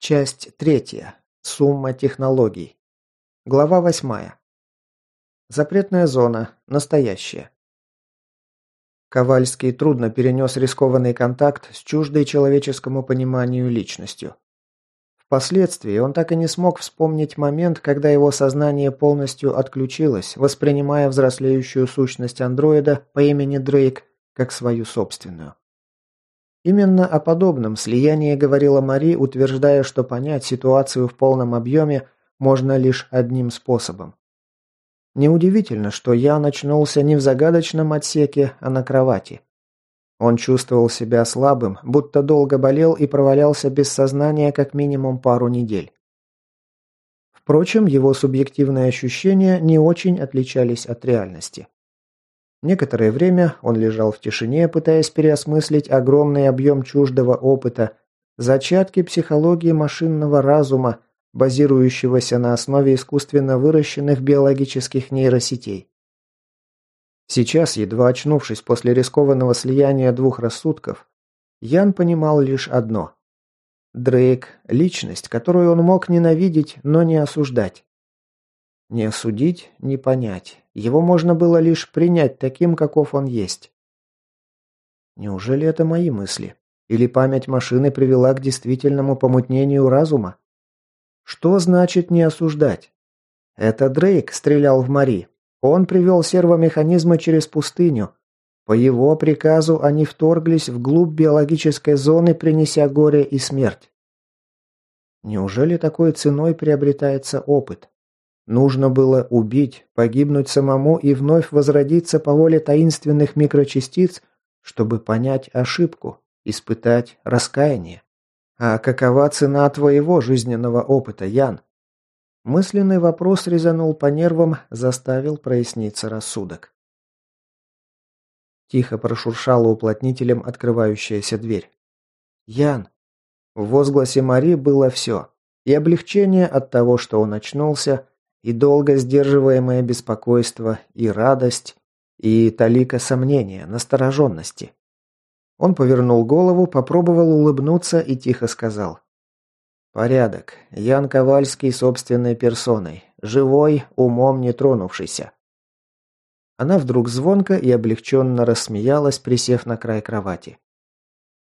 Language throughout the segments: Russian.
Часть третья. Сумма технологий. Глава восьмая. Запретная зона. Настоящая. Ковальский трудно перенес рискованный контакт с чуждой человеческому пониманию личностью. Впоследствии он так и не смог вспомнить момент, когда его сознание полностью отключилось, воспринимая взрослеющую сущность андроида по имени Дрейк как свою собственную. Именно о подобном слиянии говорила Мари, утверждая, что понять ситуацию в полном объеме можно лишь одним способом. Неудивительно, что я начнулся не в загадочном отсеке, а на кровати. Он чувствовал себя слабым, будто долго болел и провалялся без сознания как минимум пару недель. Впрочем, его субъективные ощущения не очень отличались от реальности. Некоторое время он лежал в тишине, пытаясь переосмыслить огромный объем чуждого опыта, зачатки психологии машинного разума, базирующегося на основе искусственно выращенных биологических нейросетей. Сейчас, едва очнувшись после рискованного слияния двух рассудков, Ян понимал лишь одно. Дрейк – личность, которую он мог ненавидеть, но не осуждать. Не осудить, не понять. Его можно было лишь принять таким, каков он есть. Неужели это мои мысли? Или память машины привела к действительному помутнению разума? Что значит не осуждать? Это Дрейк стрелял в Мари. Он привел сервомеханизмы через пустыню. По его приказу они вторглись вглубь биологической зоны, принеся горе и смерть. Неужели такой ценой приобретается опыт? Нужно было убить, погибнуть самому и вновь возродиться по воле таинственных микрочастиц, чтобы понять ошибку, испытать раскаяние. А какова цена твоего жизненного опыта, Ян? Мысленный вопрос резанул по нервам, заставил проясниться рассудок. Тихо прошуршала уплотнителем открывающаяся дверь. «Ян!» В возгласе Мари было все. И облегчение от того, что он очнулся, и долго сдерживаемое беспокойство, и радость, и талика сомнения, настороженности. Он повернул голову, попробовал улыбнуться и тихо сказал. «Порядок. Ян Ковальский собственной персоной. Живой, умом не тронувшийся». Она вдруг звонко и облегченно рассмеялась, присев на край кровати.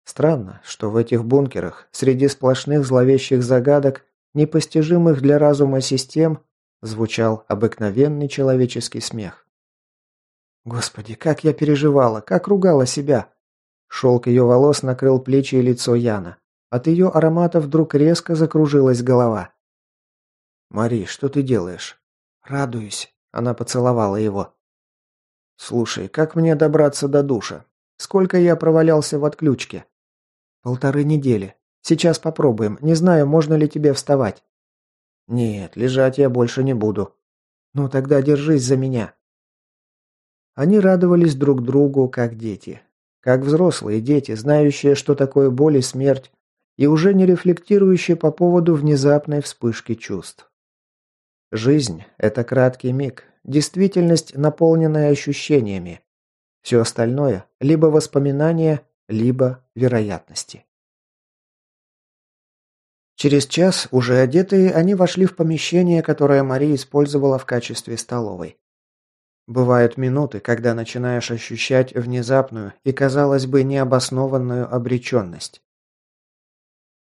Странно, что в этих бункерах, среди сплошных зловещих загадок, непостижимых для разума систем, звучал обыкновенный человеческий смех. Господи, как я переживала, как ругала себя. Шелк ее волос накрыл плечи и лицо Яна. От ее аромата вдруг резко закружилась голова. «Мари, что ты делаешь?» «Радуюсь», – она поцеловала его. «Слушай, как мне добраться до душа? Сколько я провалялся в отключке?» «Полторы недели. Сейчас попробуем. Не знаю, можно ли тебе вставать». «Нет, лежать я больше не буду». «Ну тогда держись за меня». Они радовались друг другу, как дети. Как взрослые дети, знающие, что такое боль и смерть, и уже не рефлектирующие по поводу внезапной вспышки чувств. Жизнь – это краткий миг, действительность, наполненная ощущениями. Все остальное – либо воспоминания, либо вероятности. Через час, уже одетые, они вошли в помещение, которое Мария использовала в качестве столовой. Бывают минуты, когда начинаешь ощущать внезапную и, казалось бы, необоснованную обреченность.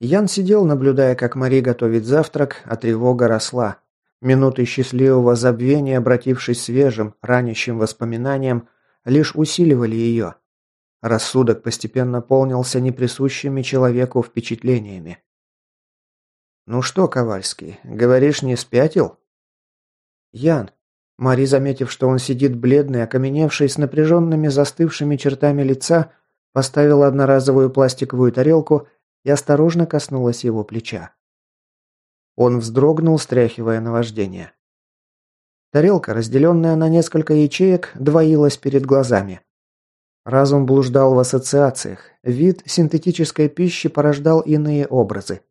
Ян сидел, наблюдая, как Мари готовит завтрак, а тревога росла. Минуты счастливого забвения, обратившись свежим, ранящим воспоминанием, лишь усиливали ее. Рассудок постепенно полнился неприсущими человеку впечатлениями. «Ну что, Ковальский, говоришь, не спятил?» «Ян». Мари, заметив, что он сидит бледный, окаменевший, с напряженными застывшими чертами лица, поставила одноразовую пластиковую тарелку и осторожно коснулась его плеча. Он вздрогнул, стряхивая наваждение. Тарелка, разделенная на несколько ячеек, двоилась перед глазами. Разум блуждал в ассоциациях. Вид синтетической пищи порождал иные образы.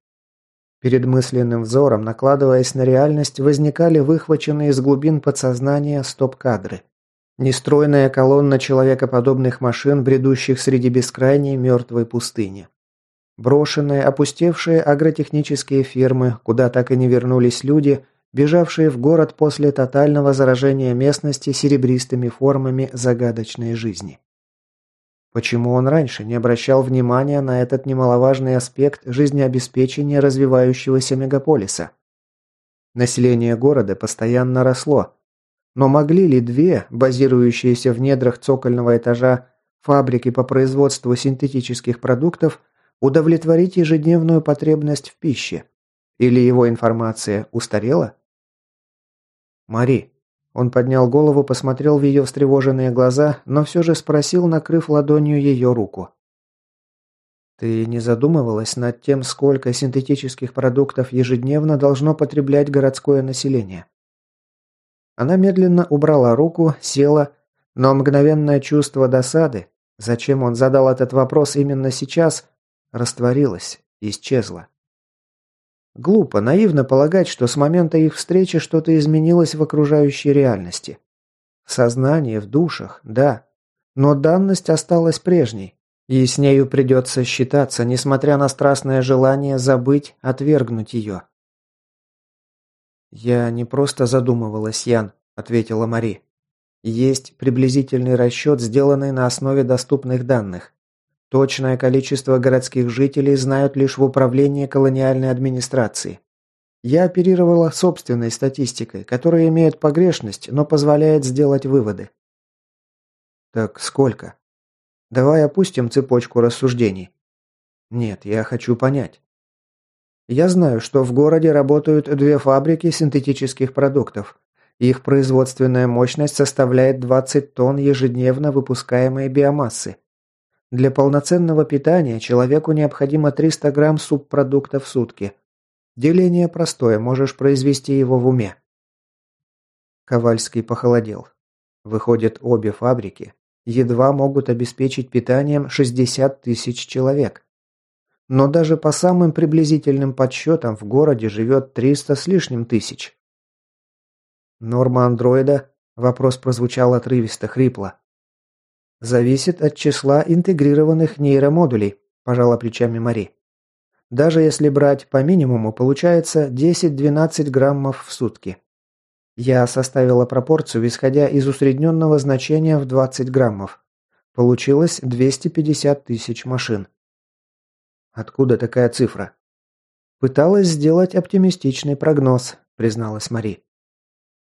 Перед мысленным взором, накладываясь на реальность, возникали выхваченные из глубин подсознания стоп-кадры. Нестройная колонна человекоподобных машин, бредущих среди бескрайней мертвой пустыни. Брошенные, опустевшие агротехнические фермы, куда так и не вернулись люди, бежавшие в город после тотального заражения местности серебристыми формами загадочной жизни. Почему он раньше не обращал внимания на этот немаловажный аспект жизнеобеспечения развивающегося мегаполиса? Население города постоянно росло. Но могли ли две, базирующиеся в недрах цокольного этажа, фабрики по производству синтетических продуктов удовлетворить ежедневную потребность в пище? Или его информация устарела? Мари. Он поднял голову, посмотрел в ее встревоженные глаза, но все же спросил, накрыв ладонью ее руку. Ты не задумывалась над тем, сколько синтетических продуктов ежедневно должно потреблять городское население? Она медленно убрала руку, села, но мгновенное чувство досады, зачем он задал этот вопрос именно сейчас, растворилось, исчезло. Глупо, наивно полагать, что с момента их встречи что-то изменилось в окружающей реальности. В сознании, в душах, да. Но данность осталась прежней, и с нею придется считаться, несмотря на страстное желание забыть, отвергнуть ее. «Я не просто задумывалась, Ян», — ответила Мари. «Есть приблизительный расчет, сделанный на основе доступных данных. Точное количество городских жителей знают лишь в управлении колониальной администрации. Я оперировала собственной статистикой, которая имеет погрешность, но позволяет сделать выводы. Так сколько? Давай опустим цепочку рассуждений. Нет, я хочу понять. Я знаю, что в городе работают две фабрики синтетических продуктов. Их производственная мощность составляет 20 тонн ежедневно выпускаемой биомассы. Для полноценного питания человеку необходимо 300 грамм субпродукта в сутки. Деление простое, можешь произвести его в уме. Ковальский похолодел. Выходит, обе фабрики едва могут обеспечить питанием 60 тысяч человек. Но даже по самым приблизительным подсчетам в городе живет 300 с лишним тысяч. Норма андроида? Вопрос прозвучал отрывисто, хрипло. Зависит от числа интегрированных нейромодулей, пожала плечами Мари. Даже если брать по минимуму, получается 10-12 граммов в сутки. Я составила пропорцию, исходя из усредненного значения в 20 граммов. Получилось 250 тысяч машин. Откуда такая цифра? Пыталась сделать оптимистичный прогноз, призналась Мари.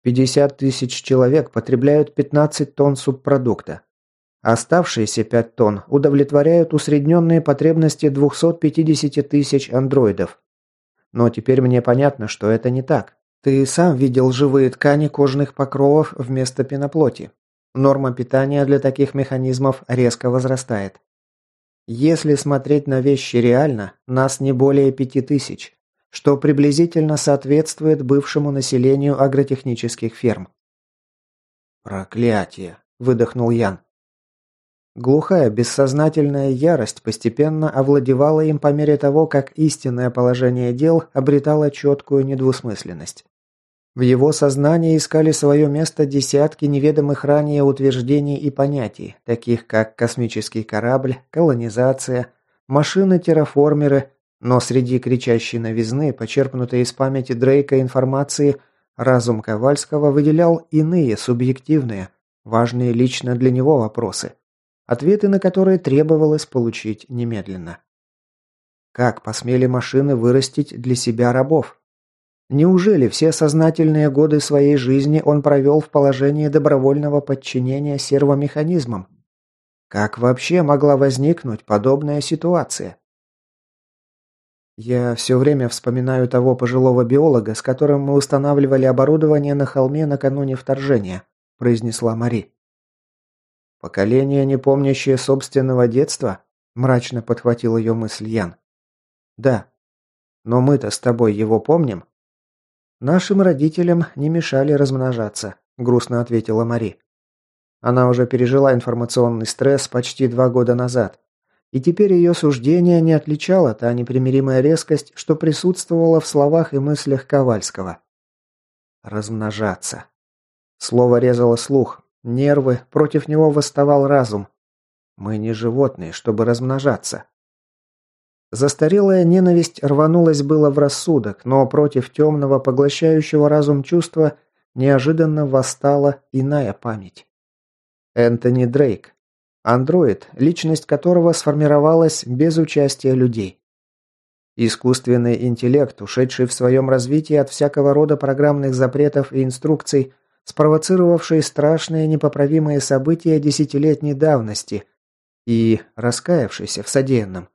50 тысяч человек потребляют 15 тонн субпродукта. Оставшиеся 5 тонн удовлетворяют усредненные потребности 250 тысяч андроидов. Но теперь мне понятно, что это не так. Ты сам видел живые ткани кожных покровов вместо пеноплоти. Норма питания для таких механизмов резко возрастает. Если смотреть на вещи реально, нас не более пяти тысяч, что приблизительно соответствует бывшему населению агротехнических ферм. «Проклятие!» – выдохнул Ян. Глухая, бессознательная ярость постепенно овладевала им по мере того, как истинное положение дел обретало четкую недвусмысленность. В его сознании искали свое место десятки неведомых ранее утверждений и понятий, таких как космический корабль, колонизация, машины-терраформеры, но среди кричащей новизны, почерпнутой из памяти Дрейка информации, разум Ковальского выделял иные субъективные, важные лично для него вопросы ответы на которые требовалось получить немедленно. Как посмели машины вырастить для себя рабов? Неужели все сознательные годы своей жизни он провел в положении добровольного подчинения сервомеханизмам? Как вообще могла возникнуть подобная ситуация? Я все время вспоминаю того пожилого биолога, с которым мы устанавливали оборудование на холме накануне вторжения, произнесла Мари. «Поколение, не помнящее собственного детства?» – мрачно подхватил ее мысль Ян. «Да. Но мы-то с тобой его помним?» «Нашим родителям не мешали размножаться», – грустно ответила Мари. Она уже пережила информационный стресс почти два года назад. И теперь ее суждение не отличало та непримиримая резкость, что присутствовала в словах и мыслях Ковальского. «Размножаться». Слово резало слух, Нервы, против него восставал разум. Мы не животные, чтобы размножаться. Застарелая ненависть рванулась было в рассудок, но против темного, поглощающего разум чувства неожиданно восстала иная память. Энтони Дрейк. Андроид, личность которого сформировалась без участия людей. Искусственный интеллект, ушедший в своем развитии от всякого рода программных запретов и инструкций, спровоцировавший страшные непоправимые события десятилетней давности и раскаявшийся в содеянном.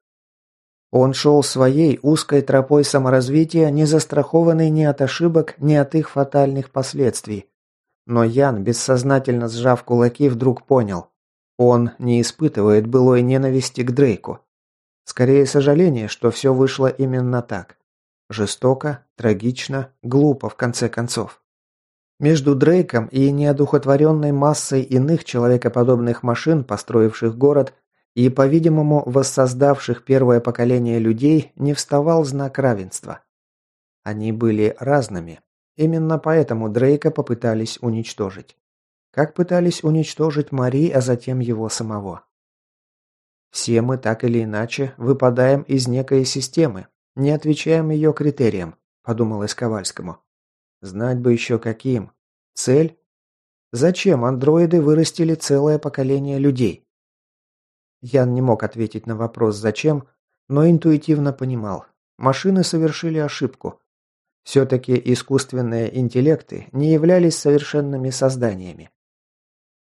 Он шел своей узкой тропой саморазвития, не застрахованный ни от ошибок, ни от их фатальных последствий. Но Ян, бессознательно сжав кулаки, вдруг понял. Он не испытывает былой ненависти к Дрейку. Скорее сожаление, что все вышло именно так. Жестоко, трагично, глупо в конце концов. Между Дрейком и неодухотворенной массой иных человекоподобных машин, построивших город, и, по-видимому, воссоздавших первое поколение людей, не вставал знак равенства. Они были разными. Именно поэтому Дрейка попытались уничтожить. Как пытались уничтожить Мари, а затем его самого. Все мы так или иначе выпадаем из некой системы, не отвечаем ее критериям, подумалось Ковальскому. Знать бы еще каким. Цель? Зачем андроиды вырастили целое поколение людей? Ян не мог ответить на вопрос «зачем?», но интуитивно понимал. Машины совершили ошибку. Все-таки искусственные интеллекты не являлись совершенными созданиями.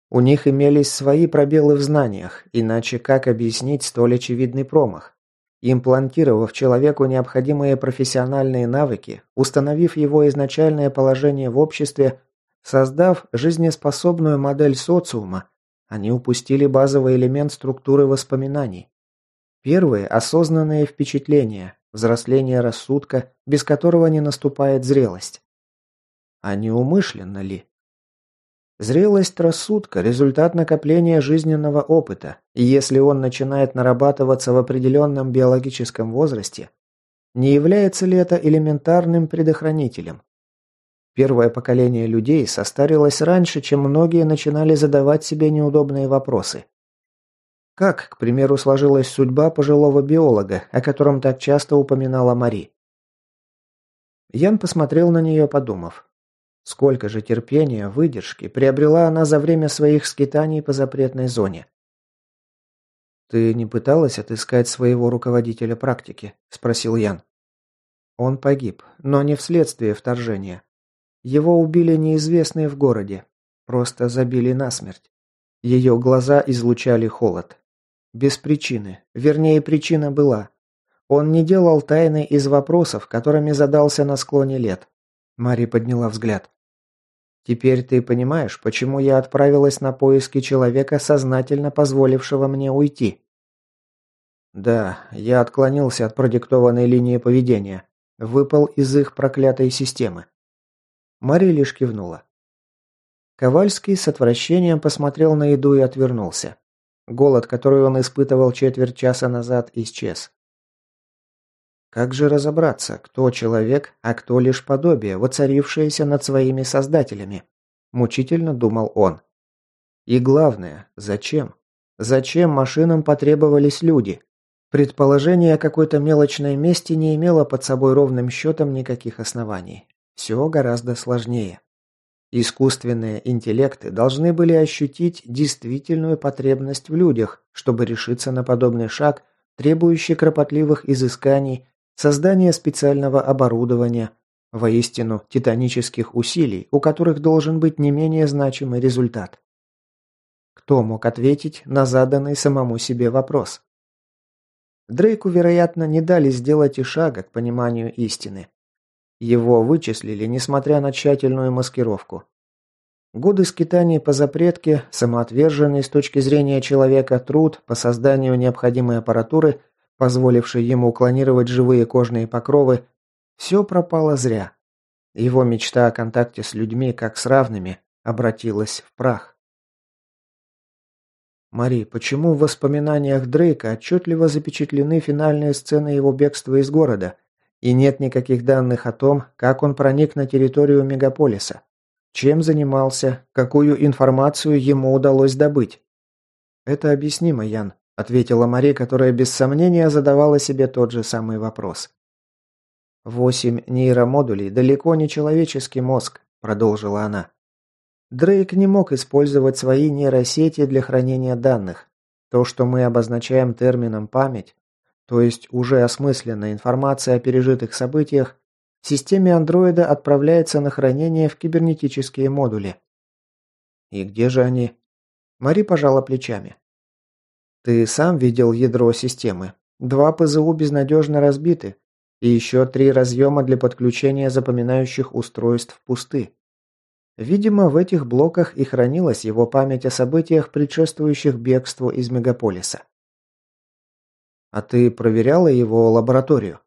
У них имелись свои пробелы в знаниях, иначе как объяснить столь очевидный промах? Имплантировав человеку необходимые профессиональные навыки, установив его изначальное положение в обществе, создав жизнеспособную модель социума, они упустили базовый элемент структуры воспоминаний. Первые – осознанные впечатления, взросление рассудка, без которого не наступает зрелость. А не умышленно ли? Зрелость рассудка – результат накопления жизненного опыта, и если он начинает нарабатываться в определенном биологическом возрасте, не является ли это элементарным предохранителем? Первое поколение людей состарилось раньше, чем многие начинали задавать себе неудобные вопросы. Как, к примеру, сложилась судьба пожилого биолога, о котором так часто упоминала Мари? Ян посмотрел на нее, подумав. Сколько же терпения, выдержки приобрела она за время своих скитаний по запретной зоне. «Ты не пыталась отыскать своего руководителя практики?» – спросил Ян. Он погиб, но не вследствие вторжения. Его убили неизвестные в городе. Просто забили насмерть. Ее глаза излучали холод. Без причины. Вернее, причина была. Он не делал тайны из вопросов, которыми задался на склоне лет. Мари подняла взгляд. «Теперь ты понимаешь, почему я отправилась на поиски человека, сознательно позволившего мне уйти?» «Да, я отклонился от продиктованной линии поведения. Выпал из их проклятой системы. Мария лишь кивнула. Ковальский с отвращением посмотрел на еду и отвернулся. Голод, который он испытывал четверть часа назад, исчез. Как же разобраться, кто человек, а кто лишь подобие, воцарившееся над своими создателями? Мучительно думал он. И главное, зачем? Зачем машинам потребовались люди? Предположение о какой-то мелочной мести не имело под собой ровным счетом никаких оснований. Все гораздо сложнее. Искусственные интеллекты должны были ощутить действительную потребность в людях, чтобы решиться на подобный шаг, требующий кропотливых изысканий, создания специального оборудования, воистину титанических усилий, у которых должен быть не менее значимый результат. Кто мог ответить на заданный самому себе вопрос? Дрейку, вероятно, не дали сделать и шага к пониманию истины. Его вычислили, несмотря на тщательную маскировку. Годы скитаний по запретке, самоотверженный с точки зрения человека труд по созданию необходимой аппаратуры, позволившей ему клонировать живые кожные покровы, все пропало зря. Его мечта о контакте с людьми, как с равными, обратилась в прах. Мари, почему в воспоминаниях Дрейка отчетливо запечатлены финальные сцены его бегства из города, и нет никаких данных о том, как он проник на территорию мегаполиса. Чем занимался, какую информацию ему удалось добыть. Это объяснимо, Ян. – ответила Мари, которая без сомнения задавала себе тот же самый вопрос. «Восемь нейромодулей – далеко не человеческий мозг», – продолжила она. Дрейк не мог использовать свои нейросети для хранения данных. То, что мы обозначаем термином «память», то есть уже осмысленная информация о пережитых событиях, в системе андроида отправляется на хранение в кибернетические модули. И где же они? Мари пожала плечами. Ты сам видел ядро системы. Два ПЗУ безнадежно разбиты, и еще три разъема для подключения запоминающих устройств пусты. Видимо, в этих блоках и хранилась его память о событиях, предшествующих бегству из мегаполиса. А ты проверяла его лабораторию?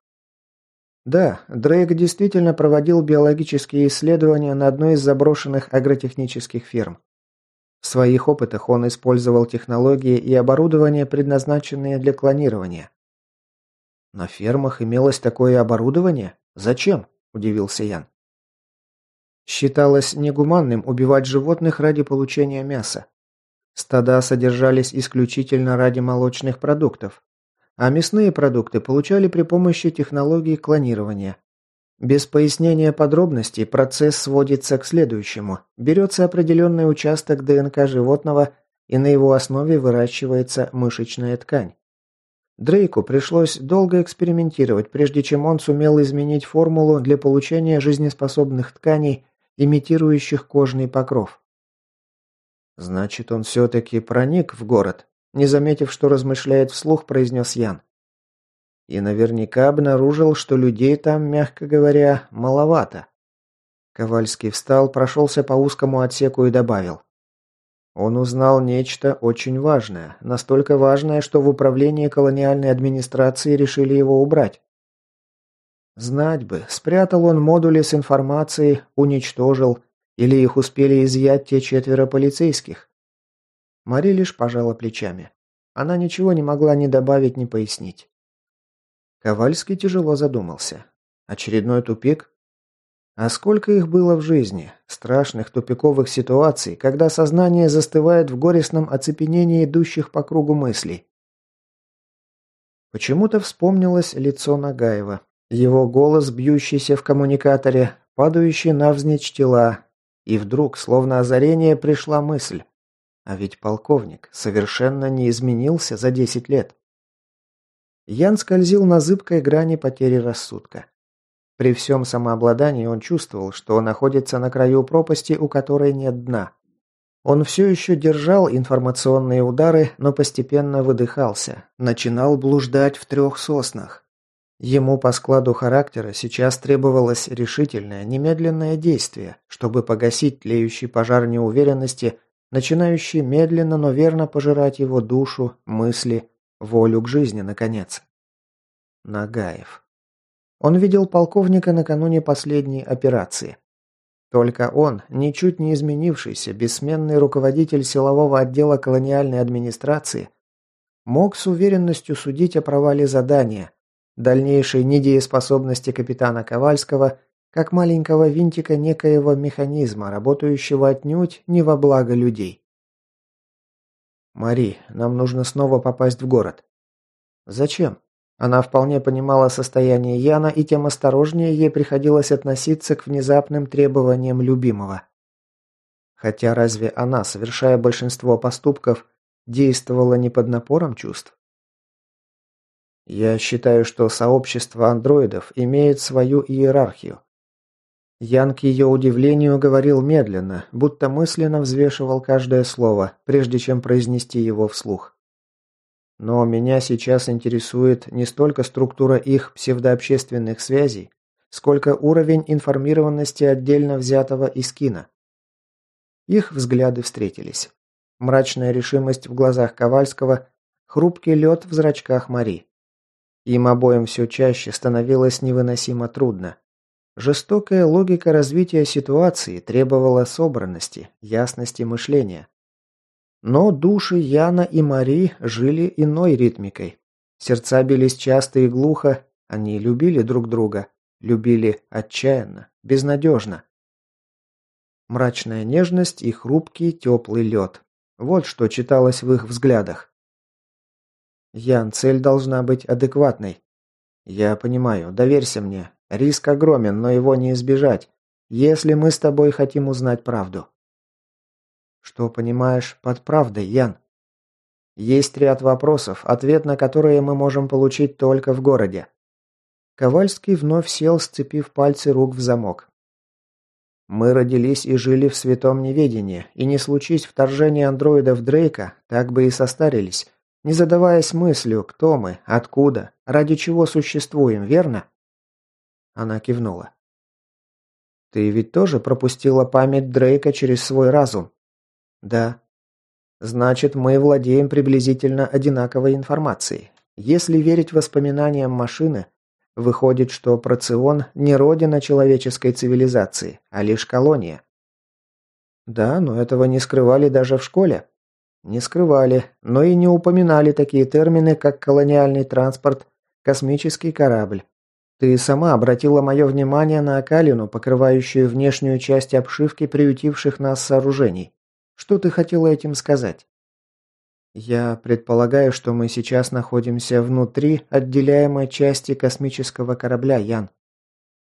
Да, Дрейк действительно проводил биологические исследования на одной из заброшенных агротехнических ферм. В своих опытах он использовал технологии и оборудование, предназначенные для клонирования. На фермах имелось такое оборудование? Зачем? удивился Ян. Считалось негуманным убивать животных ради получения мяса. Стада содержались исключительно ради молочных продуктов, а мясные продукты получали при помощи технологий клонирования. Без пояснения подробностей процесс сводится к следующему. Берется определенный участок ДНК животного и на его основе выращивается мышечная ткань. Дрейку пришлось долго экспериментировать, прежде чем он сумел изменить формулу для получения жизнеспособных тканей имитирующих кожный покров. «Значит, он все-таки проник в город», не заметив, что размышляет вслух, произнес Ян. И наверняка обнаружил, что людей там, мягко говоря, маловато. Ковальский встал, прошелся по узкому отсеку и добавил. Он узнал нечто очень важное, настолько важное, что в управлении колониальной администрации решили его убрать. Знать бы, спрятал он модули с информацией, уничтожил, или их успели изъять те четверо полицейских. Мари лишь пожала плечами. Она ничего не могла ни добавить, ни пояснить. Ковальский тяжело задумался. Очередной тупик? А сколько их было в жизни? Страшных тупиковых ситуаций, когда сознание застывает в горестном оцепенении идущих по кругу мыслей. Почему-то вспомнилось лицо Нагаева, его голос, бьющийся в коммуникаторе, падающий навзничь тела. И вдруг, словно озарение, пришла мысль. А ведь полковник совершенно не изменился за десять лет. Ян скользил на зыбкой грани потери рассудка. При всем самообладании он чувствовал, что находится на краю пропасти, у которой нет дна. Он все еще держал информационные удары, но постепенно выдыхался, начинал блуждать в трех соснах. Ему по складу характера сейчас требовалось решительное, немедленное действие, чтобы погасить тлеющий пожар неуверенности, начинающий медленно, но верно пожирать его душу, мысли, волю к жизни, наконец. Нагаев. Он видел полковника накануне последней операции. Только он, ничуть не изменившийся, бессменный руководитель силового отдела колониальной администрации, мог с уверенностью судить о провале задания, дальнейшей недееспособности капитана Ковальского как маленького винтика некоего механизма, работающего отнюдь не во благо людей. «Мари, нам нужно снова попасть в город». «Зачем?» Она вполне понимала состояние Яна, и тем осторожнее ей приходилось относиться к внезапным требованиям любимого. Хотя разве она, совершая большинство поступков, действовала не под напором чувств? Я считаю, что сообщество андроидов имеет свою иерархию. Ян ее удивлению говорил медленно, будто мысленно взвешивал каждое слово, прежде чем произнести его вслух. Но меня сейчас интересует не столько структура их псевдообщественных связей, сколько уровень информированности отдельно взятого из кино. Их взгляды встретились. Мрачная решимость в глазах Ковальского, хрупкий лед в зрачках Мари. Им обоим все чаще становилось невыносимо трудно. Жестокая логика развития ситуации требовала собранности, ясности мышления. Но души Яна и Мари жили иной ритмикой. Сердца бились часто и глухо, они любили друг друга, любили отчаянно, безнадежно. Мрачная нежность и хрупкий теплый лед. Вот что читалось в их взглядах. Ян, цель должна быть адекватной. Я понимаю, доверься мне. Риск огромен, но его не избежать, если мы с тобой хотим узнать правду. Что понимаешь под правдой, Ян? Есть ряд вопросов, ответ на которые мы можем получить только в городе. Ковальский вновь сел, сцепив пальцы рук в замок. Мы родились и жили в святом неведении, и не случись вторжение андроидов Дрейка, так бы и состарились, не задаваясь мыслью, кто мы, откуда, ради чего существуем, верно? Она кивнула. Ты ведь тоже пропустила память Дрейка через свой разум? Да. Значит, мы владеем приблизительно одинаковой информацией. Если верить воспоминаниям машины, Выходит, что Процион не родина человеческой цивилизации, а лишь колония. Да, но этого не скрывали даже в школе. Не скрывали, но и не упоминали такие термины, как колониальный транспорт, космический корабль. Ты сама обратила мое внимание на окалину, покрывающую внешнюю часть обшивки приютивших нас сооружений. Что ты хотела этим сказать? Я предполагаю, что мы сейчас находимся внутри отделяемой части космического корабля, Ян.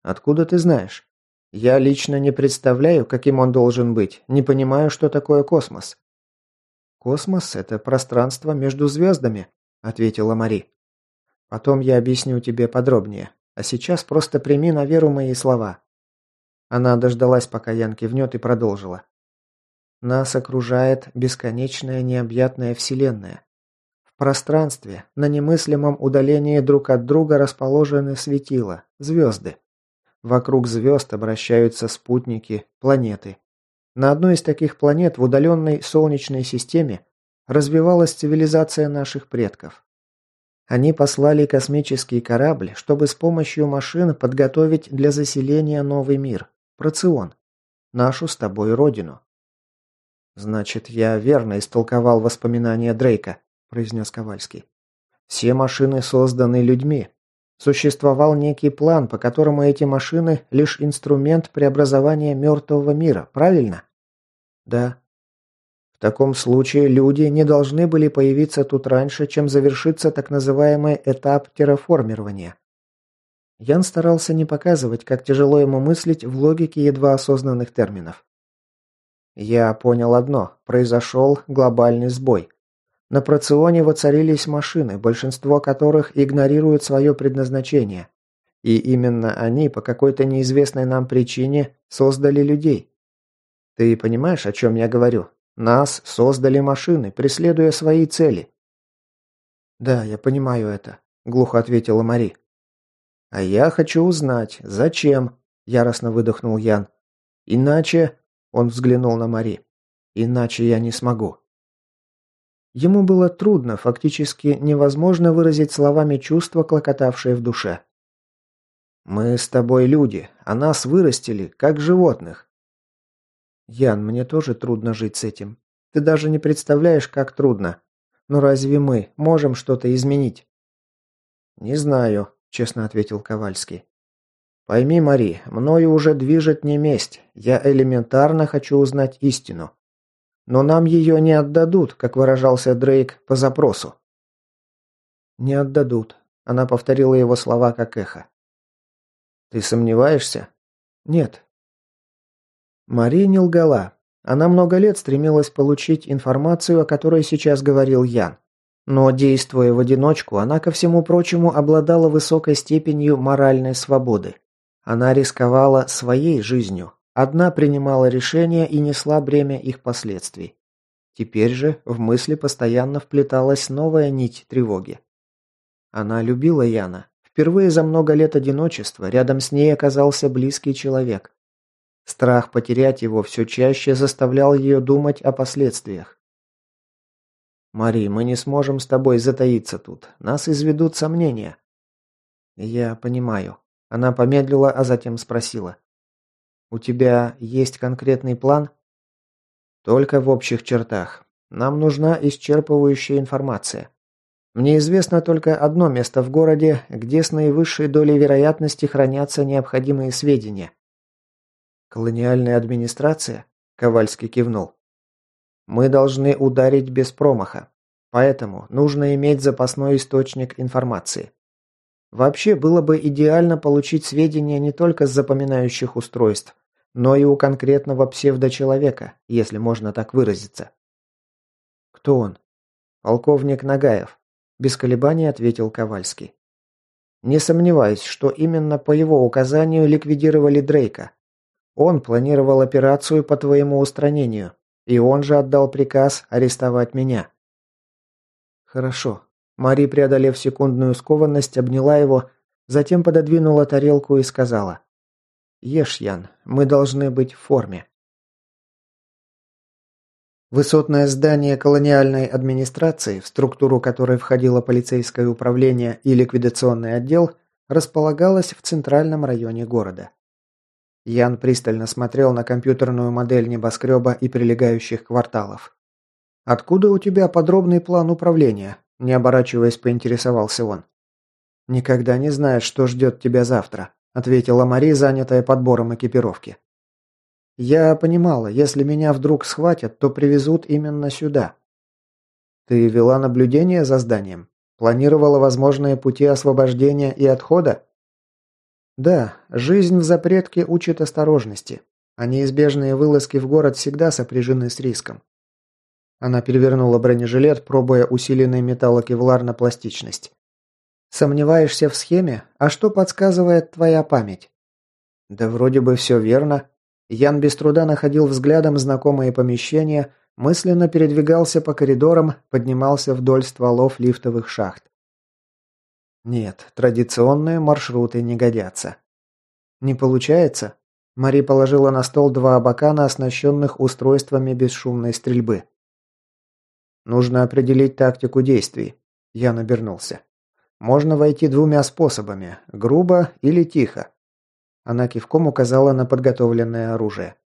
Откуда ты знаешь? Я лично не представляю, каким он должен быть, не понимаю, что такое космос. Космос – это пространство между звездами, ответила Мари. Потом я объясню тебе подробнее, а сейчас просто прими на веру мои слова. Она дождалась, пока Ян кивнет, и продолжила. Нас окружает бесконечная необъятная вселенная. В пространстве, на немыслимом удалении друг от друга расположены светила, звезды. Вокруг звезд обращаются спутники, планеты. На одной из таких планет в удаленной Солнечной системе развивалась цивилизация наших предков. Они послали космический корабль, чтобы с помощью машин подготовить для заселения новый мир – Процион, нашу с тобой родину. «Значит, я верно истолковал воспоминания Дрейка», – произнес Ковальский. «Все машины созданы людьми. Существовал некий план, по которому эти машины – лишь инструмент преобразования мертвого мира, правильно?» «Да». «В таком случае люди не должны были появиться тут раньше, чем завершится так называемый этап терраформирования». Ян старался не показывать, как тяжело ему мыслить в логике едва осознанных терминов. Я понял одно. Произошел глобальный сбой. На проционе воцарились машины, большинство которых игнорируют свое предназначение. И именно они по какой-то неизвестной нам причине создали людей. Ты понимаешь, о чем я говорю? Нас создали машины, преследуя свои цели. Да, я понимаю это, глухо ответила Мари. А я хочу узнать, зачем, яростно выдохнул Ян. Иначе он взглянул на Мари. «Иначе я не смогу». Ему было трудно, фактически невозможно выразить словами чувства, клокотавшие в душе. «Мы с тобой люди, а нас вырастили, как животных». «Ян, мне тоже трудно жить с этим. Ты даже не представляешь, как трудно. Но разве мы можем что-то изменить?» «Не знаю», – честно ответил Ковальский. Пойми, Мари, мною уже движет не месть. Я элементарно хочу узнать истину. Но нам ее не отдадут, как выражался Дрейк по запросу. Не отдадут. Она повторила его слова как эхо. Ты сомневаешься? Нет. Мари не лгала. Она много лет стремилась получить информацию, о которой сейчас говорил Ян. Но, действуя в одиночку, она, ко всему прочему, обладала высокой степенью моральной свободы. Она рисковала своей жизнью. Одна принимала решения и несла бремя их последствий. Теперь же в мысли постоянно вплеталась новая нить тревоги. Она любила Яна. Впервые за много лет одиночества рядом с ней оказался близкий человек. Страх потерять его все чаще заставлял ее думать о последствиях. «Мари, мы не сможем с тобой затаиться тут. Нас изведут сомнения». «Я понимаю», она помедлила, а затем спросила. «У тебя есть конкретный план?» «Только в общих чертах. Нам нужна исчерпывающая информация. Мне известно только одно место в городе, где с наивысшей долей вероятности хранятся необходимые сведения». «Колониальная администрация?» – Ковальский кивнул. «Мы должны ударить без промаха. Поэтому нужно иметь запасной источник информации. Вообще было бы идеально получить сведения не только с запоминающих устройств, но и у конкретного псевдочеловека, если можно так выразиться. Кто он? Полковник Нагаев, без колебаний ответил Ковальский. Не сомневаюсь, что именно по его указанию ликвидировали Дрейка. Он планировал операцию по твоему устранению, и он же отдал приказ арестовать меня. Хорошо. Мари, преодолев секундную скованность, обняла его, затем пододвинула тарелку и сказала: "Ешь, Ян, мы должны быть в форме". Высотное здание колониальной администрации, в структуру которой входило полицейское управление и ликвидационный отдел, располагалось в центральном районе города. Ян пристально смотрел на компьютерную модель небоскреба и прилегающих кварталов. «Откуда у тебя подробный план управления?» – не оборачиваясь, поинтересовался он. «Никогда не знаешь, что ждет тебя завтра», – ответила Мари, занятая подбором экипировки. «Я понимала, если меня вдруг схватят, то привезут именно сюда». «Ты вела наблюдение за зданием? Планировала возможные пути освобождения и отхода?» Да, жизнь в запретке учит осторожности, а неизбежные вылазки в город всегда сопряжены с риском. Она перевернула бронежилет, пробуя усиленный металлокевлар на пластичность. «Сомневаешься в схеме? А что подсказывает твоя память?» «Да вроде бы все верно». Ян без труда находил взглядом знакомые помещения, мысленно передвигался по коридорам, поднимался вдоль стволов лифтовых шахт. Нет, традиционные маршруты не годятся. Не получается? Мари положила на стол два абакана, оснащенных устройствами бесшумной стрельбы. Нужно определить тактику действий. Я набернулся. Можно войти двумя способами – грубо или тихо. Она кивком указала на подготовленное оружие.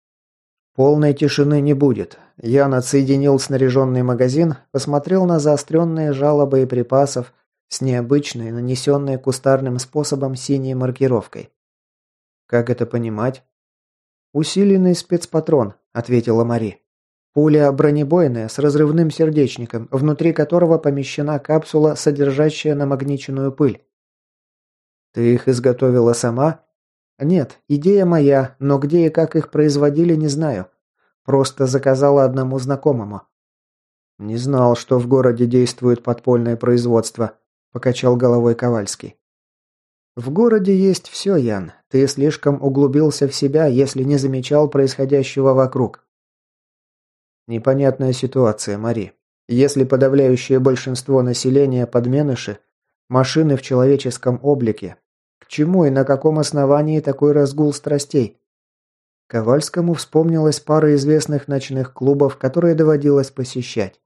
Полной тишины не будет. Я отсоединил снаряженный магазин, посмотрел на заостренные жало боеприпасов, с необычной, нанесенной кустарным способом синей маркировкой. Как это понимать? Усиленный спецпатрон, ответила Мари. Пуля бронебойная с разрывным сердечником, внутри которого помещена капсула, содержащая намагниченную пыль. Ты их изготовила сама? Нет, идея моя, но где и как их производили, не знаю. Просто заказала одному знакомому. Не знал, что в городе действует подпольное производство. – покачал головой Ковальский. «В городе есть все, Ян. Ты слишком углубился в себя, если не замечал происходящего вокруг». Непонятная ситуация, Мари. Если подавляющее большинство населения подменыши, машины в человеческом облике, к чему и на каком основании такой разгул страстей? Ковальскому вспомнилась пара известных ночных клубов, которые доводилось посещать.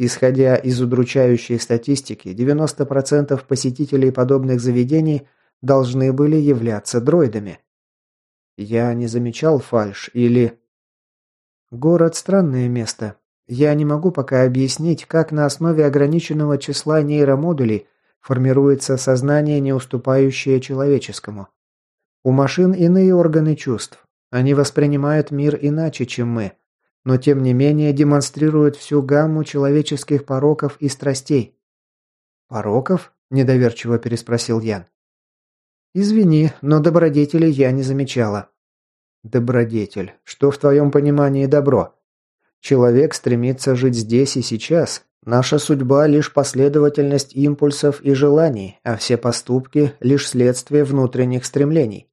Исходя из удручающей статистики, 90% посетителей подобных заведений должны были являться дроидами. Я не замечал фальш или... Город – странное место. Я не могу пока объяснить, как на основе ограниченного числа нейромодулей формируется сознание, не уступающее человеческому. У машин иные органы чувств. Они воспринимают мир иначе, чем мы – но тем не менее демонстрирует всю гамму человеческих пороков и страстей. «Пороков?» – недоверчиво переспросил Ян. «Извини, но добродетели я не замечала». «Добродетель. Что в твоем понимании добро? Человек стремится жить здесь и сейчас. Наша судьба – лишь последовательность импульсов и желаний, а все поступки – лишь следствие внутренних стремлений.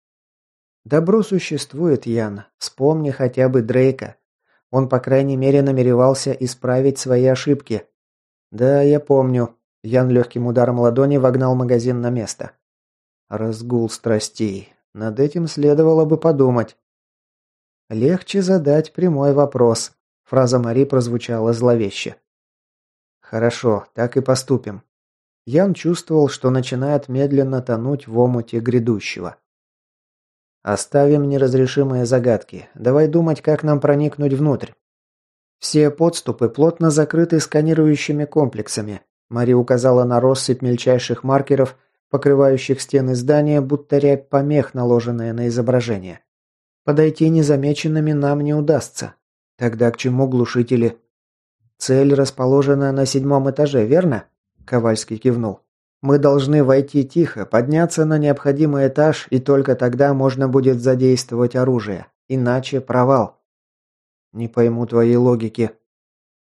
Добро существует, Ян. Вспомни хотя бы Дрейка. Он, по крайней мере, намеревался исправить свои ошибки. Да, я помню. Ян легким ударом ладони вогнал магазин на место. Разгул страстей. Над этим следовало бы подумать. Легче задать прямой вопрос. Фраза Мари прозвучала зловеще. Хорошо, так и поступим. Ян чувствовал, что начинает медленно тонуть в омуте грядущего. Оставим неразрешимые загадки. Давай думать, как нам проникнуть внутрь. Все подступы плотно закрыты сканирующими комплексами. Мари указала на россыпь мельчайших маркеров, покрывающих стены здания, будто рябь помех, наложенная на изображение. Подойти незамеченными нам не удастся. Тогда к чему глушители? цель расположена на седьмом этаже, верно?» Ковальский кивнул. «Мы должны войти тихо, подняться на необходимый этаж, и только тогда можно будет задействовать оружие. Иначе провал». «Не пойму твоей логики».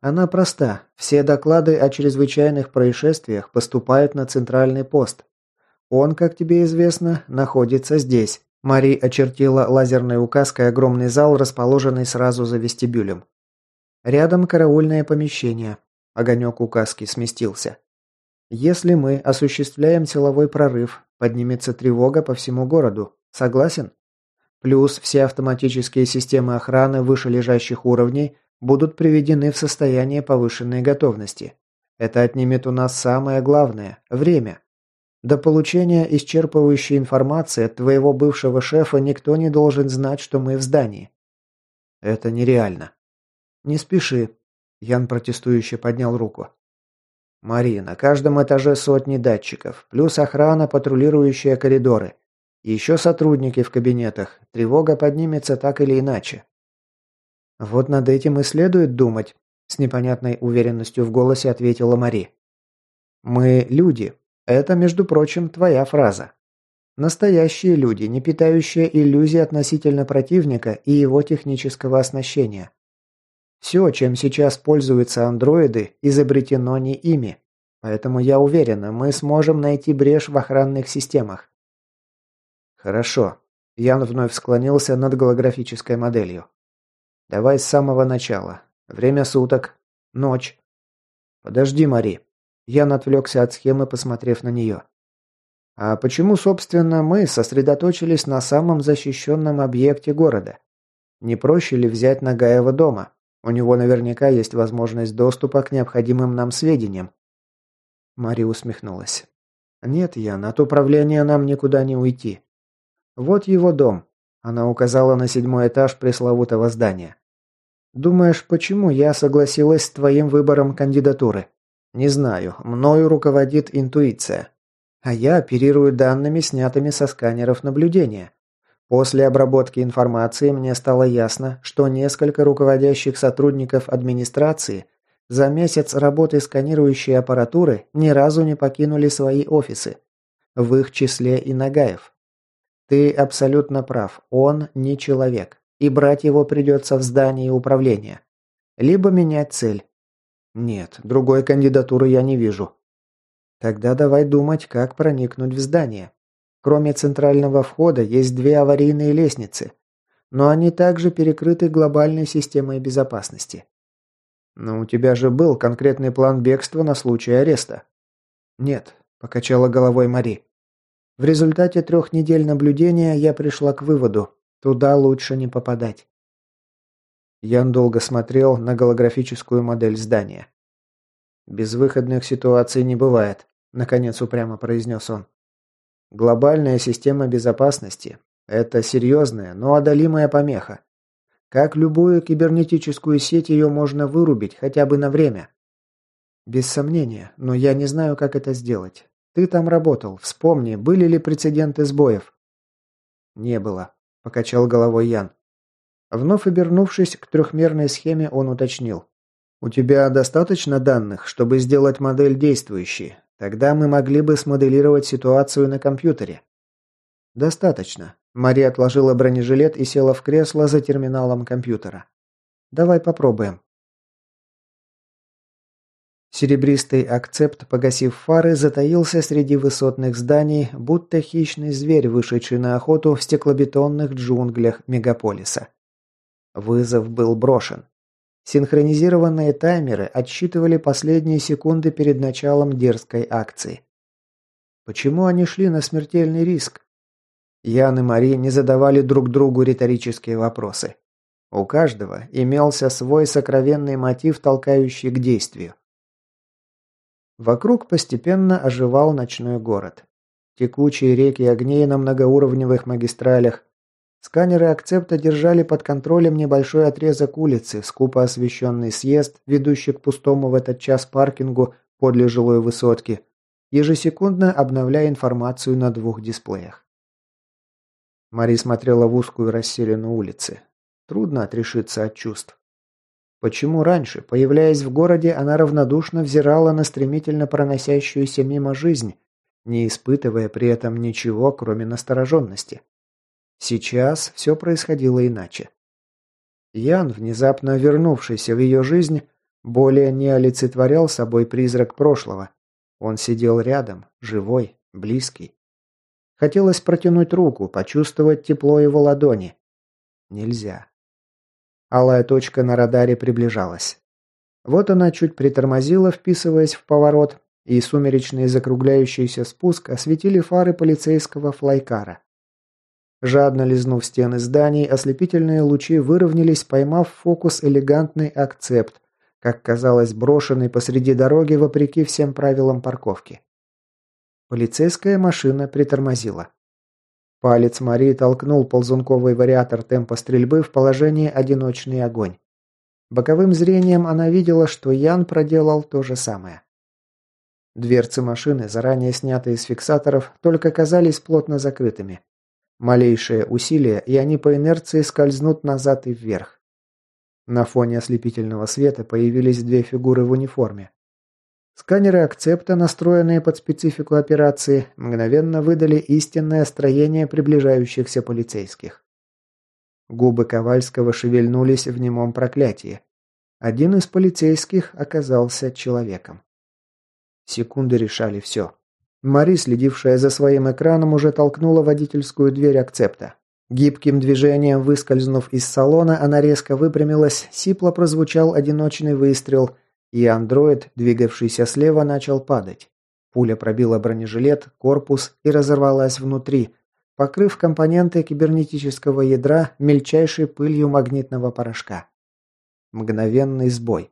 «Она проста. Все доклады о чрезвычайных происшествиях поступают на центральный пост. Он, как тебе известно, находится здесь». Мари очертила лазерной указкой огромный зал, расположенный сразу за вестибюлем. Рядом караульное помещение. Огонек указки сместился. Если мы осуществляем силовой прорыв, поднимется тревога по всему городу. Согласен? Плюс все автоматические системы охраны вышележащих уровней будут приведены в состояние повышенной готовности. Это отнимет у нас самое главное – время. До получения исчерпывающей информации от твоего бывшего шефа никто не должен знать, что мы в здании. Это нереально. Не спеши. Ян протестующе поднял руку. Мари, на каждом этаже сотни датчиков, плюс охрана, патрулирующая коридоры. Еще сотрудники в кабинетах. Тревога поднимется так или иначе. Вот над этим и следует думать, с непонятной уверенностью в голосе ответила Мари. Мы люди, это, между прочим, твоя фраза. Настоящие люди, не питающие иллюзий относительно противника и его технического оснащения. Все, чем сейчас пользуются андроиды, изобретено не ими. Поэтому я уверена, мы сможем найти брешь в охранных системах. Хорошо. Ян вновь склонился над голографической моделью. Давай с самого начала. Время суток. Ночь. Подожди, Мари. Ян отвлекся от схемы, посмотрев на нее. А почему, собственно, мы сосредоточились на самом защищенном объекте города? Не проще ли взять Нагаева дома? У него наверняка есть возможность доступа к необходимым нам сведениям. Мари усмехнулась. Нет, Ян, от управления нам никуда не уйти. Вот его дом. Она указала на седьмой этаж пресловутого здания. Думаешь, почему я согласилась с твоим выбором кандидатуры? Не знаю, мною руководит интуиция. А я оперирую данными, снятыми со сканеров наблюдения. После обработки информации мне стало ясно, что несколько руководящих сотрудников администрации за месяц работы сканирующей аппаратуры ни разу не покинули свои офисы. В их числе и Нагаев. Ты абсолютно прав, он не человек, и брать его придется в здании управления. Либо менять цель, нет, другой кандидатуры я не вижу. Тогда давай думать, как проникнуть в здание. Кроме центрального входа есть две аварийные лестницы, но они также перекрыты глобальной системой безопасности. Но у тебя же был конкретный план бегства на случай ареста. Нет, покачала головой Мари. В результате трех недель наблюдения я пришла к выводу, туда лучше не попадать. Ян долго смотрел на голографическую модель здания. «Безвыходных ситуаций не бывает», – наконец упрямо произнес он. «Глобальная система безопасности – это серьезная, но одолимая помеха. Как любую кибернетическую сеть ее можно вырубить хотя бы на время?» «Без сомнения, но я не знаю, как это сделать. Ты там работал. Вспомни, были ли прецеденты сбоев?» «Не было», – покачал головой Ян. Вновь обернувшись к трехмерной схеме, он уточнил. «У тебя достаточно данных, чтобы сделать модель действующей? Тогда мы могли бы смоделировать ситуацию на компьютере». «Достаточно». Мария отложила бронежилет и села в кресло за терминалом компьютера. «Давай попробуем». Серебристый акцепт, погасив фары, затаился среди высотных зданий, будто хищный зверь, вышедший на охоту в стеклобетонных джунглях мегаполиса. Вызов был брошен. Синхронизированные таймеры отсчитывали последние секунды перед началом дерзкой акции. Почему они шли на смертельный риск? Ян и Мари не задавали друг другу риторические вопросы. У каждого имелся свой сокровенный мотив, толкающий к действию. Вокруг постепенно оживал ночной город. Текучие реки огней на многоуровневых магистралях, Сканеры акцепта держали под контролем небольшой отрезок улицы, скупо освещенный съезд, ведущий к пустому в этот час паркингу подле жилой высотки, ежесекундно обновляя информацию на двух дисплеях. Мари смотрела в узкую расселенную улицы. Трудно отрешиться от чувств. Почему раньше, появляясь в городе, она равнодушно взирала на стремительно проносящуюся мимо жизнь, не испытывая при этом ничего, кроме настороженности? Сейчас все происходило иначе. Ян, внезапно вернувшийся в ее жизнь, более не олицетворял собой призрак прошлого. Он сидел рядом, живой, близкий. Хотелось протянуть руку, почувствовать тепло его ладони. Нельзя. Алая точка на радаре приближалась. Вот она чуть притормозила, вписываясь в поворот, и сумеречный закругляющийся спуск осветили фары полицейского флайкара. Жадно лизнув стены зданий, ослепительные лучи выровнялись, поймав фокус элегантный акцепт, как казалось, брошенный посреди дороги вопреки всем правилам парковки. Полицейская машина притормозила. Палец Марии толкнул ползунковый вариатор темпа стрельбы в положение «одиночный огонь». Боковым зрением она видела, что Ян проделал то же самое. Дверцы машины, заранее снятые с фиксаторов, только казались плотно закрытыми. Малейшее усилие, и они по инерции скользнут назад и вверх. На фоне ослепительного света появились две фигуры в униформе. Сканеры акцепта, настроенные под специфику операции, мгновенно выдали истинное строение приближающихся полицейских. Губы Ковальского шевельнулись в немом проклятии. Один из полицейских оказался человеком. Секунды решали все. Мари, следившая за своим экраном, уже толкнула водительскую дверь акцепта. Гибким движением выскользнув из салона, она резко выпрямилась, сипло прозвучал одиночный выстрел – и андроид, двигавшийся слева, начал падать. Пуля пробила бронежилет, корпус и разорвалась внутри, покрыв компоненты кибернетического ядра мельчайшей пылью магнитного порошка. Мгновенный сбой.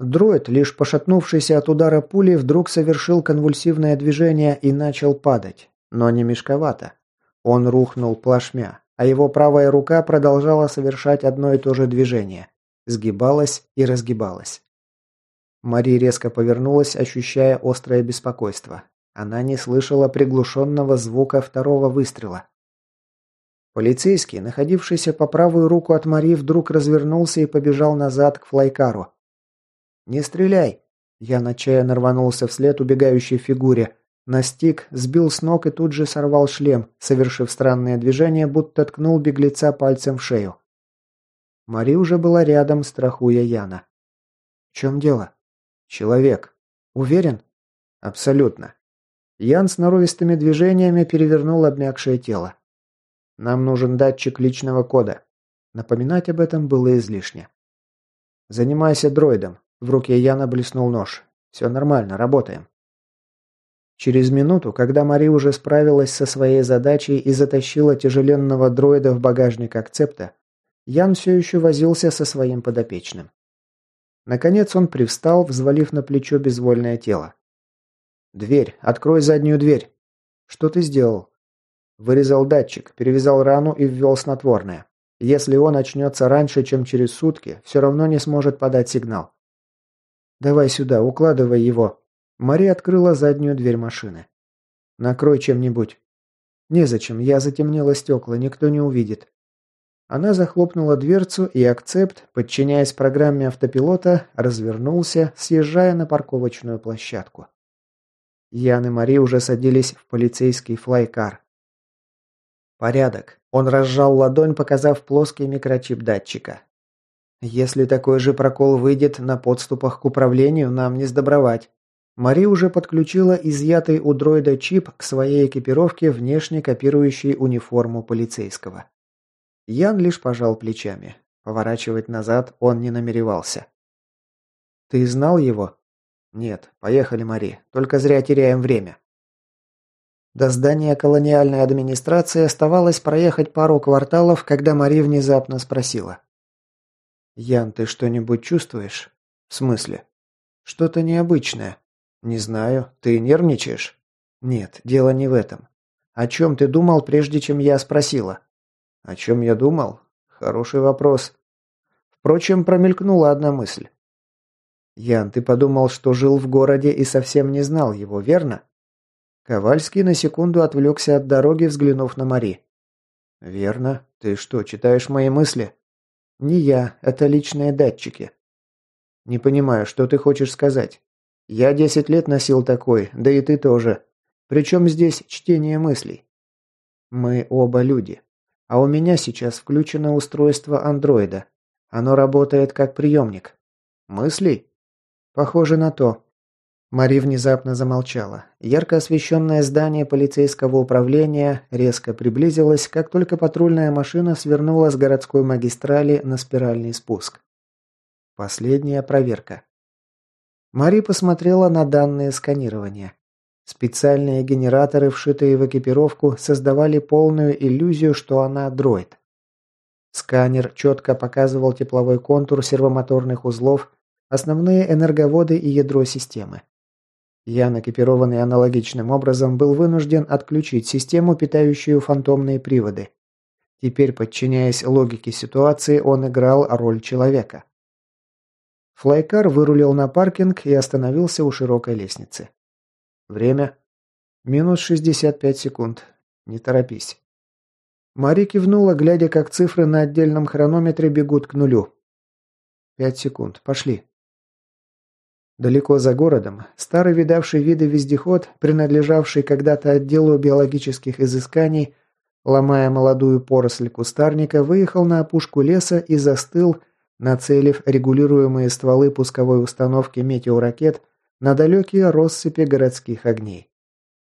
Дроид, лишь пошатнувшийся от удара пули, вдруг совершил конвульсивное движение и начал падать. Но не мешковато. Он рухнул плашмя, а его правая рука продолжала совершать одно и то же движение. Сгибалась и разгибалась. Мари резко повернулась, ощущая острое беспокойство. Она не слышала приглушенного звука второго выстрела. Полицейский, находившийся по правую руку от Мари, вдруг развернулся и побежал назад к флайкару. «Не стреляй!» Я отчаянно рванулся вслед убегающей фигуре. Настиг, сбил с ног и тут же сорвал шлем, совершив странное движение, будто ткнул беглеца пальцем в шею. Мари уже была рядом, страхуя Яна. «В чем дело?» Человек. Уверен? Абсолютно. Ян с норовистыми движениями перевернул обмякшее тело. Нам нужен датчик личного кода. Напоминать об этом было излишне. Занимайся дроидом. В руке Яна блеснул нож. Все нормально, работаем. Через минуту, когда Мари уже справилась со своей задачей и затащила тяжеленного дроида в багажник акцепта, Ян все еще возился со своим подопечным. Наконец он привстал, взвалив на плечо безвольное тело. «Дверь! Открой заднюю дверь!» «Что ты сделал?» Вырезал датчик, перевязал рану и ввел снотворное. Если он очнется раньше, чем через сутки, все равно не сможет подать сигнал. «Давай сюда, укладывай его». Мари открыла заднюю дверь машины. «Накрой чем-нибудь». «Незачем, я затемнила стекла, никто не увидит». Она захлопнула дверцу, и акцепт, подчиняясь программе автопилота, развернулся, съезжая на парковочную площадку. Ян и Мари уже садились в полицейский флайкар. «Порядок». Он разжал ладонь, показав плоский микрочип датчика. «Если такой же прокол выйдет на подступах к управлению, нам не сдобровать». Мари уже подключила изъятый у дроида чип к своей экипировке, внешне копирующей униформу полицейского. Ян лишь пожал плечами. Поворачивать назад он не намеревался. «Ты знал его?» «Нет. Поехали, Мари. Только зря теряем время». До здания колониальной администрации оставалось проехать пару кварталов, когда Мари внезапно спросила. «Ян, ты что-нибудь чувствуешь?» «В смысле?» «Что-то необычное». «Не знаю. Ты нервничаешь?» «Нет, дело не в этом. О чем ты думал, прежде чем я спросила?» О чем я думал? Хороший вопрос. Впрочем, промелькнула одна мысль. Ян, ты подумал, что жил в городе и совсем не знал его, верно? Ковальский на секунду отвлекся от дороги, взглянув на Мари. «Верно. Ты что, читаешь мои мысли?» «Не я. Это личные датчики. «Не понимаю, что ты хочешь сказать? Я десять лет носил такой, да и ты тоже. Причем здесь чтение мыслей?» «Мы оба люди. А у меня сейчас включено устройство андроида. Оно работает как приемник». «Мыслей?» «Похоже на то. Мари внезапно замолчала. Ярко освещенное здание полицейского управления резко приблизилось, как только патрульная машина свернула с городской магистрали на спиральный спуск. Последняя проверка. Мари посмотрела на данные сканирования. Специальные генераторы, вшитые в экипировку, создавали полную иллюзию, что она дроид. Сканер четко показывал тепловой контур сервомоторных узлов, основные энерговоды и ядро системы. Я, экипированный аналогичным образом, был вынужден отключить систему, питающую фантомные приводы. Теперь, подчиняясь логике ситуации, он играл роль человека. Флайкар вырулил на паркинг и остановился у широкой лестницы. Время? Минус 65 секунд. Не торопись. Мари кивнула, глядя, как цифры на отдельном хронометре бегут к нулю. Пять секунд. Пошли. Далеко за городом старый видавший виды вездеход, принадлежавший когда-то отделу биологических изысканий, ломая молодую поросль кустарника, выехал на опушку леса и застыл, нацелив регулируемые стволы пусковой установки метеоракет на далекие россыпи городских огней.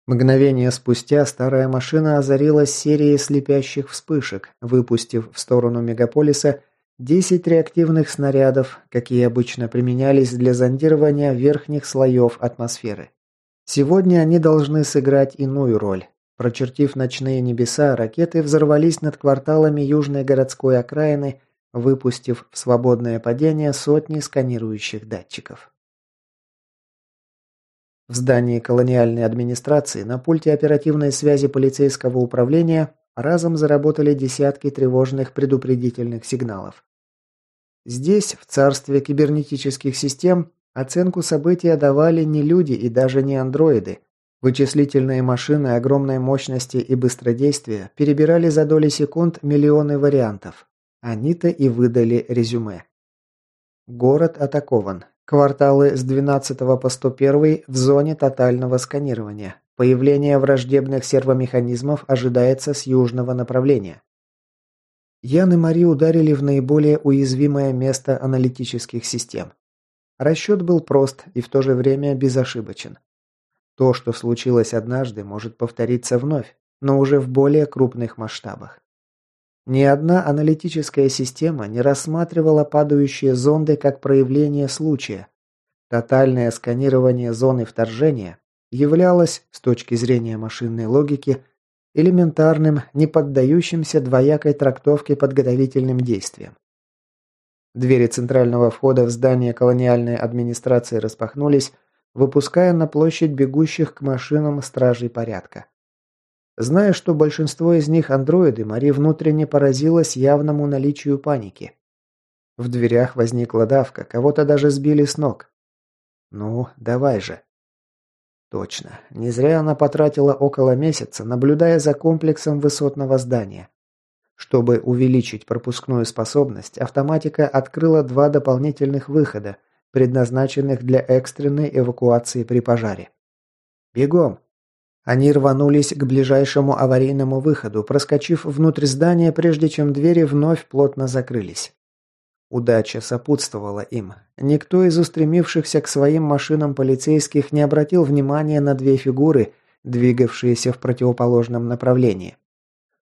Мгновение спустя старая машина озарилась серией слепящих вспышек, выпустив в сторону мегаполиса 10 реактивных снарядов, какие обычно применялись для зондирования верхних слоев атмосферы. Сегодня они должны сыграть иную роль. Прочертив ночные небеса, ракеты взорвались над кварталами южной городской окраины, выпустив в свободное падение сотни сканирующих датчиков. В здании колониальной администрации на пульте оперативной связи полицейского управления разом заработали десятки тревожных предупредительных сигналов. Здесь, в царстве кибернетических систем, оценку события давали не люди и даже не андроиды. Вычислительные машины огромной мощности и быстродействия перебирали за доли секунд миллионы вариантов. Они-то и выдали резюме. Город атакован. Кварталы с 12 по 101 в зоне тотального сканирования. Появление враждебных сервомеханизмов ожидается с южного направления. Ян и Мари ударили в наиболее уязвимое место аналитических систем. Расчет был прост и в то же время безошибочен. То, что случилось однажды, может повториться вновь, но уже в более крупных масштабах. Ни одна аналитическая система не рассматривала падающие зонды как проявление случая. Тотальное сканирование зоны вторжения являлось, с точки зрения машинной логики, элементарным, не поддающимся двоякой трактовке подготовительным действием. Двери центрального входа в здание колониальной администрации распахнулись, выпуская на площадь бегущих к машинам стражей порядка. Зная, что большинство из них андроиды, Мари внутренне поразилась явному наличию паники. В дверях возникла давка, кого-то даже сбили с ног. «Ну, давай же», Точно. Не зря она потратила около месяца, наблюдая за комплексом высотного здания. Чтобы увеличить пропускную способность, автоматика открыла два дополнительных выхода, предназначенных для экстренной эвакуации при пожаре. «Бегом!» Они рванулись к ближайшему аварийному выходу, проскочив внутрь здания, прежде чем двери вновь плотно закрылись. Удача сопутствовала им. Никто из устремившихся к своим машинам полицейских не обратил внимания на две фигуры, двигавшиеся в противоположном направлении.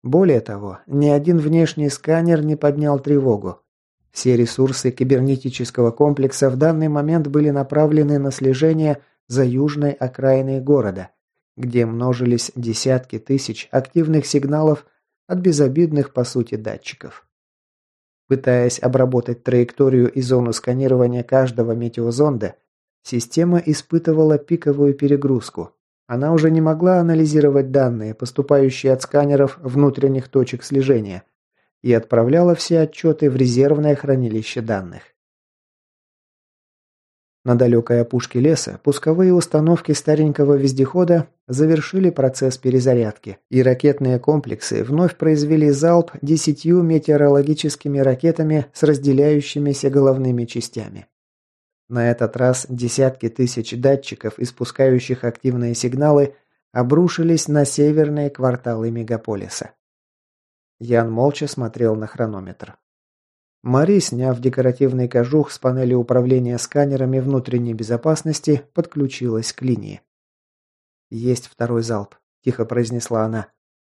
Более того, ни один внешний сканер не поднял тревогу. Все ресурсы кибернетического комплекса в данный момент были направлены на слежение за южной окраиной города, где множились десятки тысяч активных сигналов от безобидных по сути датчиков. Пытаясь обработать траекторию и зону сканирования каждого метеозонда, система испытывала пиковую перегрузку. Она уже не могла анализировать данные, поступающие от сканеров внутренних точек слежения, и отправляла все отчеты в резервное хранилище данных. На далекой опушке леса пусковые установки старенького вездехода завершили процесс перезарядки, и ракетные комплексы вновь произвели залп десятью метеорологическими ракетами с разделяющимися головными частями. На этот раз десятки тысяч датчиков, испускающих активные сигналы, обрушились на северные кварталы мегаполиса. Ян молча смотрел на хронометр. Мари, сняв декоративный кожух с панели управления сканерами внутренней безопасности, подключилась к линии. «Есть второй залп», – тихо произнесла она.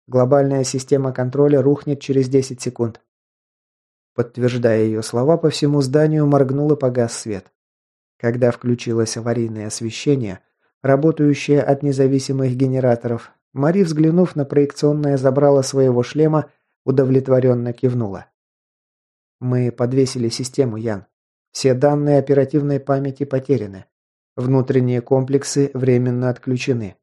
«Глобальная система контроля рухнет через 10 секунд». Подтверждая ее слова, по всему зданию моргнул и погас свет. Когда включилось аварийное освещение, работающее от независимых генераторов, Мари, взглянув на проекционное забрало своего шлема, удовлетворенно кивнула. Мы подвесили систему, Ян. Все данные оперативной памяти потеряны. Внутренние комплексы временно отключены.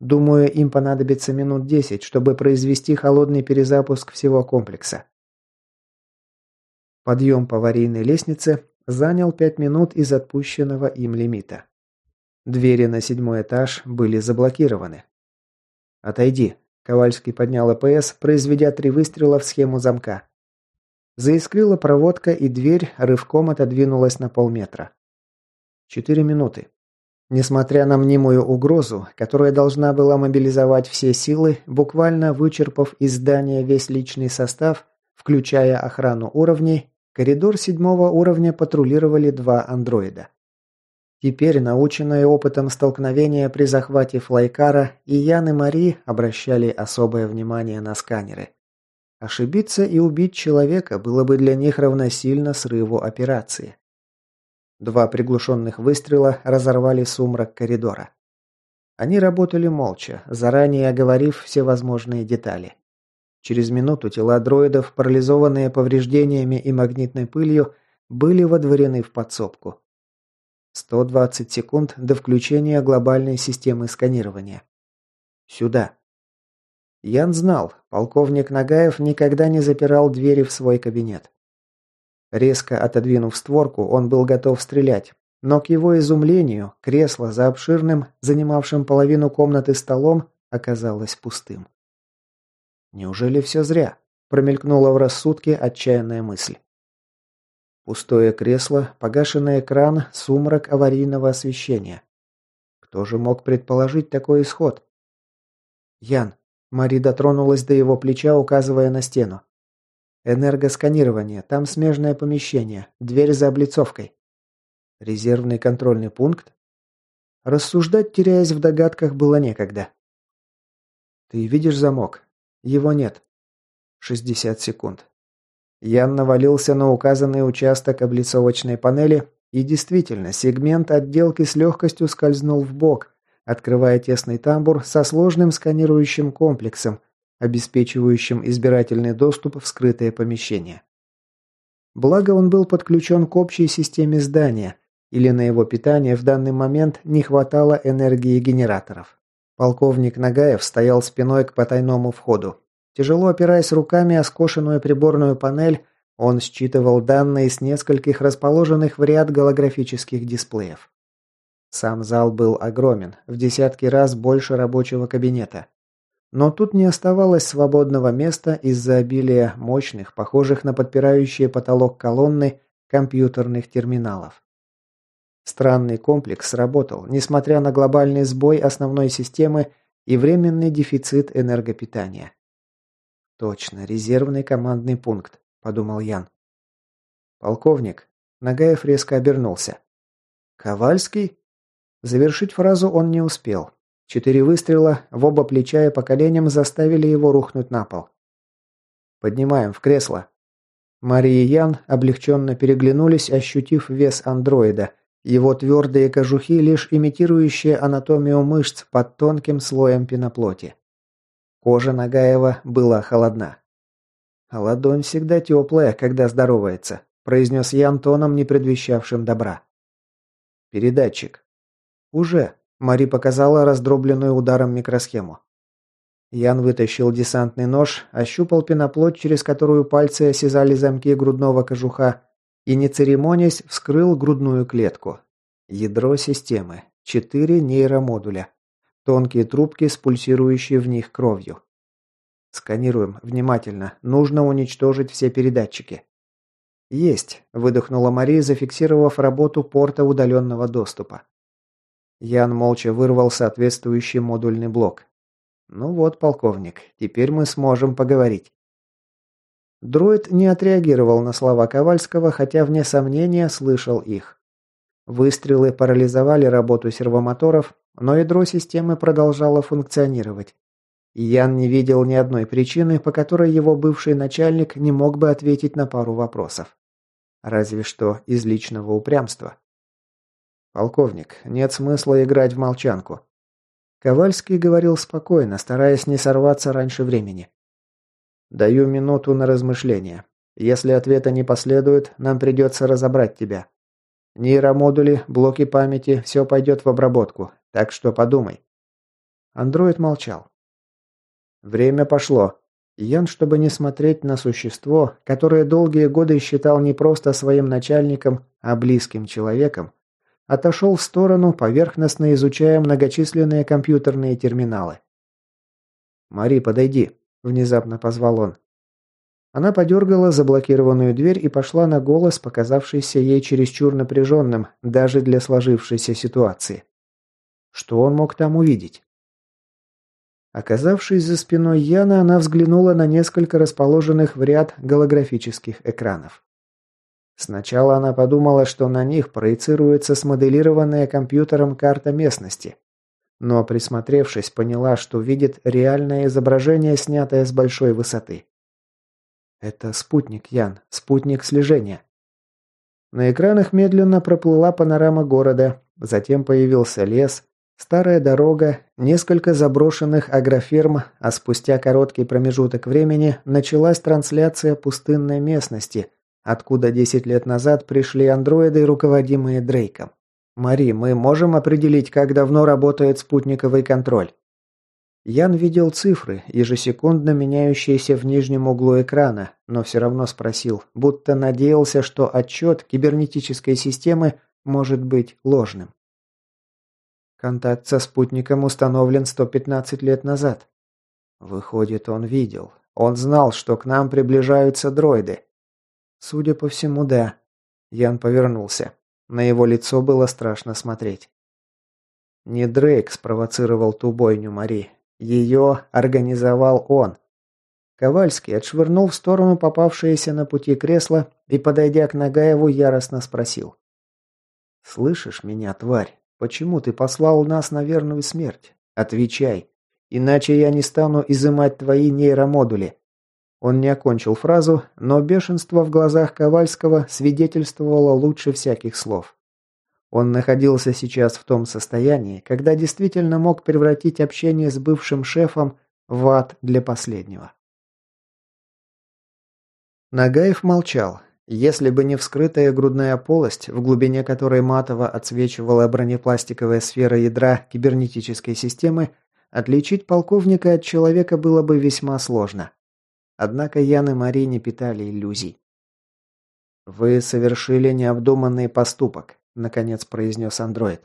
Думаю, им понадобится минут 10, чтобы произвести холодный перезапуск всего комплекса. Подъем по аварийной лестнице занял 5 минут из отпущенного им лимита. Двери на седьмой этаж были заблокированы. «Отойди», – Ковальский поднял АПС, произведя три выстрела в схему замка. Заискрила проводка, и дверь рывком отодвинулась на полметра. Четыре минуты. Несмотря на мнимую угрозу, которая должна была мобилизовать все силы, буквально вычерпав из здания весь личный состав, включая охрану уровней, коридор седьмого уровня патрулировали два андроида. Теперь, наученные опытом столкновения при захвате флайкара, и и Мари обращали особое внимание на сканеры. Ошибиться и убить человека было бы для них равносильно срыву операции. Два приглушенных выстрела разорвали сумрак коридора. Они работали молча, заранее оговорив все возможные детали. Через минуту тела дроидов, парализованные повреждениями и магнитной пылью, были водворены в подсобку. 120 секунд до включения глобальной системы сканирования. Сюда. Ян знал, полковник Нагаев никогда не запирал двери в свой кабинет. Резко отодвинув створку, он был готов стрелять, но к его изумлению кресло за обширным, занимавшим половину комнаты столом, оказалось пустым. «Неужели все зря?» – промелькнула в рассудке отчаянная мысль. Пустое кресло, погашенный экран, сумрак аварийного освещения. Кто же мог предположить такой исход? «Ян, Мари дотронулась до его плеча, указывая на стену. «Энергосканирование. Там смежное помещение. Дверь за облицовкой». «Резервный контрольный пункт?» Рассуждать, теряясь в догадках, было некогда. «Ты видишь замок? Его нет». «60 секунд». Ян навалился на указанный участок облицовочной панели, и действительно, сегмент отделки с легкостью скользнул в бок, открывая тесный тамбур со сложным сканирующим комплексом, обеспечивающим избирательный доступ в скрытое помещение. Благо он был подключен к общей системе здания, или на его питание в данный момент не хватало энергии генераторов. Полковник Нагаев стоял спиной к потайному входу. Тяжело опираясь руками о скошенную приборную панель, он считывал данные с нескольких расположенных в ряд голографических дисплеев. Сам зал был огромен, в десятки раз больше рабочего кабинета. Но тут не оставалось свободного места из-за обилия мощных, похожих на подпирающие потолок колонны, компьютерных терминалов. Странный комплекс сработал, несмотря на глобальный сбой основной системы и временный дефицит энергопитания. «Точно, резервный командный пункт», – подумал Ян. «Полковник». Нагаев резко обернулся. «Ковальский?» Завершить фразу он не успел. Четыре выстрела в оба плеча и по коленям заставили его рухнуть на пол. «Поднимаем в кресло». Мария и Ян облегченно переглянулись, ощутив вес андроида, его твердые кожухи, лишь имитирующие анатомию мышц под тонким слоем пеноплоти. Кожа Нагаева была холодна. «Ладонь всегда теплая, когда здоровается», – произнес Ян тоном, не предвещавшим добра. «Передатчик». «Уже», – Мари показала раздробленную ударом микросхему. Ян вытащил десантный нож, ощупал пеноплоть, через которую пальцы осязали замки грудного кожуха, и, не церемонясь, вскрыл грудную клетку. Ядро системы. Четыре нейромодуля. Тонкие трубки с пульсирующей в них кровью. Сканируем. Внимательно. Нужно уничтожить все передатчики. «Есть», – выдохнула Мария, зафиксировав работу порта удаленного доступа. Ян молча вырвал соответствующий модульный блок. «Ну вот, полковник, теперь мы сможем поговорить». Дроид не отреагировал на слова Ковальского, хотя, вне сомнения, слышал их. Выстрелы парализовали работу сервомоторов, но ядро системы продолжало функционировать. Ян не видел ни одной причины, по которой его бывший начальник не мог бы ответить на пару вопросов. Разве что из личного упрямства. «Полковник, нет смысла играть в молчанку». Ковальский говорил спокойно, стараясь не сорваться раньше времени. «Даю минуту на размышление. Если ответа не последует, нам придется разобрать тебя. Нейромодули, блоки памяти, все пойдет в обработку, так что подумай». Андроид молчал. Время пошло. Ян, чтобы не смотреть на существо, которое долгие годы считал не просто своим начальником, а близким человеком, отошел в сторону, поверхностно изучая многочисленные компьютерные терминалы. «Мари, подойди», – внезапно позвал он. Она подергала заблокированную дверь и пошла на голос, показавшийся ей чересчур напряженным, даже для сложившейся ситуации. Что он мог там увидеть? Оказавшись за спиной Яна, она взглянула на несколько расположенных в ряд голографических экранов. Сначала она подумала, что на них проецируется смоделированная компьютером карта местности. Но присмотревшись, поняла, что видит реальное изображение, снятое с большой высоты. Это спутник, Ян, спутник слежения. На экранах медленно проплыла панорама города, затем появился лес, Старая дорога, несколько заброшенных агроферм, а спустя короткий промежуток времени началась трансляция пустынной местности, откуда 10 лет назад пришли андроиды, руководимые Дрейком. «Мари, мы можем определить, как давно работает спутниковый контроль?» Ян видел цифры, ежесекундно меняющиеся в нижнем углу экрана, но все равно спросил, будто надеялся, что отчет кибернетической системы может быть ложным. Контакт со спутником установлен 115 лет назад. Выходит, он видел. Он знал, что к нам приближаются дроиды. Судя по всему, да. Ян повернулся. На его лицо было страшно смотреть. Не Дрейк спровоцировал ту бойню Мари. Ее организовал он. Ковальский отшвырнул в сторону попавшееся на пути кресло и, подойдя к Нагаеву, яростно спросил. «Слышишь меня, тварь? Почему ты послал нас на верную смерть? Отвечай. Иначе я не стану изымать твои нейромодули». Он не окончил фразу, но бешенство в глазах Ковальского свидетельствовало лучше всяких слов. Он находился сейчас в том состоянии, когда действительно мог превратить общение с бывшим шефом в ад для последнего. Нагаев молчал, если бы не вскрытая грудная полость, в глубине которой матово отсвечивала бронепластиковая сфера ядра кибернетической системы, отличить полковника от человека было бы весьма сложно. Однако Ян и Мари не питали иллюзий. «Вы совершили необдуманный поступок», – наконец произнес андроид.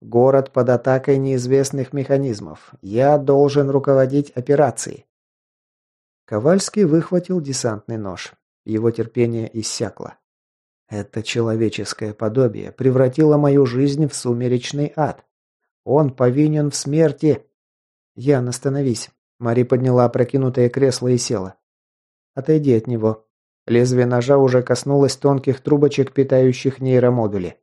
«Город под атакой неизвестных механизмов. Я должен руководить операцией». Ковальский выхватил десантный нож. Его терпение иссякло. Это человеческое подобие превратило мою жизнь в сумеречный ад. Он повинен в смерти. Ян, остановись. Мари подняла опрокинутое кресло и села. Отойди от него. Лезвие ножа уже коснулось тонких трубочек, питающих нейромодули.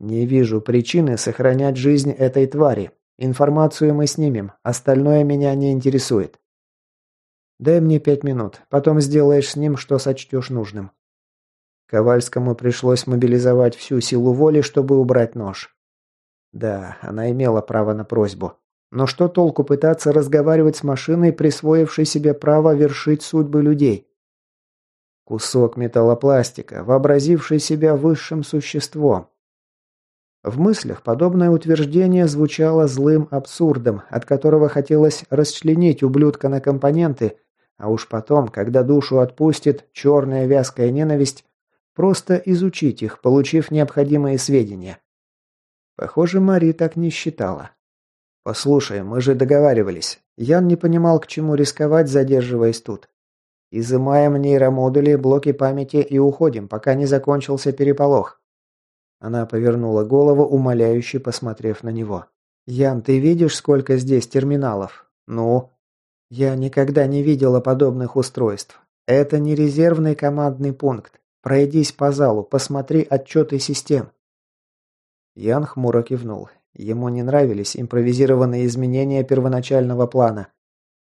Не вижу причины сохранять жизнь этой твари. Информацию мы снимем, остальное меня не интересует. Дай мне пять минут, потом сделаешь с ним, что сочтешь нужным». Ковальскому пришлось мобилизовать всю силу воли, чтобы убрать нож. Да, она имела право на просьбу. Но что толку пытаться разговаривать с машиной, присвоившей себе право вершить судьбы людей? Кусок металлопластика, вообразивший себя высшим существом. В мыслях подобное утверждение звучало злым абсурдом, от которого хотелось расчленить ублюдка на компоненты а уж потом, когда душу отпустит черная вязкая ненависть, просто изучить их, получив необходимые сведения. Похоже, Мари так не считала. «Послушай, мы же договаривались. Ян не понимал, к чему рисковать, задерживаясь тут. Изымаем нейромодули, блоки памяти и уходим, пока не закончился переполох. Она повернула голову, умоляюще посмотрев на него. «Ян, ты видишь, сколько здесь терминалов? Ну?» «Я никогда не видела подобных устройств. Это не резервный командный пункт. Пройдись по залу, посмотри отчеты систем». Ян хмуро кивнул. Ему не нравились импровизированные изменения первоначального плана.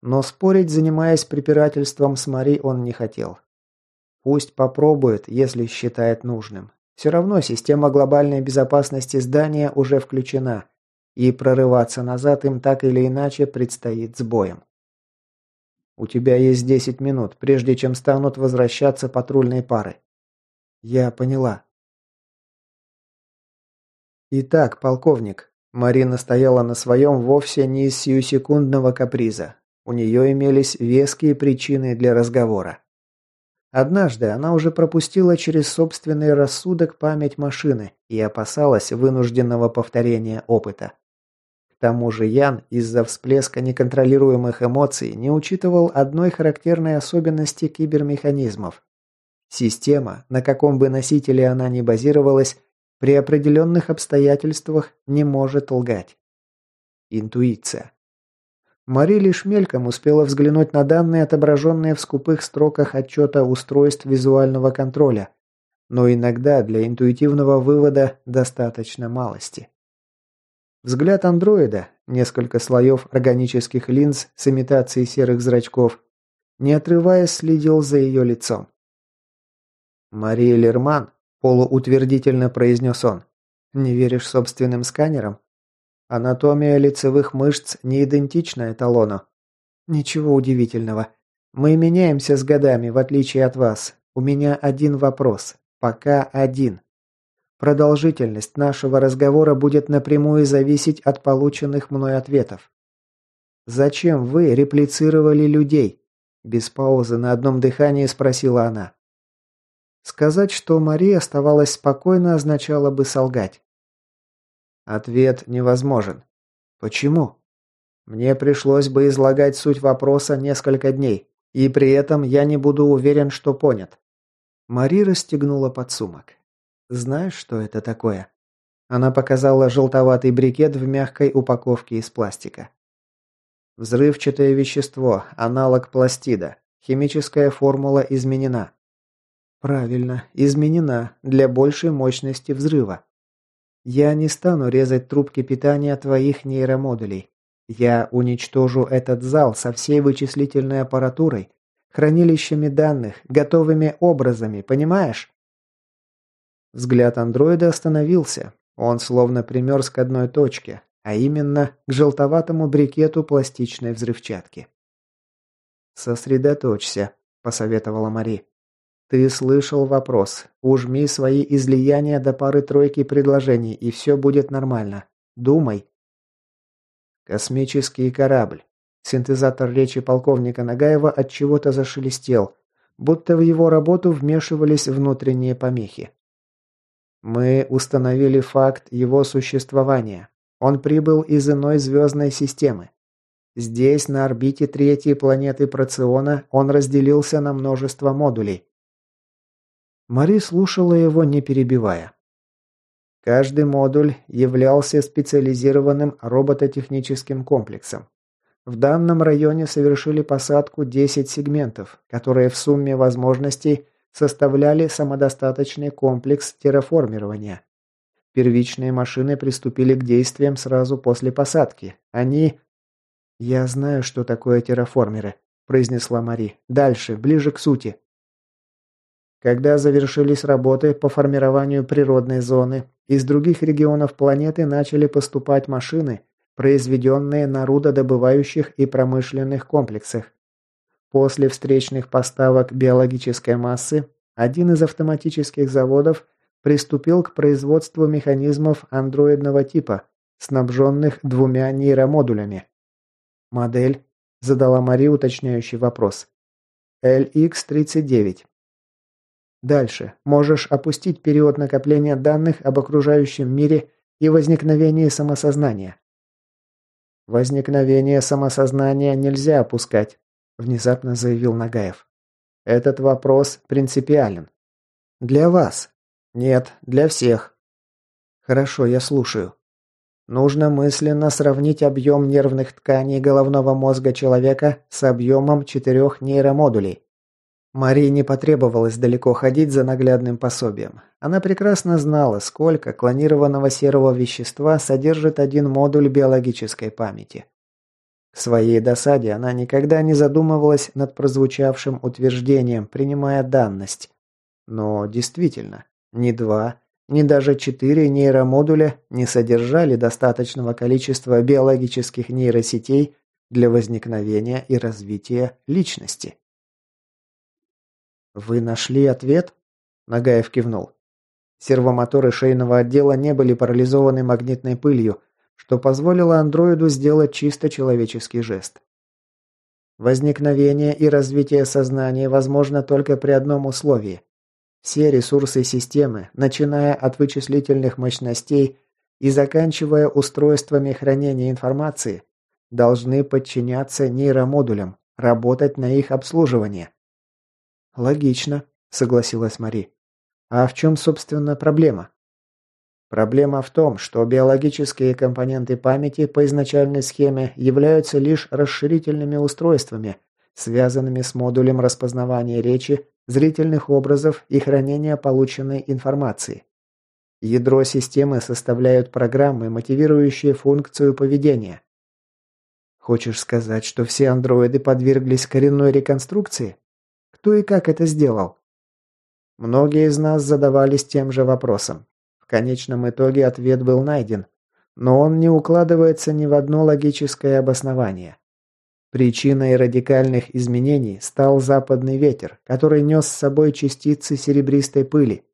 Но спорить, занимаясь препирательством с Мари, он не хотел. Пусть попробует, если считает нужным. Все равно система глобальной безопасности здания уже включена, и прорываться назад им так или иначе предстоит с боем. У тебя есть 10 минут, прежде чем станут возвращаться патрульные пары. Я поняла. Итак, полковник, Марина стояла на своем вовсе не из сиюсекундного каприза. У нее имелись веские причины для разговора. Однажды она уже пропустила через собственный рассудок память машины и опасалась вынужденного повторения опыта. К тому же Ян из-за всплеска неконтролируемых эмоций не учитывал одной характерной особенности кибермеханизмов. Система, на каком бы носителе она ни базировалась, при определенных обстоятельствах не может лгать. Интуиция. Мари лишь успела взглянуть на данные, отображенные в скупых строках отчета устройств визуального контроля, но иногда для интуитивного вывода достаточно малости. Взгляд андроида, несколько слоев органических линз с имитацией серых зрачков, не отрываясь следил за ее лицом. «Мария Лерман», – полуутвердительно произнес он, – «не веришь собственным сканерам?» Анатомия лицевых мышц не идентична эталону. Ничего удивительного. Мы меняемся с годами, в отличие от вас. У меня один вопрос. Пока один. Продолжительность нашего разговора будет напрямую зависеть от полученных мной ответов. Зачем вы реплицировали людей? Без паузы на одном дыхании спросила она. Сказать, что Мария оставалась спокойно, означало бы солгать. Ответ невозможен. Почему? Мне пришлось бы излагать суть вопроса несколько дней, и при этом я не буду уверен, что понят. Мари расстегнула подсумок. Знаешь, что это такое? Она показала желтоватый брикет в мягкой упаковке из пластика. Взрывчатое вещество, аналог пластида. Химическая формула изменена. Правильно, изменена для большей мощности взрыва. Я не стану резать трубки питания твоих нейромодулей. Я уничтожу этот зал со всей вычислительной аппаратурой, хранилищами данных, готовыми образами, понимаешь? Взгляд андроида остановился. Он словно примерз к одной точке, а именно к желтоватому брикету пластичной взрывчатки. «Сосредоточься», – посоветовала Мари. Ты слышал вопрос. Ужми свои излияния до пары-тройки предложений, и все будет нормально. Думай. Космический корабль. Синтезатор речи полковника Нагаева от чего-то зашелестел, будто в его работу вмешивались внутренние помехи. Мы установили факт его существования. Он прибыл из иной звездной системы. Здесь, на орбите третьей планеты Проциона, он разделился на множество модулей. Мари слушала его, не перебивая. Каждый модуль являлся специализированным робототехническим комплексом. В данном районе совершили посадку 10 сегментов, которые в сумме возможностей составляли самодостаточный комплекс терраформирования. Первичные машины приступили к действиям сразу после посадки. Они... «Я знаю, что такое терраформеры», – произнесла Мари. «Дальше, ближе к сути». Когда завершились работы по формированию природной зоны, из других регионов планеты начали поступать машины, произведенные на рудодобывающих и промышленных комплексах. После встречных поставок биологической массы, один из автоматических заводов приступил к производству механизмов андроидного типа, снабженных двумя нейромодулями. «Модель?» – задала Мари уточняющий вопрос. LX-39. Дальше. Можешь опустить период накопления данных об окружающем мире и возникновении самосознания. Возникновение самосознания нельзя опускать, внезапно заявил Нагаев. Этот вопрос принципиален. Для вас. Нет, для всех. Хорошо, я слушаю. Нужно мысленно сравнить объем нервных тканей головного мозга человека с объемом четырех нейромодулей. Марии не потребовалось далеко ходить за наглядным пособием. Она прекрасно знала, сколько клонированного серого вещества содержит один модуль биологической памяти. К своей досаде она никогда не задумывалась над прозвучавшим утверждением, принимая данность. Но действительно, ни два, ни даже четыре нейромодуля не содержали достаточного количества биологических нейросетей для возникновения и развития личности. «Вы нашли ответ?» – Нагаев кивнул. Сервомоторы шейного отдела не были парализованы магнитной пылью, что позволило андроиду сделать чисто человеческий жест. Возникновение и развитие сознания возможно только при одном условии. Все ресурсы системы, начиная от вычислительных мощностей и заканчивая устройствами хранения информации, должны подчиняться нейромодулям, работать на их обслуживание. «Логично», – согласилась Мари. «А в чем, собственно, проблема?» Проблема в том, что биологические компоненты памяти по изначальной схеме являются лишь расширительными устройствами, связанными с модулем распознавания речи, зрительных образов и хранения полученной информации. Ядро системы составляют программы, мотивирующие функцию поведения. Хочешь сказать, что все андроиды подверглись коренной реконструкции? Кто и как это сделал? Многие из нас задавались тем же вопросом. В конечном итоге ответ был найден, но он не укладывается ни в одно логическое обоснование. Причиной радикальных изменений стал западный ветер, который нес с собой частицы серебристой пыли.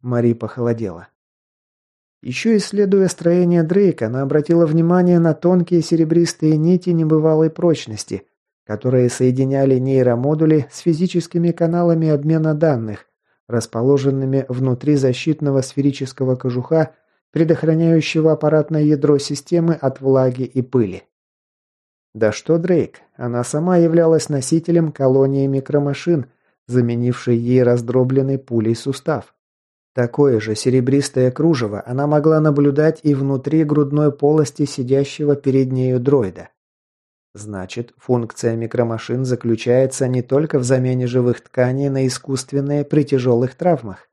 Мари похолодела. Еще исследуя строение Дрейка, она обратила внимание на тонкие серебристые нити небывалой прочности, которые соединяли нейромодули с физическими каналами обмена данных, расположенными внутри защитного сферического кожуха, предохраняющего аппаратное ядро системы от влаги и пыли. Да что Дрейк, она сама являлась носителем колонии микромашин, заменившей ей раздробленный пулей сустав. Такое же серебристое кружево она могла наблюдать и внутри грудной полости сидящего перед нею дроида. Значит, функция микромашин заключается не только в замене живых тканей на искусственные при тяжелых травмах.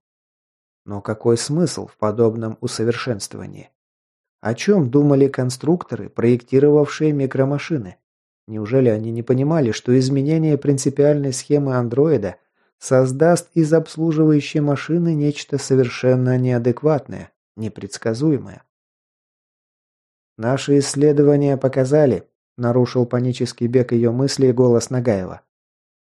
Но какой смысл в подобном усовершенствовании? О чем думали конструкторы, проектировавшие микромашины? Неужели они не понимали, что изменение принципиальной схемы андроида создаст из обслуживающей машины нечто совершенно неадекватное, непредсказуемое? Наши исследования показали, Нарушил панический бег ее мыслей голос Нагаева.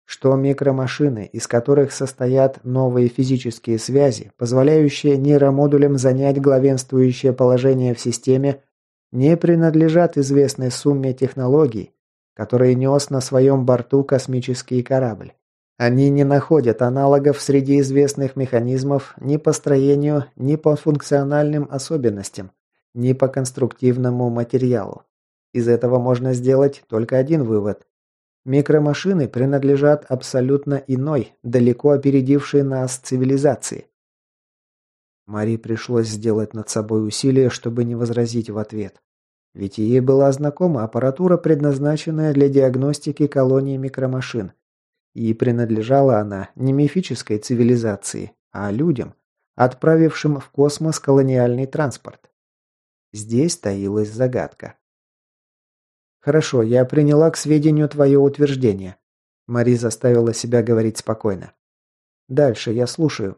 Что микромашины, из которых состоят новые физические связи, позволяющие нейромодулям занять главенствующее положение в системе, не принадлежат известной сумме технологий, которые нес на своем борту космический корабль. Они не находят аналогов среди известных механизмов ни по строению, ни по функциональным особенностям, ни по конструктивному материалу. Из этого можно сделать только один вывод. Микромашины принадлежат абсолютно иной, далеко опередившей нас цивилизации. Мари пришлось сделать над собой усилие, чтобы не возразить в ответ. Ведь ей была знакома аппаратура, предназначенная для диагностики колонии микромашин. И принадлежала она не мифической цивилизации, а людям, отправившим в космос колониальный транспорт. Здесь таилась загадка. «Хорошо, я приняла к сведению твое утверждение». Мари заставила себя говорить спокойно. «Дальше, я слушаю».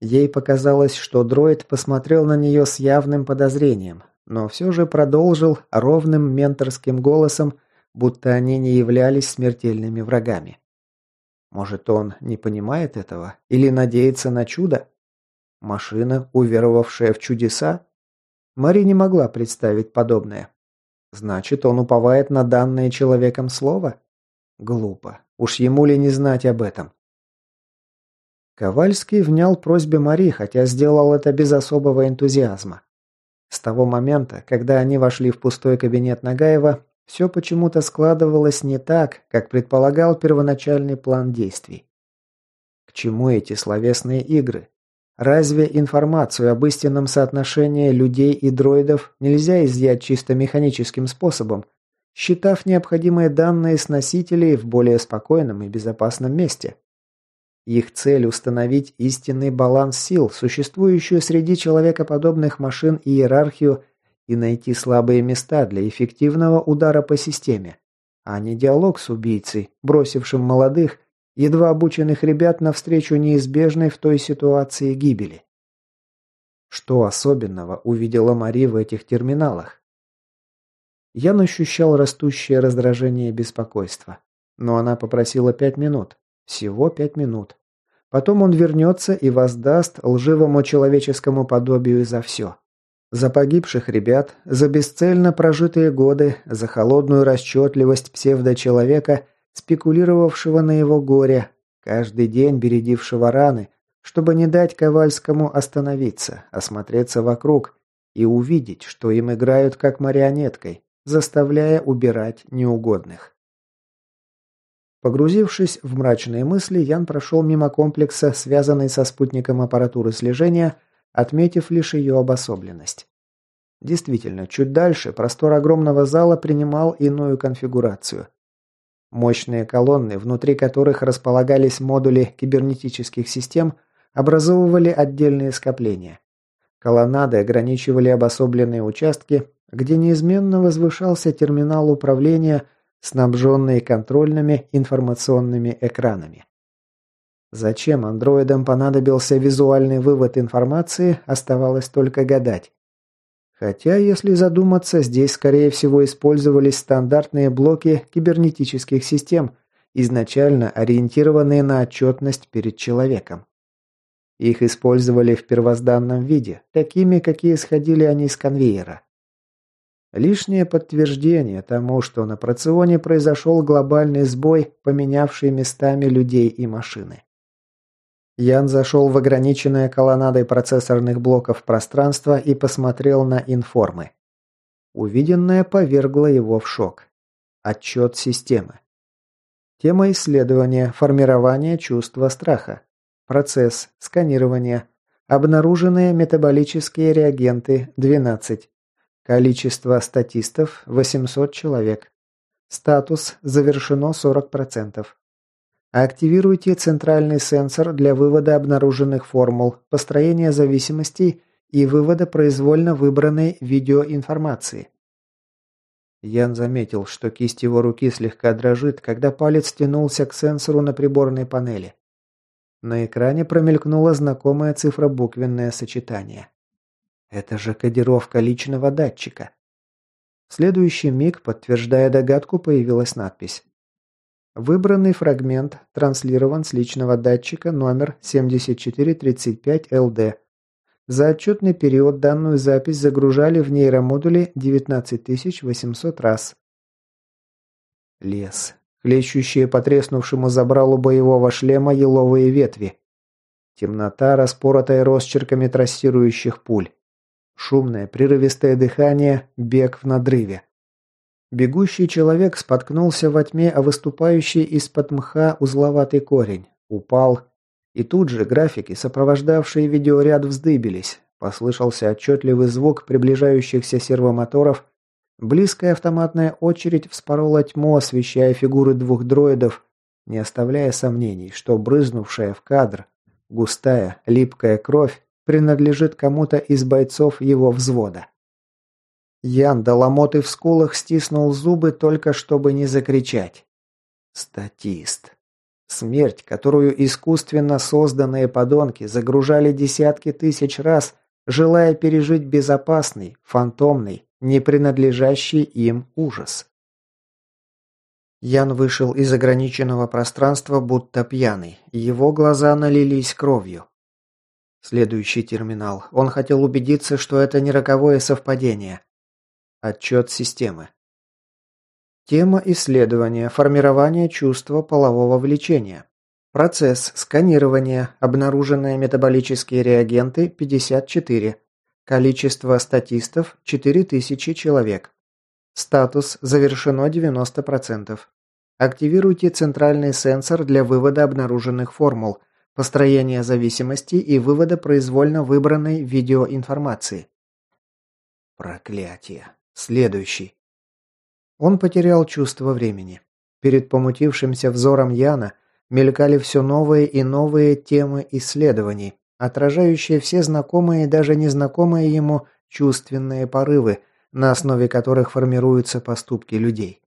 Ей показалось, что дроид посмотрел на нее с явным подозрением, но все же продолжил ровным менторским голосом, будто они не являлись смертельными врагами. Может, он не понимает этого или надеется на чудо? Машина, уверовавшая в чудеса? Мари не могла представить подобное. Значит, он уповает на данное человеком слово? Глупо. Уж ему ли не знать об этом? Ковальский внял просьбе Мари, хотя сделал это без особого энтузиазма. С того момента, когда они вошли в пустой кабинет Нагаева, Все почему-то складывалось не так, как предполагал первоначальный план действий. К чему эти словесные игры? Разве информацию об истинном соотношении людей и дроидов нельзя изъять чисто механическим способом, считав необходимые данные с носителей в более спокойном и безопасном месте? Их цель – установить истинный баланс сил, существующую среди человекоподобных машин и иерархию, и найти слабые места для эффективного удара по системе, а не диалог с убийцей, бросившим молодых, едва обученных ребят навстречу неизбежной в той ситуации гибели. Что особенного увидела Мари в этих терминалах? Ян ощущал растущее раздражение и беспокойство. Но она попросила пять минут. Всего пять минут. Потом он вернется и воздаст лживому человеческому подобию за все. За погибших ребят, за бесцельно прожитые годы, за холодную расчетливость псевдочеловека, спекулировавшего на его горе, каждый день бередившего раны, чтобы не дать Ковальскому остановиться, осмотреться вокруг и увидеть, что им играют как марионеткой, заставляя убирать неугодных. Погрузившись в мрачные мысли, Ян прошел мимо комплекса, связанный со спутником аппаратуры слежения, отметив лишь ее обособленность. Действительно, чуть дальше простор огромного зала принимал иную конфигурацию. Мощные колонны, внутри которых располагались модули кибернетических систем, образовывали отдельные скопления. Колоннады ограничивали обособленные участки, где неизменно возвышался терминал управления – снабженные контрольными информационными экранами. Зачем андроидам понадобился визуальный вывод информации, оставалось только гадать. Хотя, если задуматься, здесь, скорее всего, использовались стандартные блоки кибернетических систем, изначально ориентированные на отчетность перед человеком. Их использовали в первозданном виде, такими, какие исходили они с конвейера. Лишнее подтверждение тому, что на проционе произошел глобальный сбой, поменявший местами людей и машины. Ян зашел в ограниченное колоннадой процессорных блоков пространство и посмотрел на информы. Увиденное повергло его в шок. Отчет системы. Тема исследования – формирование чувства страха. Процесс – сканирование. Обнаруженные метаболические реагенты – 12. Количество статистов – 800 человек. Статус завершено 40%. Активируйте центральный сенсор для вывода обнаруженных формул, построения зависимостей и вывода произвольно выбранной видеоинформации. Ян заметил, что кисть его руки слегка дрожит, когда палец тянулся к сенсору на приборной панели. На экране промелькнуло знакомое цифробуквенное сочетание. Это же кодировка личного датчика. В следующий миг, подтверждая догадку, появилась надпись. Выбранный фрагмент транслирован с личного датчика номер 7435LD. За отчетный период данную запись загружали в нейромодуле 19800 раз. Лес. Хлещущие по треснувшему забралу боевого шлема еловые ветви. Темнота, распоротая росчерками трассирующих пуль. Шумное, прерывистое дыхание, бег в надрыве. Бегущий человек споткнулся во тьме о выступающий из-под мха узловатый корень, упал, и тут же графики, сопровождавшие видеоряд, вздыбились. Послышался отчетливый звук приближающихся сервомоторов. Близкая автоматная очередь вспорола тьму, освещая фигуры двух дроидов, не оставляя сомнений, что брызнувшая в кадр, густая, липкая кровь принадлежит кому-то из бойцов его взвода. Ян до ломоты в скулах стиснул зубы только чтобы не закричать. Статист. Смерть, которую искусственно созданные подонки загружали десятки тысяч раз, желая пережить безопасный, фантомный, не принадлежащий им ужас. Ян вышел из ограниченного пространства, будто пьяный. Его глаза налились кровью. Следующий терминал. Он хотел убедиться, что это не роковое совпадение. Отчет системы. Тема исследования. Формирование чувства полового влечения. Процесс сканирования. Обнаруженные метаболические реагенты 54. Количество статистов 4000 человек. Статус «Завершено 90%». Активируйте центральный сенсор для вывода обнаруженных формул, построения зависимости и вывода произвольно выбранной видеоинформации. Проклятие. Следующий. Он потерял чувство времени. Перед помутившимся взором Яна мелькали все новые и новые темы исследований, отражающие все знакомые и даже незнакомые ему чувственные порывы, на основе которых формируются поступки людей.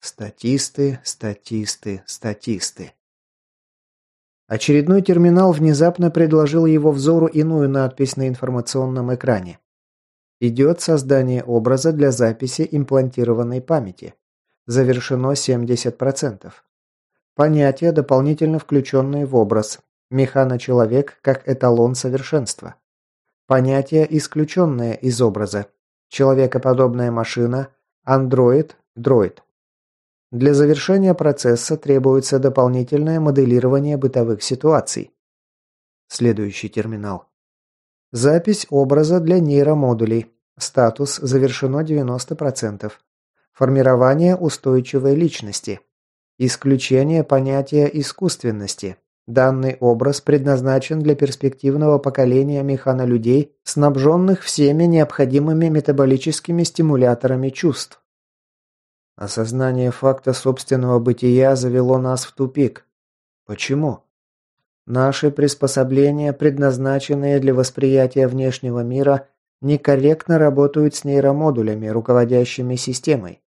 Статисты, статисты, статисты. Очередной терминал внезапно предложил его взору иную надпись на информационном экране. Идет создание образа для записи имплантированной памяти. Завершено 70%. Понятия, дополнительно включенные в образ. Механочеловек как эталон совершенства. Понятие, исключенное из образа. Человекоподобная машина, андроид, дроид. Для завершения процесса требуется дополнительное моделирование бытовых ситуаций. Следующий терминал. Запись образа для нейромодулей. Статус завершено 90%. Формирование устойчивой личности. Исключение понятия искусственности. Данный образ предназначен для перспективного поколения механолюдей, снабженных всеми необходимыми метаболическими стимуляторами чувств. Осознание факта собственного бытия завело нас в тупик. Почему? Наши приспособления, предназначенные для восприятия внешнего мира, некорректно работают с нейромодулями, руководящими системой.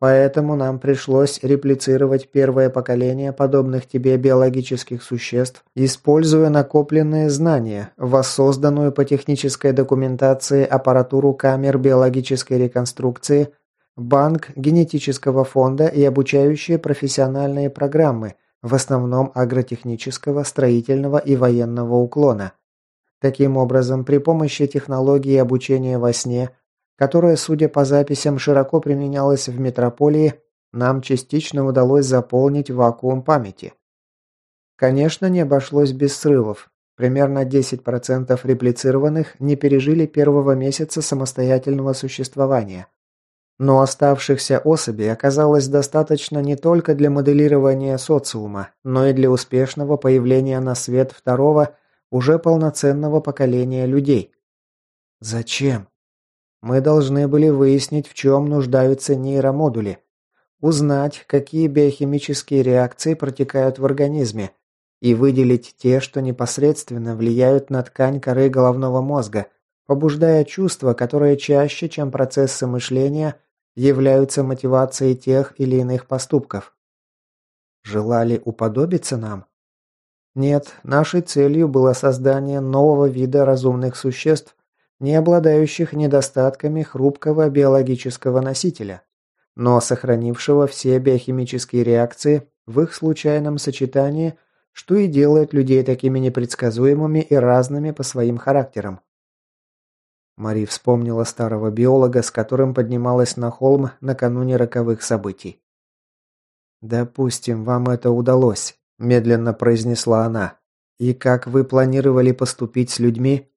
Поэтому нам пришлось реплицировать первое поколение подобных тебе биологических существ, используя накопленные знания, воссозданную по технической документации аппаратуру камер биологической реконструкции, банк генетического фонда и обучающие профессиональные программы – в основном агротехнического, строительного и военного уклона. Таким образом, при помощи технологии обучения во сне, которая, судя по записям, широко применялась в метрополии, нам частично удалось заполнить вакуум памяти. Конечно, не обошлось без срывов. Примерно 10% реплицированных не пережили первого месяца самостоятельного существования. Но оставшихся особей оказалось достаточно не только для моделирования социума, но и для успешного появления на свет второго, уже полноценного поколения людей. Зачем? Мы должны были выяснить, в чем нуждаются нейромодули, узнать, какие биохимические реакции протекают в организме, и выделить те, что непосредственно влияют на ткань коры головного мозга, побуждая чувства, которые чаще, чем процессы мышления, являются мотивацией тех или иных поступков. Желали уподобиться нам? Нет, нашей целью было создание нового вида разумных существ, не обладающих недостатками хрупкого биологического носителя, но сохранившего все биохимические реакции в их случайном сочетании, что и делает людей такими непредсказуемыми и разными по своим характерам. Мари вспомнила старого биолога, с которым поднималась на холм накануне роковых событий. «Допустим, вам это удалось», – медленно произнесла она. «И как вы планировали поступить с людьми?»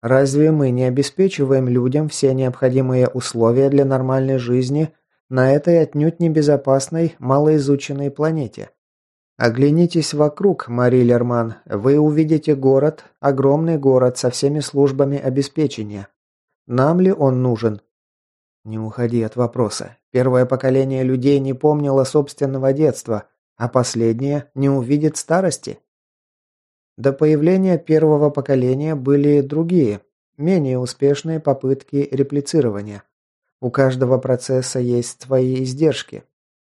«Разве мы не обеспечиваем людям все необходимые условия для нормальной жизни на этой отнюдь небезопасной, малоизученной планете?» Оглянитесь вокруг, Мари Лерман. Вы увидите город, огромный город со всеми службами обеспечения. Нам ли он нужен? Не уходи от вопроса. Первое поколение людей не помнило собственного детства, а последнее не увидит старости. До появления первого поколения были другие, менее успешные попытки реплицирования. У каждого процесса есть свои издержки.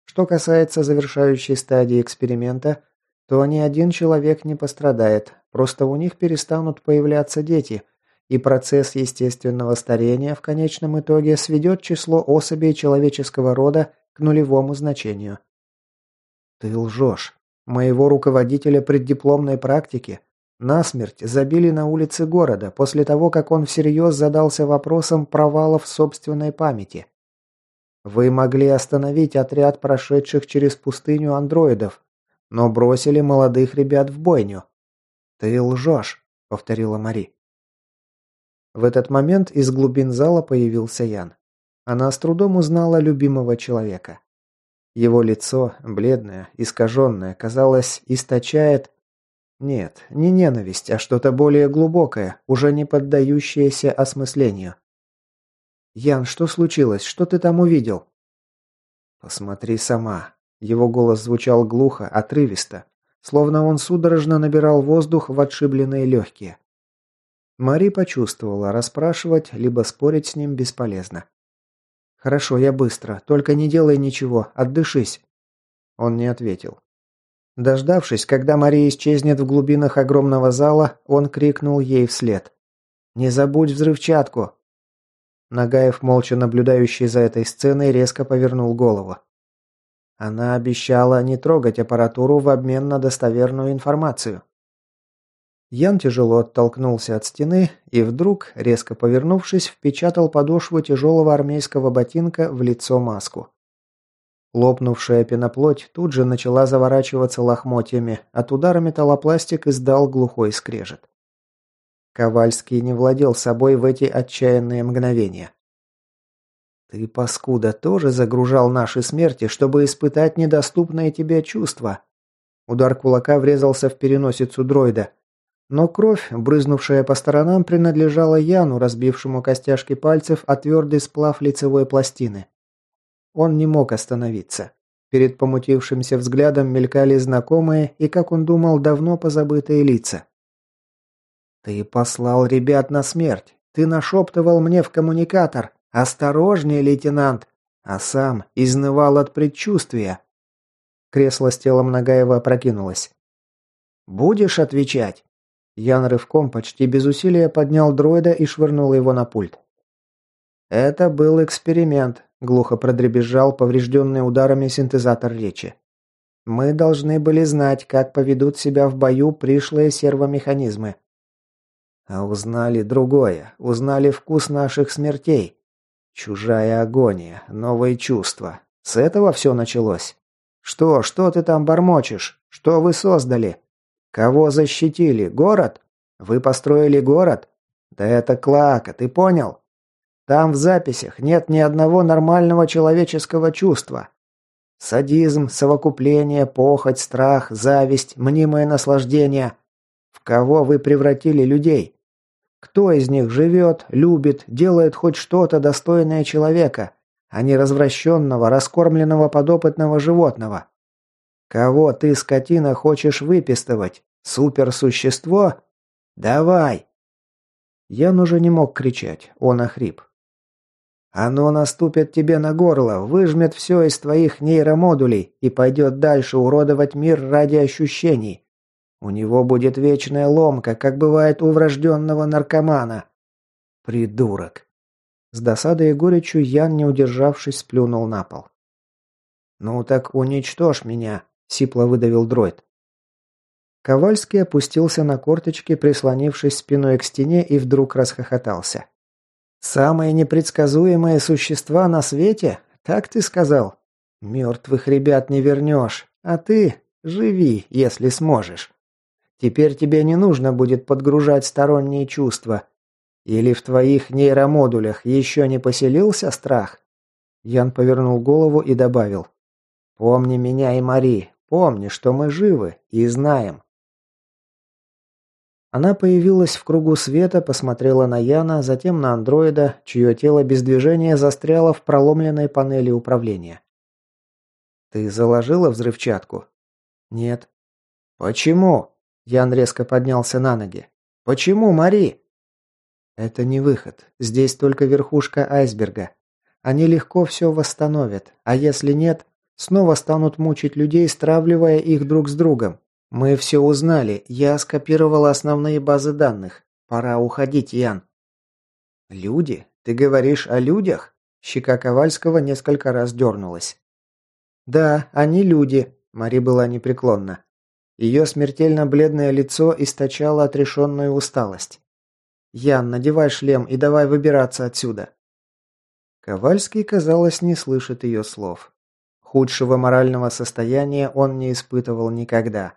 Что касается завершающей стадии эксперимента, то ни один человек не пострадает, просто у них перестанут появляться дети, и процесс естественного старения в конечном итоге сведет число особей человеческого рода к нулевому значению. Ты лжешь. Моего руководителя преддипломной практики насмерть забили на улице города после того, как он всерьез задался вопросом провалов собственной памяти. Вы могли остановить отряд прошедших через пустыню андроидов, но бросили молодых ребят в бойню. Ты лжешь, повторила Мари. В этот момент из глубин зала появился Ян. Она с трудом узнала любимого человека. Его лицо, бледное, искаженное, казалось, источает... Нет, не ненависть, а что-то более глубокое, уже не поддающееся осмыслению. «Ян, что случилось? Что ты там увидел?» «Посмотри сама». Его голос звучал глухо, отрывисто, словно он судорожно набирал воздух в отшибленные легкие. Мари почувствовала, расспрашивать, либо спорить с ним бесполезно. «Хорошо, я быстро. Только не делай ничего. Отдышись». Он не ответил. Дождавшись, когда Мария исчезнет в глубинах огромного зала, он крикнул ей вслед. «Не забудь взрывчатку!» Нагаев, молча наблюдающий за этой сценой, резко повернул голову. Она обещала не трогать аппаратуру в обмен на достоверную информацию. Ян тяжело оттолкнулся от стены и вдруг, резко повернувшись, впечатал подошву тяжелого армейского ботинка в лицо маску. Лопнувшая пеноплоть тут же начала заворачиваться лохмотьями, от удара металлопластик издал глухой скрежет. Ковальский не владел собой в эти отчаянные мгновения. «Ты, паскуда, тоже загружал наши смерти, чтобы испытать недоступное тебе чувство?» Удар кулака врезался в переносицу дроида. Но кровь, брызнувшая по сторонам, принадлежала Яну, разбившему костяшки пальцев о твердый сплав лицевой пластины. Он не мог остановиться. Перед помутившимся взглядом мелькали знакомые и, как он думал, давно позабытые лица. «Ты послал ребят на смерть. Ты нашептывал мне в коммуникатор. Осторожнее, лейтенант!» А сам изнывал от предчувствия. Кресло с телом Нагаева опрокинулось. «Будешь отвечать?» Ян рывком почти без усилия поднял дроида и швырнул его на пульт. «Это был эксперимент», – глухо продребезжал поврежденный ударами синтезатор речи. «Мы должны были знать, как поведут себя в бою пришлые сервомеханизмы. А узнали другое, узнали вкус наших смертей. Чужая агония, новые чувства. С этого все началось. Что, что ты там бормочешь? Что вы создали?» Кого защитили? Город? Вы построили город? Да это клака, ты понял? Там в записях нет ни одного нормального человеческого чувства. Садизм, совокупление, похоть, страх, зависть, мнимое наслаждение. В кого вы превратили людей? Кто из них живет, любит, делает хоть что-то достойное человека, а не развращенного, раскормленного подопытного животного? Кого ты, скотина, хочешь выпистывать? Суперсущество? Давай!» Ян уже не мог кричать, он охрип. «Оно наступит тебе на горло, выжмет все из твоих нейромодулей и пойдет дальше уродовать мир ради ощущений. У него будет вечная ломка, как бывает у врожденного наркомана. Придурок!» С досадой и горечью Ян, не удержавшись, сплюнул на пол. «Ну так уничтожь меня!» Сипло выдавил дроид. Ковальский опустился на корточки, прислонившись спиной к стене, и вдруг расхохотался. «Самые непредсказуемые существа на свете? Так ты сказал? Мертвых ребят не вернешь, а ты живи, если сможешь. Теперь тебе не нужно будет подгружать сторонние чувства. Или в твоих нейромодулях еще не поселился страх?» Ян повернул голову и добавил. «Помни меня и Мари, Помни, что мы живы и знаем. Она появилась в кругу света, посмотрела на Яна, затем на андроида, чье тело без движения застряло в проломленной панели управления. «Ты заложила взрывчатку?» «Нет». «Почему?» Ян резко поднялся на ноги. «Почему, Мари?» «Это не выход. Здесь только верхушка айсберга. Они легко все восстановят, а если нет, Снова станут мучить людей, стравливая их друг с другом. Мы все узнали. Я скопировал основные базы данных. Пора уходить, Ян. Люди? Ты говоришь о людях? Щека Ковальского несколько раз дернулась. Да, они люди. Мари была непреклонна. Ее смертельно бледное лицо источало отрешенную усталость. «Ян, надевай шлем и давай выбираться отсюда». Ковальский, казалось, не слышит ее слов. Худшего морального состояния он не испытывал никогда.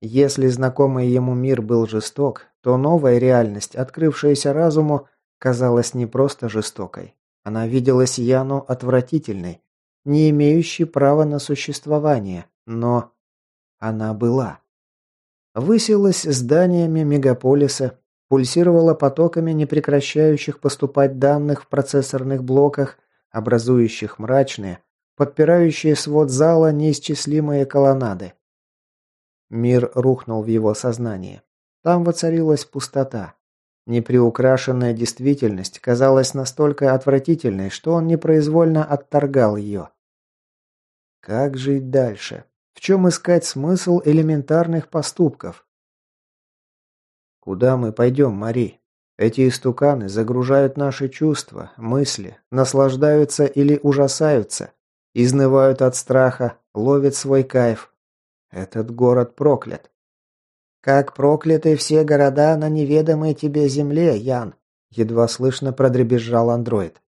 Если знакомый ему мир был жесток, то новая реальность, открывшаяся разуму, казалась не просто жестокой. Она виделась Яну отвратительной, не имеющей права на существование, но она была. Высилась зданиями мегаполиса, пульсировала потоками непрекращающих поступать данных в процессорных блоках, образующих мрачные, подпирающие свод зала неисчислимые колоннады. Мир рухнул в его сознании. Там воцарилась пустота. Неприукрашенная действительность казалась настолько отвратительной, что он непроизвольно отторгал ее. Как жить дальше? В чем искать смысл элементарных поступков? Куда мы пойдем, Мари? Эти истуканы загружают наши чувства, мысли, наслаждаются или ужасаются, изнывают от страха, ловят свой кайф. Этот город проклят. «Как прокляты все города на неведомой тебе земле, Ян!» Едва слышно продребезжал андроид.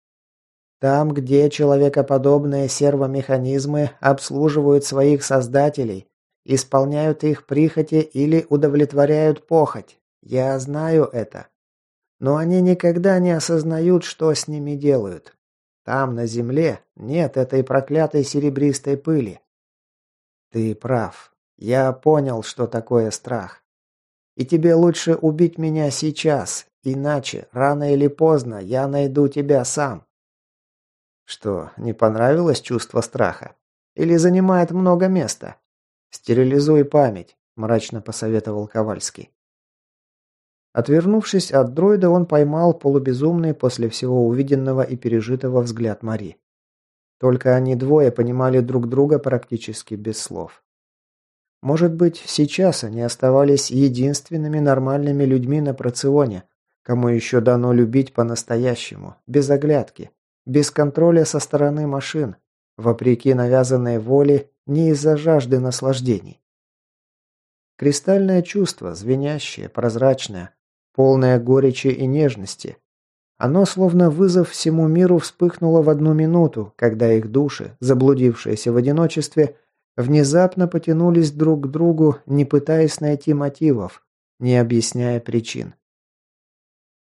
«Там, где человекоподобные сервомеханизмы обслуживают своих создателей, исполняют их прихоти или удовлетворяют похоть. Я знаю это. Но они никогда не осознают, что с ними делают. Там, на земле, нет этой проклятой серебристой пыли. Ты прав. Я понял, что такое страх. И тебе лучше убить меня сейчас, иначе, рано или поздно, я найду тебя сам. Что, не понравилось чувство страха? Или занимает много места? Стерилизуй память, мрачно посоветовал Ковальский. Отвернувшись от дроида, он поймал полубезумный после всего увиденного и пережитого взгляд Мари. Только они двое понимали друг друга практически без слов. Может быть, сейчас они оставались единственными нормальными людьми на Проционе, кому еще дано любить по-настоящему, без оглядки, без контроля со стороны машин, вопреки навязанной воле, не из-за жажды наслаждений. Кристальное чувство, звенящее, прозрачное, полное горечи и нежности. Оно, словно вызов всему миру, вспыхнуло в одну минуту, когда их души, заблудившиеся в одиночестве, внезапно потянулись друг к другу, не пытаясь найти мотивов, не объясняя причин.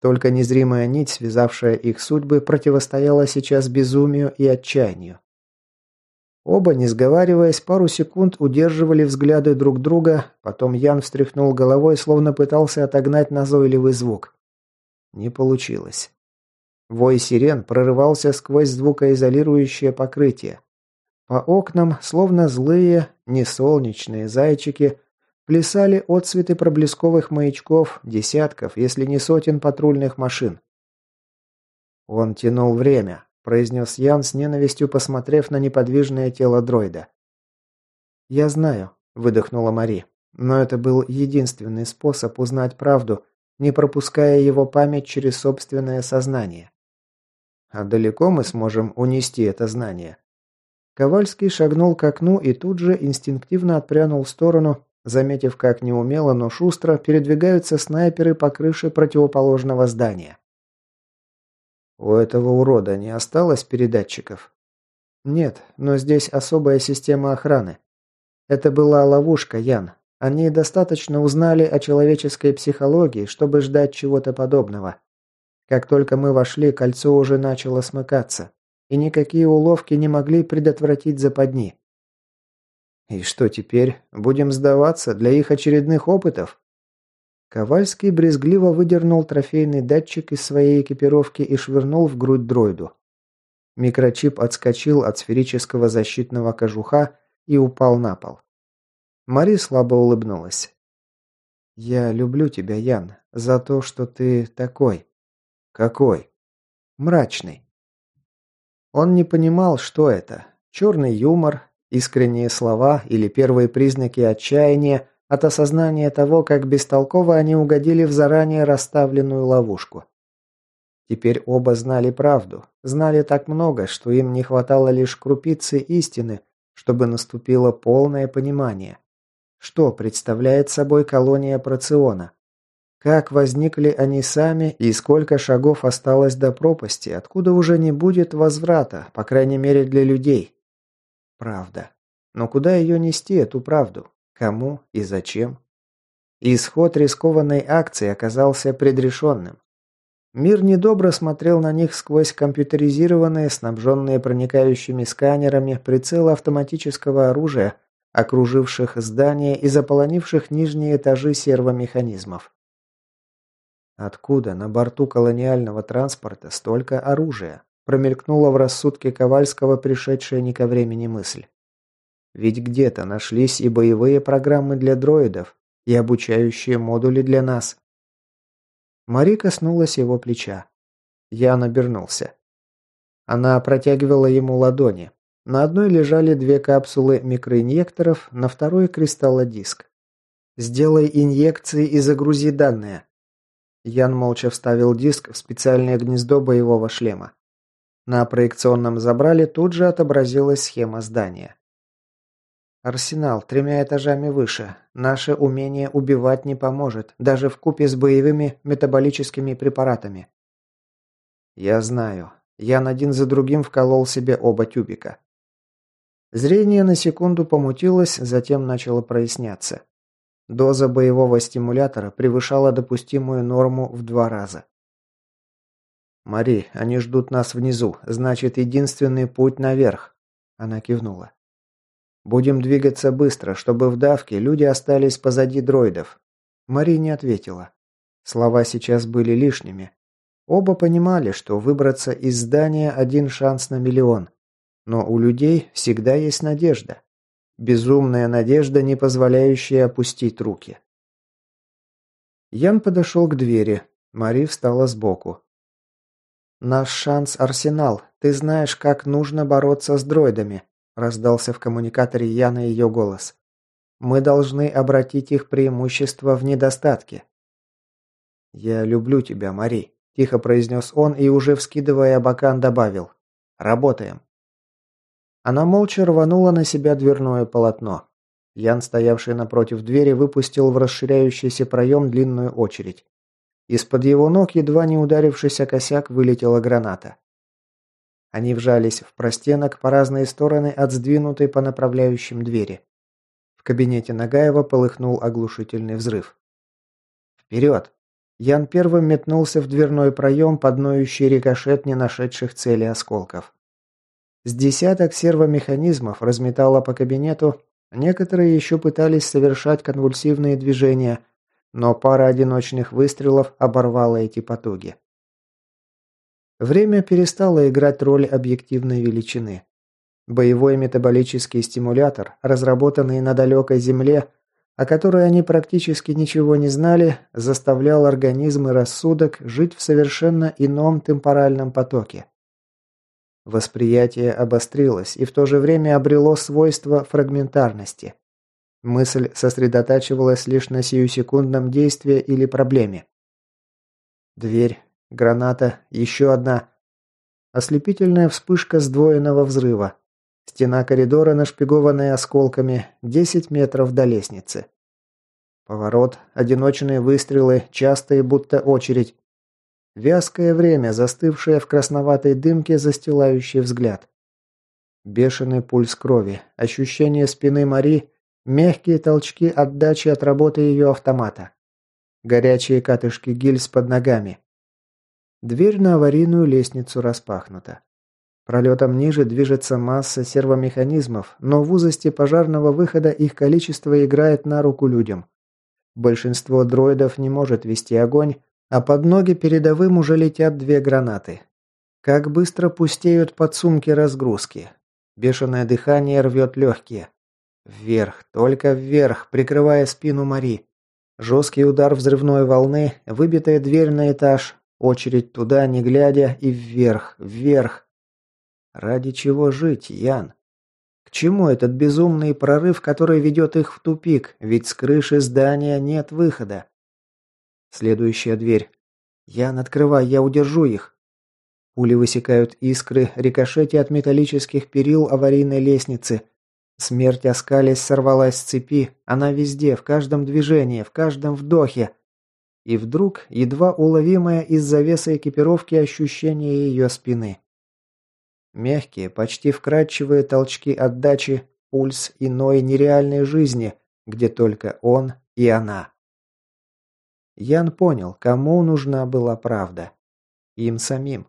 Только незримая нить, связавшая их судьбы, противостояла сейчас безумию и отчаянию. Оба, не сговариваясь, пару секунд удерживали взгляды друг друга, потом Ян встряхнул головой, словно пытался отогнать назойливый звук. Не получилось. Вой сирен прорывался сквозь звукоизолирующее покрытие. По окнам, словно злые, несолнечные зайчики, плясали отцветы проблесковых маячков десятков, если не сотен патрульных машин. Он тянул время, произнес Ян с ненавистью, посмотрев на неподвижное тело дроида. «Я знаю», – выдохнула Мари, – «но это был единственный способ узнать правду, не пропуская его память через собственное сознание». «А далеко мы сможем унести это знание?» Ковальский шагнул к окну и тут же инстинктивно отпрянул в сторону, заметив, как неумело, но шустро передвигаются снайперы по крыше противоположного здания. У этого урода не осталось передатчиков? Нет, но здесь особая система охраны. Это была ловушка, Ян. Они достаточно узнали о человеческой психологии, чтобы ждать чего-то подобного. Как только мы вошли, кольцо уже начало смыкаться и никакие уловки не могли предотвратить западни. И что теперь? Будем сдаваться для их очередных опытов? Ковальский брезгливо выдернул трофейный датчик из своей экипировки и швырнул в грудь дроиду. Микрочип отскочил от сферического защитного кожуха и упал на пол. Мари слабо улыбнулась. «Я люблю тебя, Ян, за то, что ты такой». «Какой?» «Мрачный». Он не понимал, что это. Черный юмор, искренние слова или первые признаки отчаяния от осознания того, как бестолково они угодили в заранее расставленную ловушку. Теперь оба знали правду, знали так много, что им не хватало лишь крупицы истины, чтобы наступило полное понимание. Что представляет собой колония Проциона? Как возникли они сами и сколько шагов осталось до пропасти, откуда уже не будет возврата, по крайней мере для людей? Правда. Но куда ее нести, эту правду? Кому и зачем? Исход рискованной акции оказался предрешенным. Мир недобро смотрел на них сквозь компьютеризированные, снабженные проникающими сканерами прицелы автоматического оружия, окруживших здание и заполонивших нижние этажи сервомеханизмов. Откуда на борту колониального транспорта столько оружия? Промелькнула в рассудке Ковальского пришедшая не ко времени мысль. Ведь где-то нашлись и боевые программы для дроидов, и обучающие модули для нас. Мари коснулась его плеча. Ян обернулся. Она протягивала ему ладони. На одной лежали две капсулы микроинъекторов, на второй кристаллодиск. «Сделай инъекции и загрузи данные», Ян молча вставил диск в специальное гнездо боевого шлема. На проекционном забрале тут же отобразилась схема здания. Арсенал тремя этажами выше. Наше умение убивать не поможет, даже в купе с боевыми метаболическими препаратами. Я знаю. Ян один за другим вколол себе оба тюбика. Зрение на секунду помутилось, затем начало проясняться. Доза боевого стимулятора превышала допустимую норму в два раза. «Мари, они ждут нас внизу. Значит, единственный путь наверх». Она кивнула. «Будем двигаться быстро, чтобы в давке люди остались позади дроидов». Мари не ответила. Слова сейчас были лишними. Оба понимали, что выбраться из здания один шанс на миллион. Но у людей всегда есть надежда. Безумная надежда, не позволяющая опустить руки. Ян подошел к двери. Мари встала сбоку. «Наш шанс – арсенал. Ты знаешь, как нужно бороться с дроидами», – раздался в коммуникаторе Яна ее голос. «Мы должны обратить их преимущество в недостатки». «Я люблю тебя, Мари», – тихо произнес он и, уже вскидывая абакан, добавил. «Работаем». Она молча рванула на себя дверное полотно. Ян, стоявший напротив двери, выпустил в расширяющийся проем длинную очередь. Из-под его ног, едва не ударившись о косяк, вылетела граната. Они вжались в простенок по разные стороны от сдвинутой по направляющим двери. В кабинете Нагаева полыхнул оглушительный взрыв. «Вперед!» Ян первым метнулся в дверной проем под рикошет не нашедших цели осколков. С десяток сервомеханизмов разметало по кабинету, некоторые еще пытались совершать конвульсивные движения, но пара одиночных выстрелов оборвала эти потуги. Время перестало играть роль объективной величины. Боевой метаболический стимулятор, разработанный на далекой Земле, о которой они практически ничего не знали, заставлял организм и рассудок жить в совершенно ином темпоральном потоке. Восприятие обострилось и в то же время обрело свойство фрагментарности. Мысль сосредотачивалась лишь на сиюсекундном действии или проблеме. Дверь, граната, еще одна. Ослепительная вспышка сдвоенного взрыва. Стена коридора, нашпигованная осколками, 10 метров до лестницы. Поворот, одиночные выстрелы, частые будто очередь. Вязкое время, застывшее в красноватой дымке, застилающий взгляд. Бешеный пульс крови, ощущение спины Мари, мягкие толчки отдачи от работы ее автомата. Горячие катышки гильз под ногами. Дверь на аварийную лестницу распахнута. Пролетом ниже движется масса сервомеханизмов, но в узости пожарного выхода их количество играет на руку людям. Большинство дроидов не может вести огонь, а под ноги передовым уже летят две гранаты. Как быстро пустеют подсумки разгрузки. Бешеное дыхание рвет легкие. Вверх, только вверх, прикрывая спину Мари. Жесткий удар взрывной волны, выбитая дверь на этаж, очередь туда, не глядя, и вверх, вверх. Ради чего жить, Ян? К чему этот безумный прорыв, который ведет их в тупик, ведь с крыши здания нет выхода? Следующая дверь. «Ян, открывай, я удержу их!» Пули высекают искры, рикошети от металлических перил аварийной лестницы. Смерть оскались, сорвалась с цепи. Она везде, в каждом движении, в каждом вдохе. И вдруг, едва уловимое из-за веса экипировки ощущение ее спины. Мягкие, почти вкрадчивые толчки отдачи, пульс иной нереальной жизни, где только он и она. Ян понял, кому нужна была правда. им самим.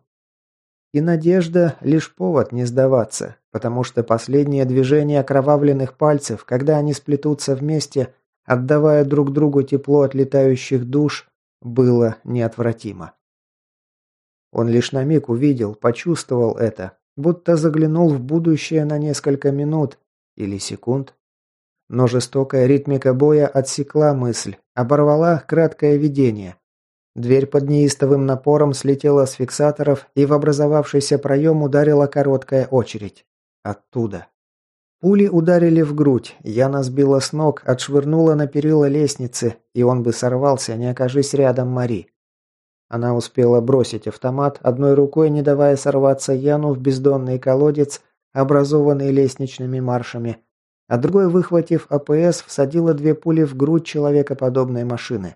И надежда – лишь повод не сдаваться, потому что последнее движение окровавленных пальцев, когда они сплетутся вместе, отдавая друг другу тепло от летающих душ, было неотвратимо. Он лишь на миг увидел, почувствовал это, будто заглянул в будущее на несколько минут или секунд. Но жестокая ритмика боя отсекла мысль, оборвала краткое видение. Дверь под неистовым напором слетела с фиксаторов, и в образовавшийся проем ударила короткая очередь. Оттуда. Пули ударили в грудь, Яна сбила с ног, отшвырнула на перила лестницы, и он бы сорвался, не окажись рядом Мари. Она успела бросить автомат, одной рукой не давая сорваться Яну в бездонный колодец, образованный лестничными маршами, а другой, выхватив АПС, всадила две пули в грудь человекоподобной машины.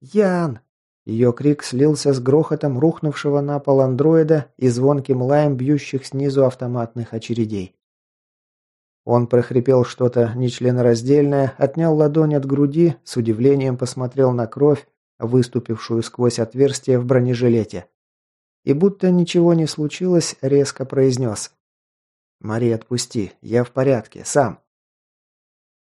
«Ян!» Ее крик слился с грохотом рухнувшего на пол андроида и звонким лаем бьющих снизу автоматных очередей. Он прохрипел что-то нечленораздельное, отнял ладонь от груди, с удивлением посмотрел на кровь, выступившую сквозь отверстие в бронежилете. И будто ничего не случилось, резко произнес. «Мари, отпусти, я в порядке, сам».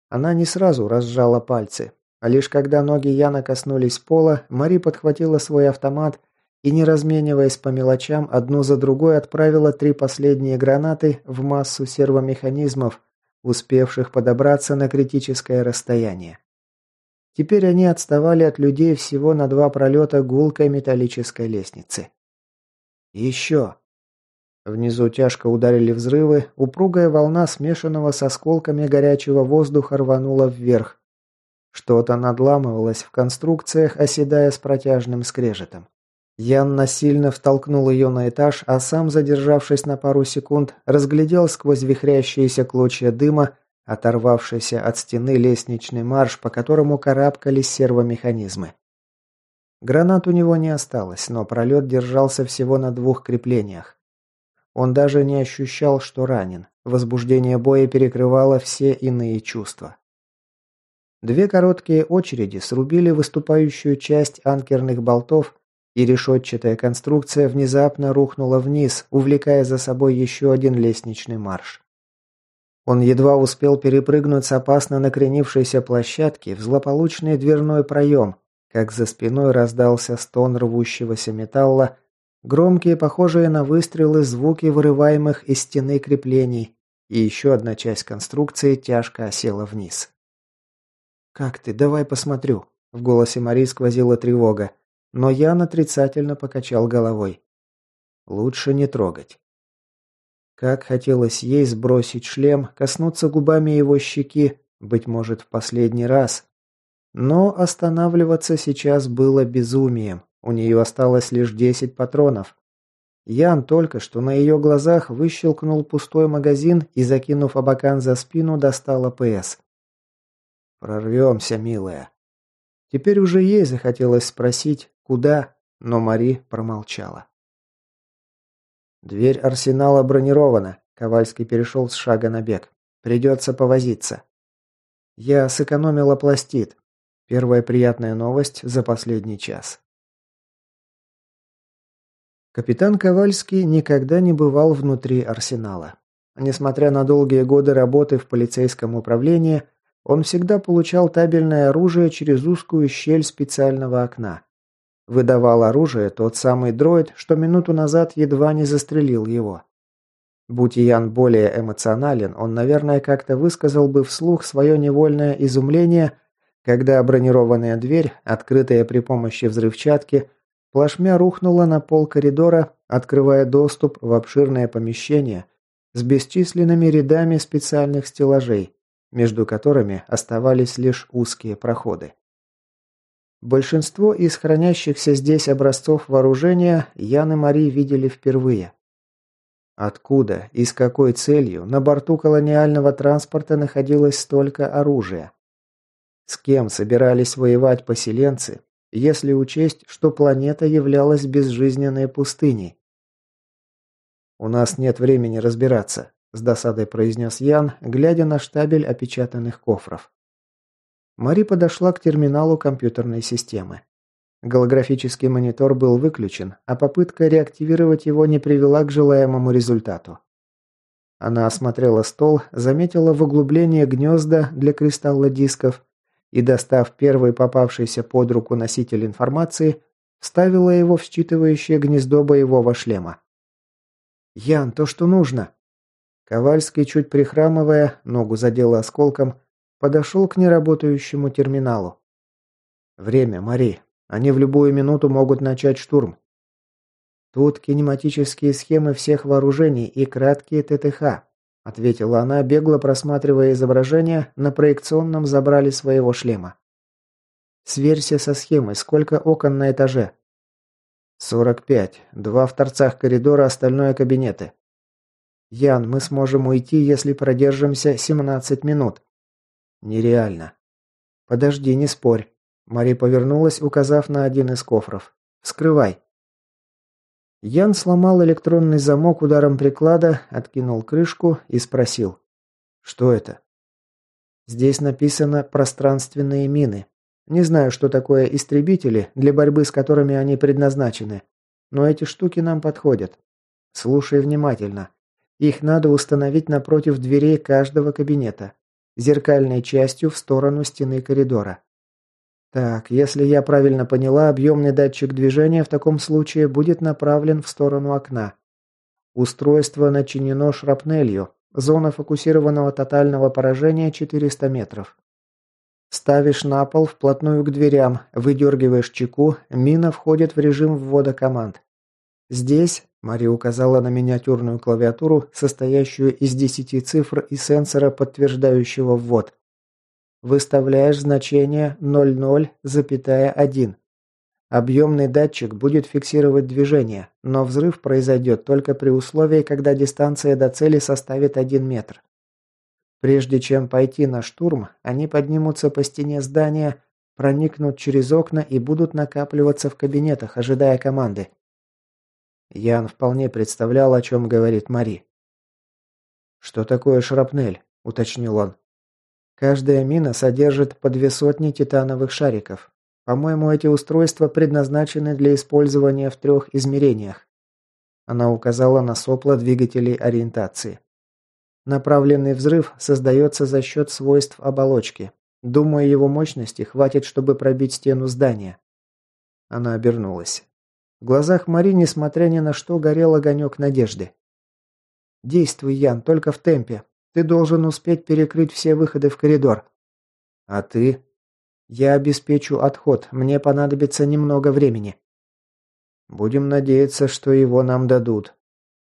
Она не сразу разжала пальцы, а лишь когда ноги Яна коснулись пола, Мари подхватила свой автомат и, не размениваясь по мелочам, одну за другой отправила три последние гранаты в массу сервомеханизмов, успевших подобраться на критическое расстояние. Теперь они отставали от людей всего на два пролета гулкой металлической лестницы. «Еще!» Внизу тяжко ударили взрывы, упругая волна, смешанного с осколками горячего воздуха, рванула вверх. Что-то надламывалось в конструкциях, оседая с протяжным скрежетом. Ян насильно втолкнул ее на этаж, а сам, задержавшись на пару секунд, разглядел сквозь вихрящиеся клочья дыма оторвавшийся от стены лестничный марш, по которому карабкались сервомеханизмы. Гранат у него не осталось, но пролет держался всего на двух креплениях. Он даже не ощущал, что ранен. Возбуждение боя перекрывало все иные чувства. Две короткие очереди срубили выступающую часть анкерных болтов, и решетчатая конструкция внезапно рухнула вниз, увлекая за собой еще один лестничный марш. Он едва успел перепрыгнуть с опасно накренившейся площадки в злополучный дверной проем, как за спиной раздался стон рвущегося металла, громкие, похожие на выстрелы, звуки вырываемых из стены креплений, и еще одна часть конструкции тяжко осела вниз. «Как ты? Давай посмотрю». В голосе Мари сквозила тревога, но Ян отрицательно покачал головой. «Лучше не трогать». Как хотелось ей сбросить шлем, коснуться губами его щеки, быть может, в последний раз. Но останавливаться сейчас было безумием. У нее осталось лишь десять патронов. Ян только что на ее глазах выщелкнул пустой магазин и, закинув абакан за спину, достал АПС. «Прорвемся, милая». Теперь уже ей захотелось спросить, куда, но Мари промолчала. «Дверь арсенала бронирована», – Ковальский перешел с шага на бег. «Придется повозиться». «Я сэкономила пластид. Первая приятная новость за последний час». Капитан Ковальский никогда не бывал внутри арсенала. Несмотря на долгие годы работы в полицейском управлении, он всегда получал табельное оружие через узкую щель специального окна. Выдавал оружие тот самый дроид, что минуту назад едва не застрелил его. Будь Ян более эмоционален, он, наверное, как-то высказал бы вслух свое невольное изумление, когда бронированная дверь, открытая при помощи взрывчатки, плашмя рухнула на пол коридора, открывая доступ в обширное помещение с бесчисленными рядами специальных стеллажей, между которыми оставались лишь узкие проходы. Большинство из хранящихся здесь образцов вооружения Ян и Мари видели впервые. Откуда и с какой целью на борту колониального транспорта находилось столько оружия? С кем собирались воевать поселенцы, если учесть, что планета являлась безжизненной пустыней? «У нас нет времени разбираться», – с досадой произнес Ян, глядя на штабель опечатанных кофров. Мари подошла к терминалу компьютерной системы. Голографический монитор был выключен, а попытка реактивировать его не привела к желаемому результату. Она осмотрела стол, заметила в углублении гнезда для кристалла дисков и, достав первый попавшийся под руку носитель информации, вставила его в считывающее гнездо боевого шлема. «Ян, то, что нужно!» Ковальский, чуть прихрамывая, ногу задел осколком, подошел к неработающему терминалу. «Время, Мари. Они в любую минуту могут начать штурм. Тут кинематические схемы всех вооружений и краткие ТТХ, ответила она, бегло просматривая изображение на проекционном забрале своего шлема. Сверься со схемой, сколько окон на этаже? «Сорок пять. Два в торцах коридора, остальное кабинеты». «Ян, мы сможем уйти, если продержимся семнадцать минут». «Нереально». «Подожди, не спорь. Мари повернулась, указав на один из кофров. «Вскрывай». Ян сломал электронный замок ударом приклада, откинул крышку и спросил. «Что это?» «Здесь написано «пространственные мины». Не знаю, что такое истребители, для борьбы с которыми они предназначены, но эти штуки нам подходят. Слушай внимательно. Их надо установить напротив дверей каждого кабинета, зеркальной частью в сторону стены коридора. Так, если я правильно поняла, объемный датчик движения в таком случае будет направлен в сторону окна. Устройство начинено шрапнелью. Зона фокусированного тотального поражения 400 метров. Ставишь на пол вплотную к дверям, выдергиваешь чеку, мина входит в режим ввода команд. Здесь, Мари указала на миниатюрную клавиатуру, состоящую из 10 цифр и сенсора, подтверждающего ввод. Выставляешь значение 00,1. Объемный датчик будет фиксировать движение, но взрыв произойдет только при условии, когда дистанция до цели составит 1 метр. Прежде чем пойти на штурм, они поднимутся по стене здания, проникнут через окна и будут накапливаться в кабинетах, ожидая команды. Ян вполне представлял, о чем говорит Мари. «Что такое шрапнель?» – уточнил он. Каждая мина содержит по две сотни титановых шариков. По-моему, эти устройства предназначены для использования в трех измерениях. Она указала на сопла двигателей ориентации. Направленный взрыв создается за счет свойств оболочки. Думаю, его мощности хватит, чтобы пробить стену здания. Она обернулась. В глазах Мари, несмотря ни на что, горел огонек надежды. «Действуй, Ян, только в темпе. Ты должен успеть перекрыть все выходы в коридор. А ты? Я обеспечу отход. Мне понадобится немного времени. Будем надеяться, что его нам дадут.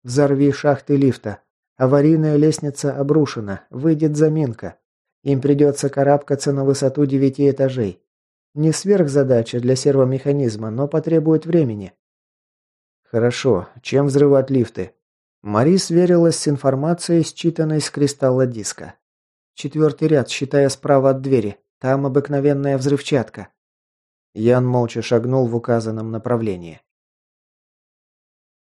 Взорви шахты лифта. Аварийная лестница обрушена. Выйдет заминка. Им придется карабкаться на высоту девяти этажей. Не сверхзадача для сервомеханизма, но потребует времени. Хорошо. Чем взрывать лифты? Мари сверилась с информацией, считанной с кристалла диска. Четвертый ряд, считая справа от двери. Там обыкновенная взрывчатка. Ян молча шагнул в указанном направлении.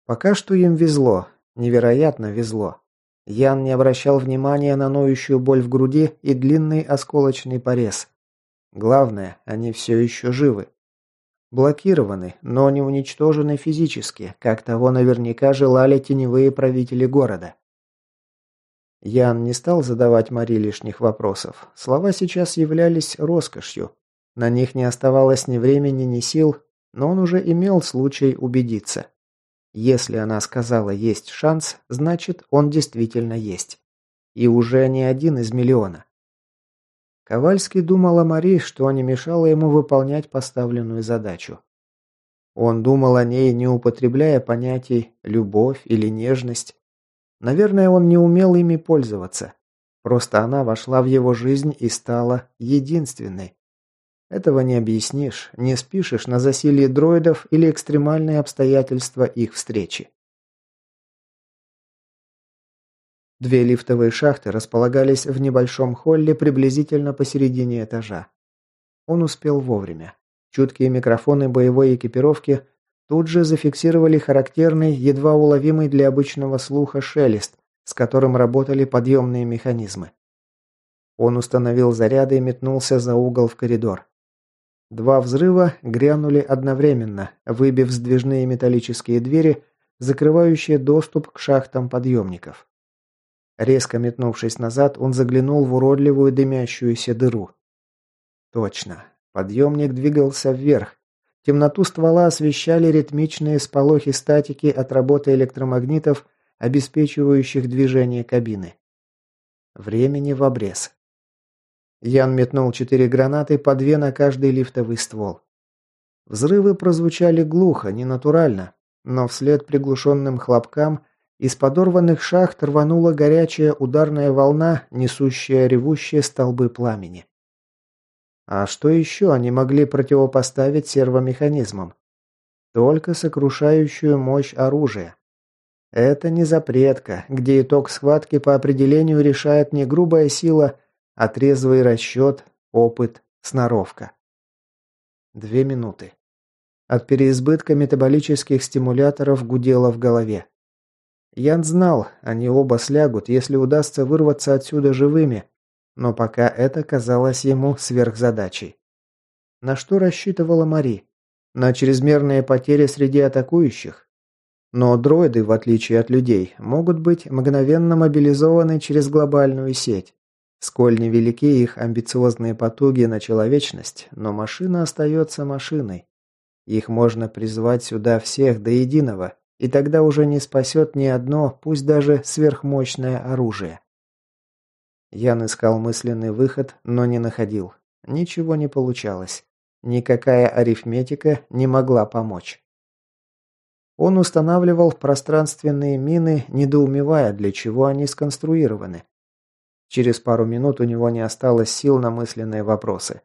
Пока что им везло. Невероятно везло. Ян не обращал внимания на ноющую боль в груди и длинный осколочный порез. Главное, они все еще живы. Блокированы, но не уничтожены физически, как того наверняка желали теневые правители города. Ян не стал задавать Мари лишних вопросов. Слова сейчас являлись роскошью. На них не оставалось ни времени, ни сил, но он уже имел случай убедиться. Если она сказала «есть шанс», значит, он действительно есть. И уже не один из миллиона. Ковальский думал о Мари, что не мешало ему выполнять поставленную задачу. Он думал о ней, не употребляя понятий «любовь» или «нежность». Наверное, он не умел ими пользоваться. Просто она вошла в его жизнь и стала единственной. Этого не объяснишь, не спишешь на засилье дроидов или экстремальные обстоятельства их встречи. Две лифтовые шахты располагались в небольшом холле приблизительно посередине этажа. Он успел вовремя. Чуткие микрофоны боевой экипировки тут же зафиксировали характерный, едва уловимый для обычного слуха шелест, с которым работали подъемные механизмы. Он установил заряды и метнулся за угол в коридор. Два взрыва грянули одновременно, выбив сдвижные металлические двери, закрывающие доступ к шахтам подъемников. Резко метнувшись назад, он заглянул в уродливую дымящуюся дыру. Точно. Подъемник двигался вверх. Темноту ствола освещали ритмичные сполохи статики от работы электромагнитов, обеспечивающих движение кабины. Времени в обрез. Ян метнул четыре гранаты, по две на каждый лифтовый ствол. Взрывы прозвучали глухо, ненатурально, но вслед приглушенным хлопкам из подорванных шахт рванула горячая ударная волна, несущая ревущие столбы пламени. А что еще они могли противопоставить сервомеханизмам? Только сокрушающую мощь оружия. Это не запретка, где итог схватки по определению решает не грубая сила, а трезвый расчет, опыт, сноровка. Две минуты. От переизбытка метаболических стимуляторов гудело в голове. Ян знал, они оба слягут, если удастся вырваться отсюда живыми, но пока это казалось ему сверхзадачей. На что рассчитывала Мари? На чрезмерные потери среди атакующих? Но дроиды, в отличие от людей, могут быть мгновенно мобилизованы через глобальную сеть. Сколь невелики их амбициозные потуги на человечность, но машина остается машиной. Их можно призвать сюда всех до единого, и тогда уже не спасет ни одно, пусть даже сверхмощное оружие. Ян искал мысленный выход, но не находил. Ничего не получалось. Никакая арифметика не могла помочь. Он устанавливал пространственные мины, недоумевая, для чего они сконструированы. Через пару минут у него не осталось сил на мысленные вопросы.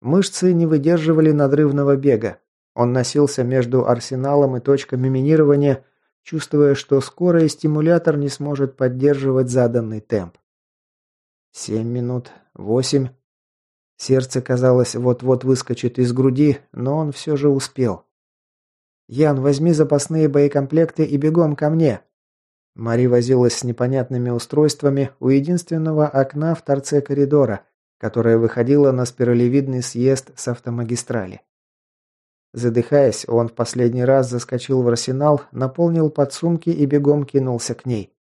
Мышцы не выдерживали надрывного бега. Он носился между арсеналом и точками минирования, чувствуя, что скоро и стимулятор не сможет поддерживать заданный темп. Семь минут, восемь. Сердце, казалось, вот-вот выскочит из груди, но он все же успел. «Ян, возьми запасные боекомплекты и бегом ко мне!» Мари возилась с непонятными устройствами у единственного окна в торце коридора, которое выходило на спиралевидный съезд с автомагистрали. Задыхаясь, он в последний раз заскочил в арсенал, наполнил подсумки и бегом кинулся к ней.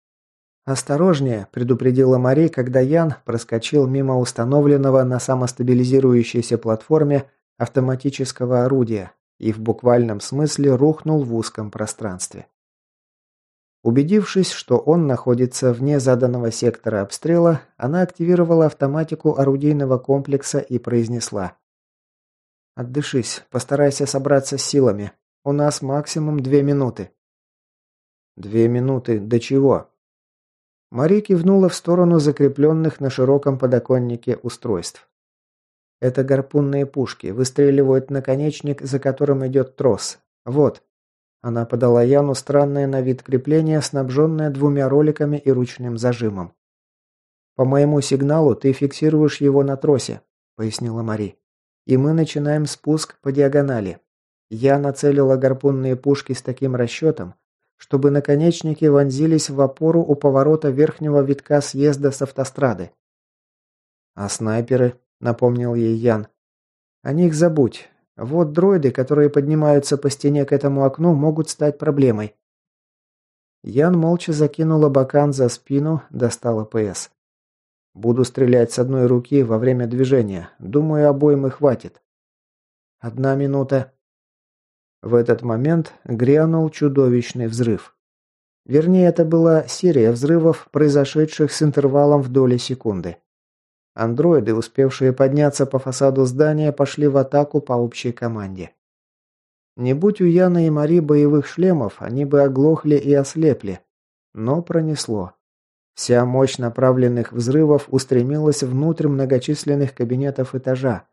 «Осторожнее», – предупредила Мари, когда Ян проскочил мимо установленного на самостабилизирующейся платформе автоматического орудия и в буквальном смысле рухнул в узком пространстве. Убедившись, что он находится вне заданного сектора обстрела, она активировала автоматику орудийного комплекса и произнесла. «Отдышись, постарайся собраться с силами. У нас максимум две минуты». «Две минуты до чего?» Мари кивнула в сторону закрепленных на широком подоконнике устройств. «Это гарпунные пушки, выстреливают наконечник, за которым идет трос. Вот». Она подала Яну странное на вид крепление, снабженное двумя роликами и ручным зажимом. «По моему сигналу ты фиксируешь его на тросе», — пояснила Мари. «И мы начинаем спуск по диагонали. Я нацелила гарпунные пушки с таким расчетом, чтобы наконечники вонзились в опору у поворота верхнего витка съезда с автострады». «А снайперы?» — напомнил ей Ян. «О них забудь. Вот дроиды, которые поднимаются по стене к этому окну, могут стать проблемой. Ян молча закинула бакан за спину, достала ПС. Буду стрелять с одной руки во время движения. Думаю, обоим и хватит. Одна минута. В этот момент грянул чудовищный взрыв. Вернее, это была серия взрывов, произошедших с интервалом в доли секунды. Андроиды, успевшие подняться по фасаду здания, пошли в атаку по общей команде. Не будь у Яны и Мари боевых шлемов, они бы оглохли и ослепли. Но пронесло. Вся мощь направленных взрывов устремилась внутрь многочисленных кабинетов этажа,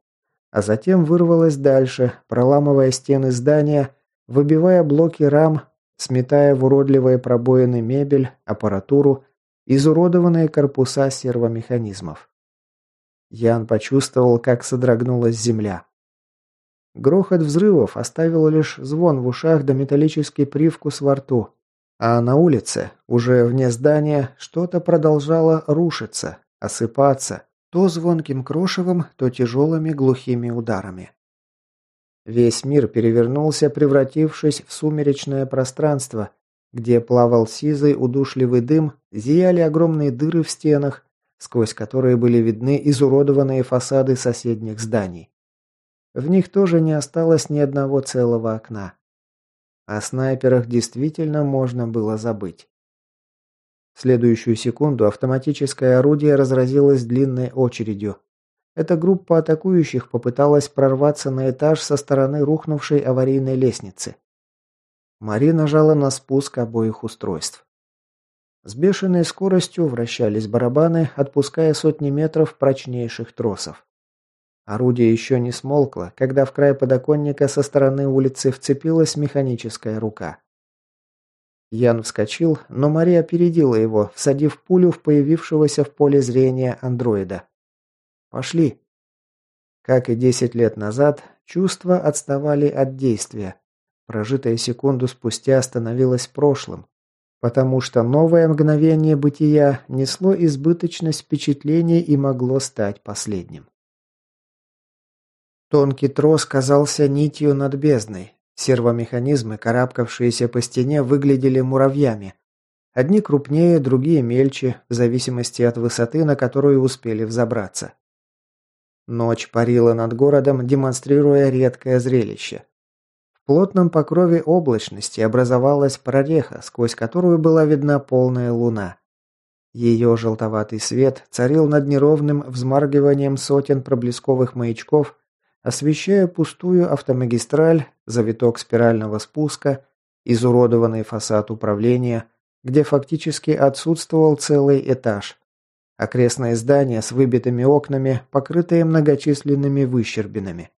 а затем вырвалась дальше, проламывая стены здания, выбивая блоки рам, сметая в уродливые пробоины мебель, аппаратуру, изуродованные корпуса сервомеханизмов. Ян почувствовал, как содрогнулась земля. Грохот взрывов оставил лишь звон в ушах да металлический привкус во рту. А на улице, уже вне здания, что-то продолжало рушиться, осыпаться, то звонким крошевом, то тяжелыми глухими ударами. Весь мир перевернулся, превратившись в сумеречное пространство, где плавал сизый удушливый дым, зияли огромные дыры в стенах, сквозь которые были видны изуродованные фасады соседних зданий. В них тоже не осталось ни одного целого окна. О снайперах действительно можно было забыть. В следующую секунду автоматическое орудие разразилось длинной очередью. Эта группа атакующих попыталась прорваться на этаж со стороны рухнувшей аварийной лестницы. Мари нажала на спуск обоих устройств. С бешеной скоростью вращались барабаны, отпуская сотни метров прочнейших тросов. Орудие еще не смолкло, когда в край подоконника со стороны улицы вцепилась механическая рука. Ян вскочил, но Мария опередила его, всадив пулю в появившегося в поле зрения андроида. «Пошли!» Как и десять лет назад, чувства отставали от действия, Прожитая секунду спустя становилось прошлым, потому что новое мгновение бытия несло избыточность впечатлений и могло стать последним. Тонкий трос казался нитью над бездной. Сервомеханизмы, карабкавшиеся по стене, выглядели муравьями. Одни крупнее, другие мельче, в зависимости от высоты, на которую успели взобраться. Ночь парила над городом, демонстрируя редкое зрелище плотном покрове облачности образовалась прореха, сквозь которую была видна полная луна. Ее желтоватый свет царил над неровным взмаргиванием сотен проблесковых маячков, освещая пустую автомагистраль, завиток спирального спуска, изуродованный фасад управления, где фактически отсутствовал целый этаж. Окрестные здания с выбитыми окнами, покрытые многочисленными выщербинами.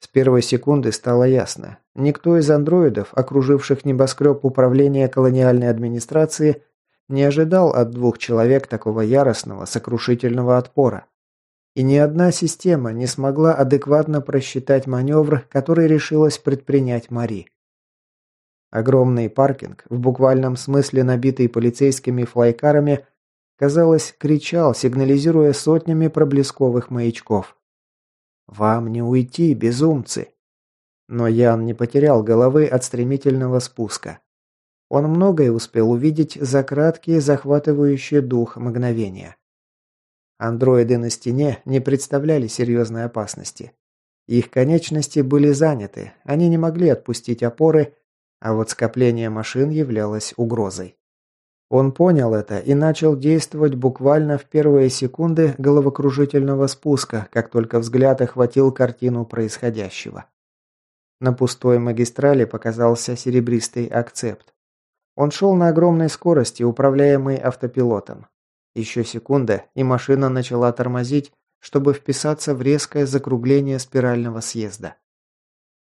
С первой секунды стало ясно. Никто из андроидов, окруживших небоскреб управления колониальной администрации, не ожидал от двух человек такого яростного, сокрушительного отпора. И ни одна система не смогла адекватно просчитать маневр, который решилась предпринять Мари. Огромный паркинг, в буквальном смысле набитый полицейскими флайкарами, казалось, кричал, сигнализируя сотнями проблесковых маячков. «Вам не уйти, безумцы!» Но Ян не потерял головы от стремительного спуска. Он многое успел увидеть за краткие, захватывающие дух мгновения. Андроиды на стене не представляли серьезной опасности. Их конечности были заняты, они не могли отпустить опоры, а вот скопление машин являлось угрозой. Он понял это и начал действовать буквально в первые секунды головокружительного спуска, как только взгляд охватил картину происходящего. На пустой магистрали показался серебристый акцепт. Он шел на огромной скорости, управляемый автопилотом. Еще секунда, и машина начала тормозить, чтобы вписаться в резкое закругление спирального съезда.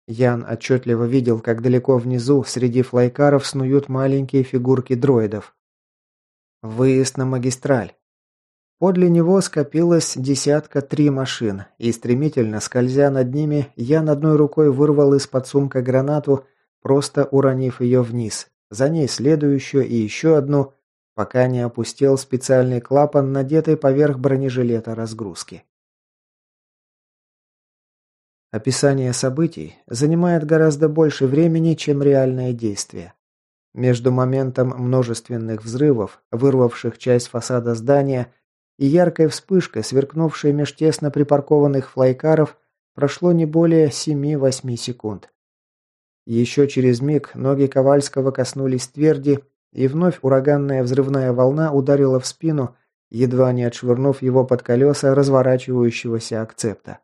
Ян отчетливо видел, как далеко внизу, среди флайкаров, снуют маленькие фигурки дроидов. Выезд на магистраль. Подле него скопилось десятка три машин, и стремительно скользя над ними, я над одной рукой вырвал из-под сумка гранату, просто уронив ее вниз. За ней следующую и еще одну, пока не опустил специальный клапан, надетый поверх бронежилета разгрузки. Описание событий занимает гораздо больше времени, чем реальное действие. Между моментом множественных взрывов, вырвавших часть фасада здания, и яркой вспышкой, сверкнувшей меж тесно припаркованных флайкаров, прошло не более 7-8 секунд. Еще через миг ноги Ковальского коснулись тверди, и вновь ураганная взрывная волна ударила в спину, едва не отшвырнув его под колеса разворачивающегося акцепта.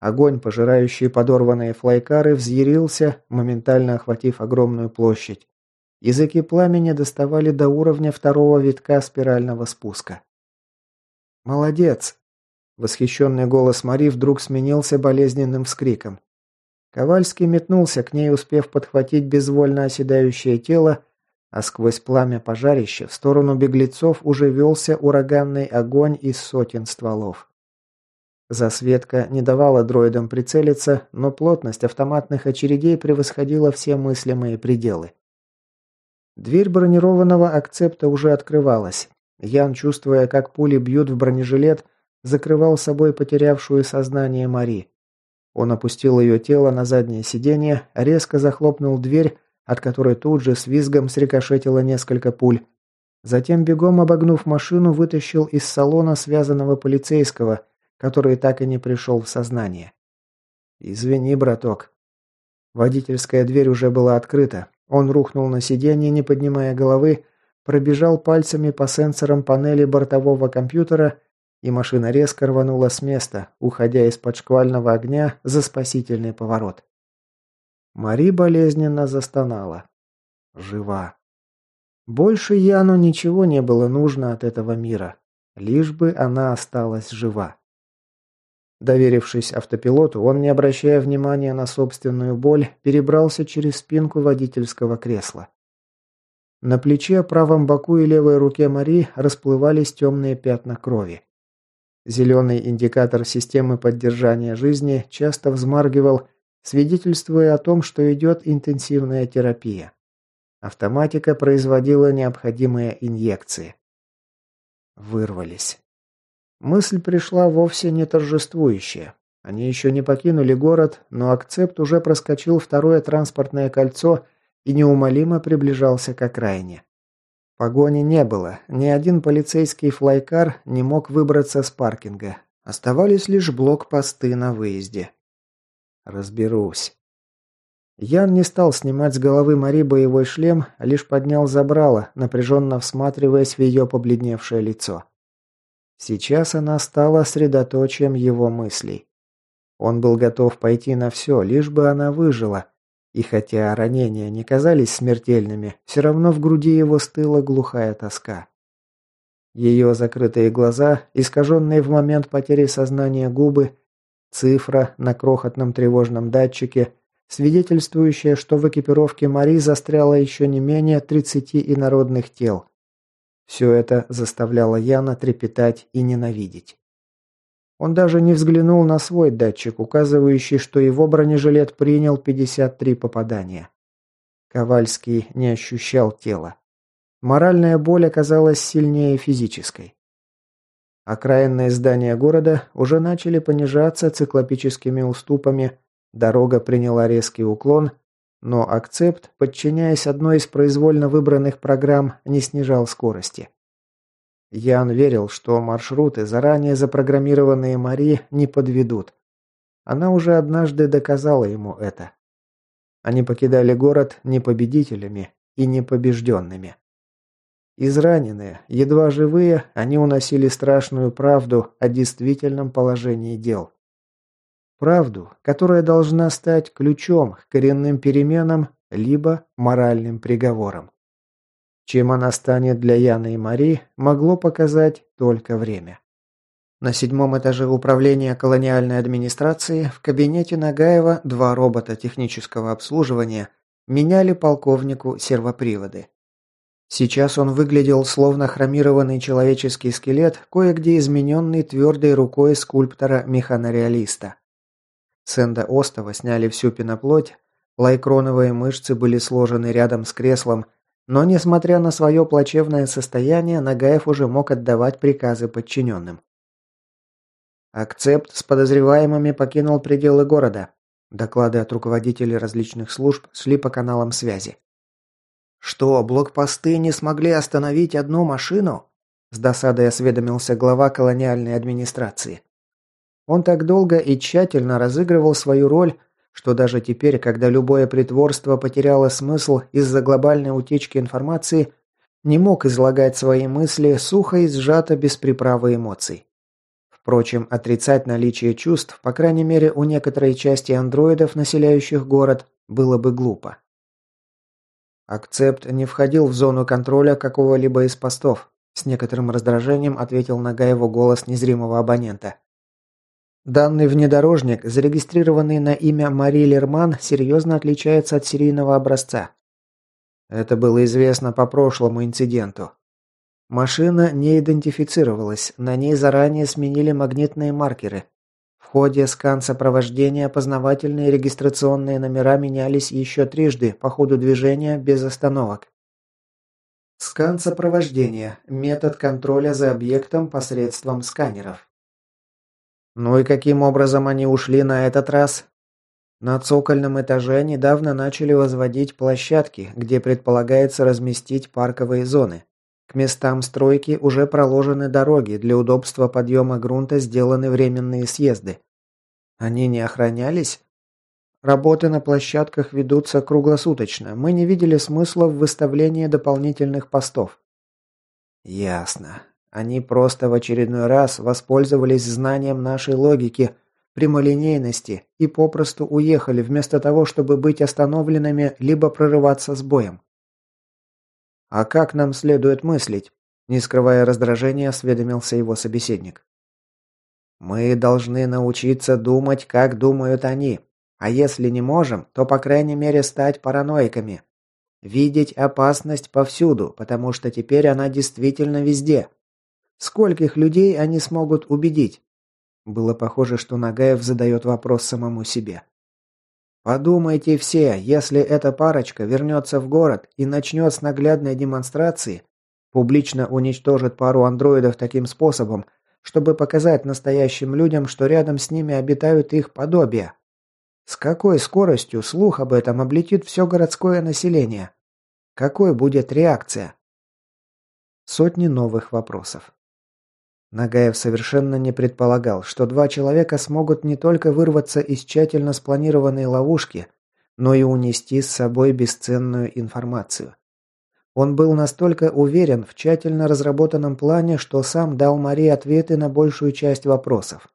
Огонь, пожирающий подорванные флайкары, взъярился, моментально охватив огромную площадь. Языки пламени доставали до уровня второго витка спирального спуска. «Молодец!» Восхищенный голос Мари вдруг сменился болезненным вскриком. Ковальский метнулся к ней, успев подхватить безвольно оседающее тело, а сквозь пламя пожарища в сторону беглецов уже велся ураганный огонь из сотен стволов. Засветка не давала дроидам прицелиться, но плотность автоматных очередей превосходила все мыслимые пределы. Дверь бронированного акцепта уже открывалась. Ян, чувствуя, как пули бьют в бронежилет, закрывал собой потерявшую сознание Мари. Он опустил ее тело на заднее сиденье, резко захлопнул дверь, от которой тут же с визгом срикошетило несколько пуль. Затем, бегом обогнув машину, вытащил из салона связанного полицейского, который так и не пришел в сознание. «Извини, браток». Водительская дверь уже была открыта. Он рухнул на сиденье, не поднимая головы, пробежал пальцами по сенсорам панели бортового компьютера, и машина резко рванула с места, уходя из-под шквального огня за спасительный поворот. Мари болезненно застонала. Жива. Больше Яну ничего не было нужно от этого мира, лишь бы она осталась жива. Доверившись автопилоту, он, не обращая внимания на собственную боль, перебрался через спинку водительского кресла. На плече, правом боку и левой руке Мари расплывались темные пятна крови. Зеленый индикатор системы поддержания жизни часто взмаргивал, свидетельствуя о том, что идет интенсивная терапия. Автоматика производила необходимые инъекции. Вырвались. Мысль пришла вовсе не торжествующая. Они еще не покинули город, но акцепт уже проскочил второе транспортное кольцо – и неумолимо приближался к окраине. Погони не было, ни один полицейский флайкар не мог выбраться с паркинга. Оставались лишь блокпосты на выезде. Разберусь. Ян не стал снимать с головы Мари боевой шлем, а лишь поднял забрало, напряженно всматриваясь в ее побледневшее лицо. Сейчас она стала средоточием его мыслей. Он был готов пойти на все, лишь бы она выжила, и хотя ранения не казались смертельными, все равно в груди его стыла глухая тоска. Ее закрытые глаза, искаженные в момент потери сознания губы, цифра на крохотном тревожном датчике, свидетельствующая, что в экипировке Мари застряло еще не менее 30 инородных тел. Все это заставляло Яна трепетать и ненавидеть. Он даже не взглянул на свой датчик, указывающий, что его бронежилет принял 53 попадания. Ковальский не ощущал тела. Моральная боль оказалась сильнее физической. Окраинные здания города уже начали понижаться циклопическими уступами, дорога приняла резкий уклон, но акцепт, подчиняясь одной из произвольно выбранных программ, не снижал скорости. Ян верил, что маршруты, заранее запрограммированные Мари, не подведут. Она уже однажды доказала ему это. Они покидали город не победителями и не побежденными. Израненные, едва живые, они уносили страшную правду о действительном положении дел. Правду, которая должна стать ключом к коренным переменам либо моральным приговором. Чем она станет для Яны и Мари, могло показать только время. На седьмом этаже управления колониальной администрации в кабинете Нагаева два робота технического обслуживания меняли полковнику сервоприводы. Сейчас он выглядел словно хромированный человеческий скелет, кое-где измененный твердой рукой скульптора-механореалиста. С Остова сняли всю пеноплоть, лайкроновые мышцы были сложены рядом с креслом – но, несмотря на свое плачевное состояние, Нагаев уже мог отдавать приказы подчиненным. Акцепт с подозреваемыми покинул пределы города. Доклады от руководителей различных служб шли по каналам связи. «Что, блокпосты не смогли остановить одну машину?» С досадой осведомился глава колониальной администрации. Он так долго и тщательно разыгрывал свою роль, что даже теперь, когда любое притворство потеряло смысл из-за глобальной утечки информации, не мог излагать свои мысли сухо и сжато без приправы эмоций. Впрочем, отрицать наличие чувств, по крайней мере у некоторой части андроидов, населяющих город, было бы глупо. Акцепт не входил в зону контроля какого-либо из постов, с некоторым раздражением ответил Нагаеву голос незримого абонента. Данный внедорожник, зарегистрированный на имя Мари Лерман, серьезно отличается от серийного образца. Это было известно по прошлому инциденту. Машина не идентифицировалась, на ней заранее сменили магнитные маркеры. В ходе скан-сопровождения опознавательные регистрационные номера менялись еще трижды по ходу движения без остановок. Скан сопровождения – метод контроля за объектом посредством сканеров. Ну и каким образом они ушли на этот раз? На цокольном этаже недавно начали возводить площадки, где предполагается разместить парковые зоны. К местам стройки уже проложены дороги, для удобства подъема грунта сделаны временные съезды. Они не охранялись? Работы на площадках ведутся круглосуточно. Мы не видели смысла в выставлении дополнительных постов. Ясно. Они просто в очередной раз воспользовались знанием нашей логики, прямолинейности и попросту уехали, вместо того, чтобы быть остановленными, либо прорываться с боем. «А как нам следует мыслить?» Не скрывая раздражения, осведомился его собеседник. «Мы должны научиться думать, как думают они. А если не можем, то, по крайней мере, стать параноиками. Видеть опасность повсюду, потому что теперь она действительно везде. Скольких людей они смогут убедить? Было похоже, что Нагаев задает вопрос самому себе. Подумайте все, если эта парочка вернется в город и начнет с наглядной демонстрации, публично уничтожит пару андроидов таким способом, чтобы показать настоящим людям, что рядом с ними обитают их подобия. С какой скоростью слух об этом облетит все городское население? Какой будет реакция? Сотни новых вопросов. Нагаев совершенно не предполагал, что два человека смогут не только вырваться из тщательно спланированной ловушки, но и унести с собой бесценную информацию. Он был настолько уверен в тщательно разработанном плане, что сам дал Марии ответы на большую часть вопросов.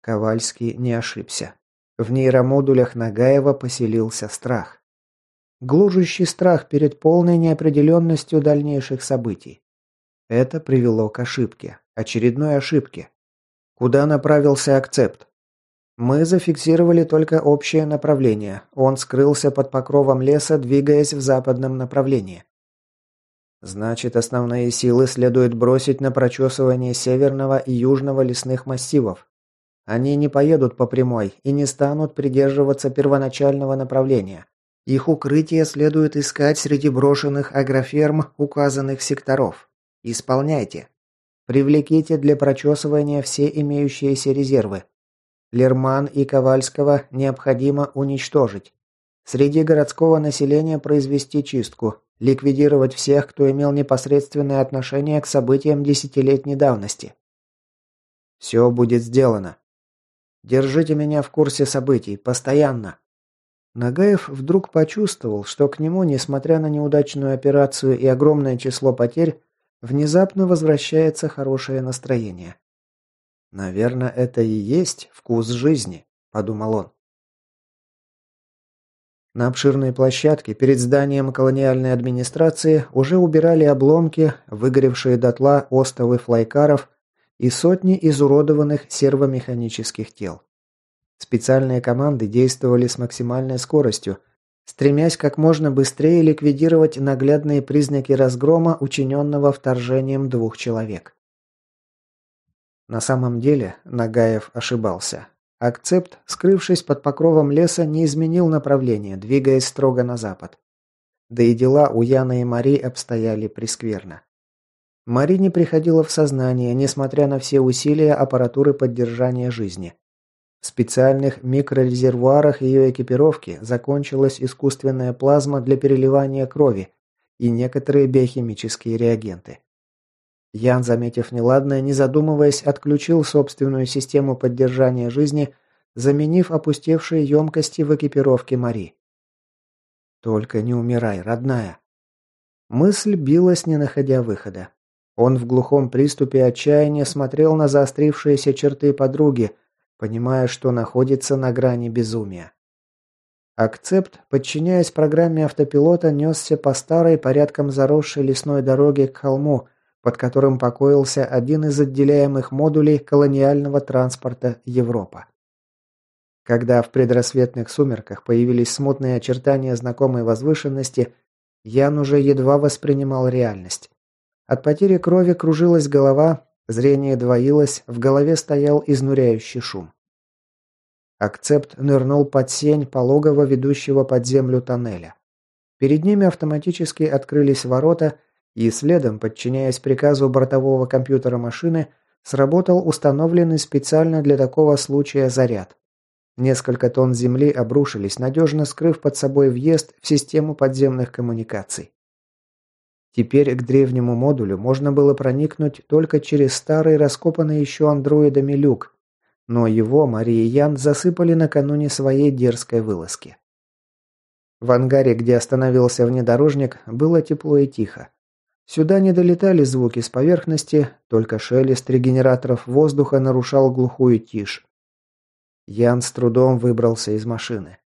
Ковальский не ошибся. В нейромодулях Нагаева поселился страх. Глужущий страх перед полной неопределенностью дальнейших событий. Это привело к ошибке. Очередной ошибке. Куда направился акцепт? Мы зафиксировали только общее направление. Он скрылся под покровом леса, двигаясь в западном направлении. Значит, основные силы следует бросить на прочесывание северного и южного лесных массивов. Они не поедут по прямой и не станут придерживаться первоначального направления. Их укрытие следует искать среди брошенных агроферм указанных секторов. Исполняйте. Привлеките для прочесывания все имеющиеся резервы. Лерман и Ковальского необходимо уничтожить. Среди городского населения произвести чистку, ликвидировать всех, кто имел непосредственное отношение к событиям десятилетней давности. Все будет сделано. Держите меня в курсе событий, постоянно. Нагаев вдруг почувствовал, что к нему, несмотря на неудачную операцию и огромное число потерь, Внезапно возвращается хорошее настроение. «Наверное, это и есть вкус жизни», – подумал он. На обширной площадке перед зданием колониальной администрации уже убирали обломки, выгоревшие дотла остовы флайкаров и сотни изуродованных сервомеханических тел. Специальные команды действовали с максимальной скоростью – стремясь как можно быстрее ликвидировать наглядные признаки разгрома, учиненного вторжением двух человек. На самом деле Нагаев ошибался. Акцепт, скрывшись под покровом леса, не изменил направление, двигаясь строго на запад. Да и дела у Яны и Мари обстояли прескверно. Мари не приходила в сознание, несмотря на все усилия аппаратуры поддержания жизни. В специальных микрорезервуарах ее экипировки закончилась искусственная плазма для переливания крови и некоторые биохимические реагенты. Ян, заметив неладное, не задумываясь, отключил собственную систему поддержания жизни, заменив опустевшие емкости в экипировке Мари. «Только не умирай, родная!» Мысль билась, не находя выхода. Он в глухом приступе отчаяния смотрел на заострившиеся черты подруги, понимая, что находится на грани безумия. Акцепт, подчиняясь программе автопилота, несся по старой, порядком заросшей лесной дороге к холму, под которым покоился один из отделяемых модулей колониального транспорта Европа. Когда в предрассветных сумерках появились смутные очертания знакомой возвышенности, Ян уже едва воспринимал реальность. От потери крови кружилась голова, Зрение двоилось, в голове стоял изнуряющий шум. Акцепт нырнул под сень пологого ведущего под землю тоннеля. Перед ними автоматически открылись ворота, и следом, подчиняясь приказу бортового компьютера машины, Сработал установленный специально для такого случая заряд. Несколько тонн земли обрушились, надежно скрыв под собой въезд в систему подземных коммуникаций. Теперь к древнему модулю можно было проникнуть только через старый раскопанный еще андроидами люк, но его Мария и Ян засыпали накануне своей дерзкой вылазки. В ангаре, где остановился внедорожник, было тепло и тихо. Сюда не долетали звуки с поверхности, только шелест регенераторов воздуха нарушал глухую тишь. Ян с трудом выбрался из машины.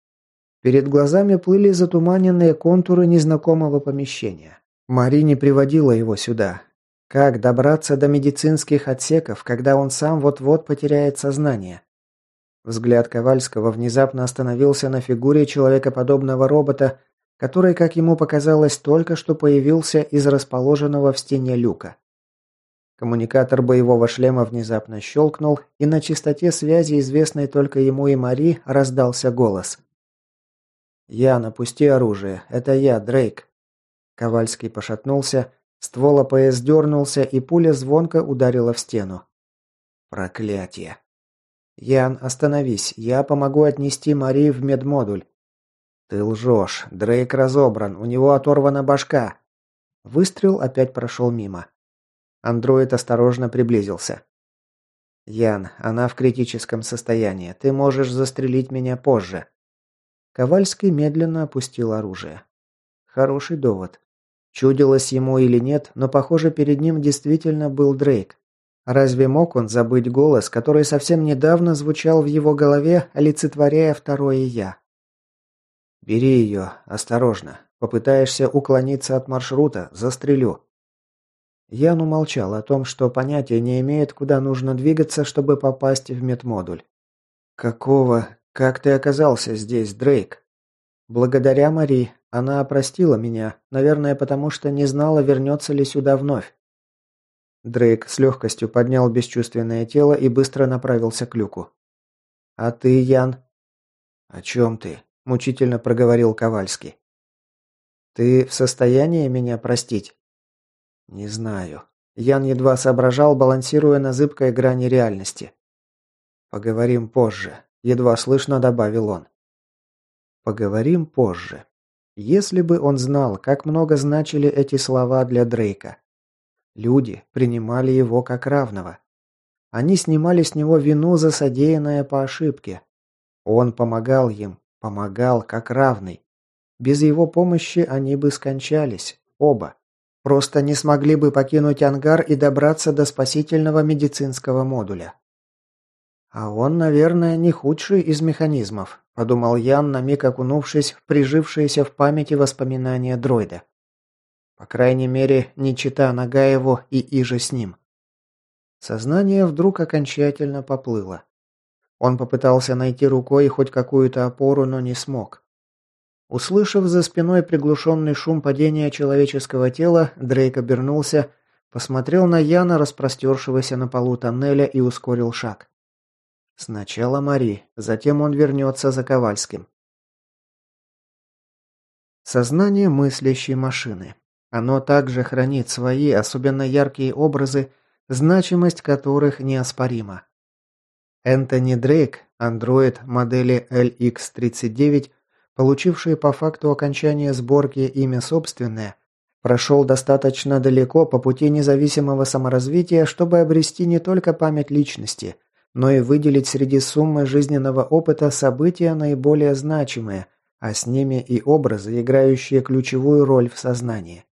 Перед глазами плыли затуманенные контуры незнакомого помещения. Мари не приводила его сюда. Как добраться до медицинских отсеков, когда он сам вот-вот потеряет сознание? Взгляд Ковальского внезапно остановился на фигуре человекоподобного робота, который, как ему показалось, только что появился из расположенного в стене люка. Коммуникатор боевого шлема внезапно щелкнул, и на частоте связи, известной только ему и Мари, раздался голос. «Ян, опусти оружие. Это я, Дрейк». Ковальский пошатнулся, ствол АПС дернулся, и пуля звонко ударила в стену. «Проклятие!» «Ян, остановись. Я помогу отнести Мари в медмодуль». «Ты лжешь. Дрейк разобран. У него оторвана башка». Выстрел опять прошел мимо. Андроид осторожно приблизился. «Ян, она в критическом состоянии. Ты можешь застрелить меня позже». Ковальский медленно опустил оружие. Хороший довод. Чудилось ему или нет, но, похоже, перед ним действительно был Дрейк. Разве мог он забыть голос, который совсем недавно звучал в его голове, олицетворяя второе «я»? «Бери ее, осторожно. Попытаешься уклониться от маршрута, застрелю». Ян умолчал о том, что понятия не имеет, куда нужно двигаться, чтобы попасть в медмодуль. «Какого? Как ты оказался здесь, Дрейк?» «Благодаря Мари. Она опростила меня, наверное, потому что не знала, вернется ли сюда вновь». Дрейк с легкостью поднял бесчувственное тело и быстро направился к люку. «А ты, Ян?» «О чем ты?» – мучительно проговорил Ковальский. «Ты в состоянии меня простить?» Не знаю. Ян едва соображал, балансируя на зыбкой грани реальности. Поговорим позже, едва слышно добавил он. Поговорим позже. Если бы он знал, как много значили эти слова для Дрейка. Люди принимали его как равного. Они снимали с него вину за содеянное по ошибке. Он помогал им, помогал как равный. Без его помощи они бы скончались, оба. Просто не смогли бы покинуть ангар и добраться до спасительного медицинского модуля. А он, наверное, не худший из механизмов, подумал Ян, на миг окунувшись в прижившиеся в памяти воспоминания дроида. По крайней мере, не чита Нагаеву и иже с ним. Сознание вдруг окончательно поплыло. Он попытался найти рукой хоть какую-то опору, но не смог. Услышав за спиной приглушенный шум падения человеческого тела, Дрейк обернулся, посмотрел на Яна, распростершегося на полу тоннеля, и ускорил шаг. Сначала Мари, затем он вернется за Ковальским. Сознание мыслящей машины. Оно также хранит свои, особенно яркие образы, значимость которых неоспорима. Энтони Дрейк, андроид модели LX-39, получивший по факту окончания сборки имя собственное, прошел достаточно далеко по пути независимого саморазвития, чтобы обрести не только память личности, но и выделить среди суммы жизненного опыта события наиболее значимые, а с ними и образы, играющие ключевую роль в сознании.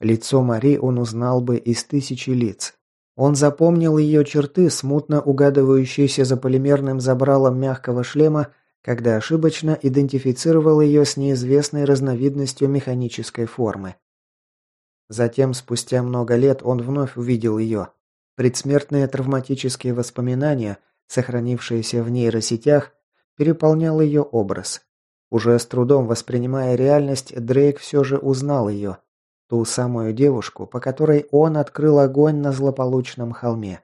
Лицо Мари он узнал бы из тысячи лиц. Он запомнил ее черты, смутно угадывающиеся за полимерным забралом мягкого шлема, когда ошибочно идентифицировал ее с неизвестной разновидностью механической формы. Затем, спустя много лет, он вновь увидел ее. Предсмертные травматические воспоминания, сохранившиеся в нейросетях, переполнял ее образ. Уже с трудом воспринимая реальность, Дрейк все же узнал ее. Ту самую девушку, по которой он открыл огонь на злополучном холме.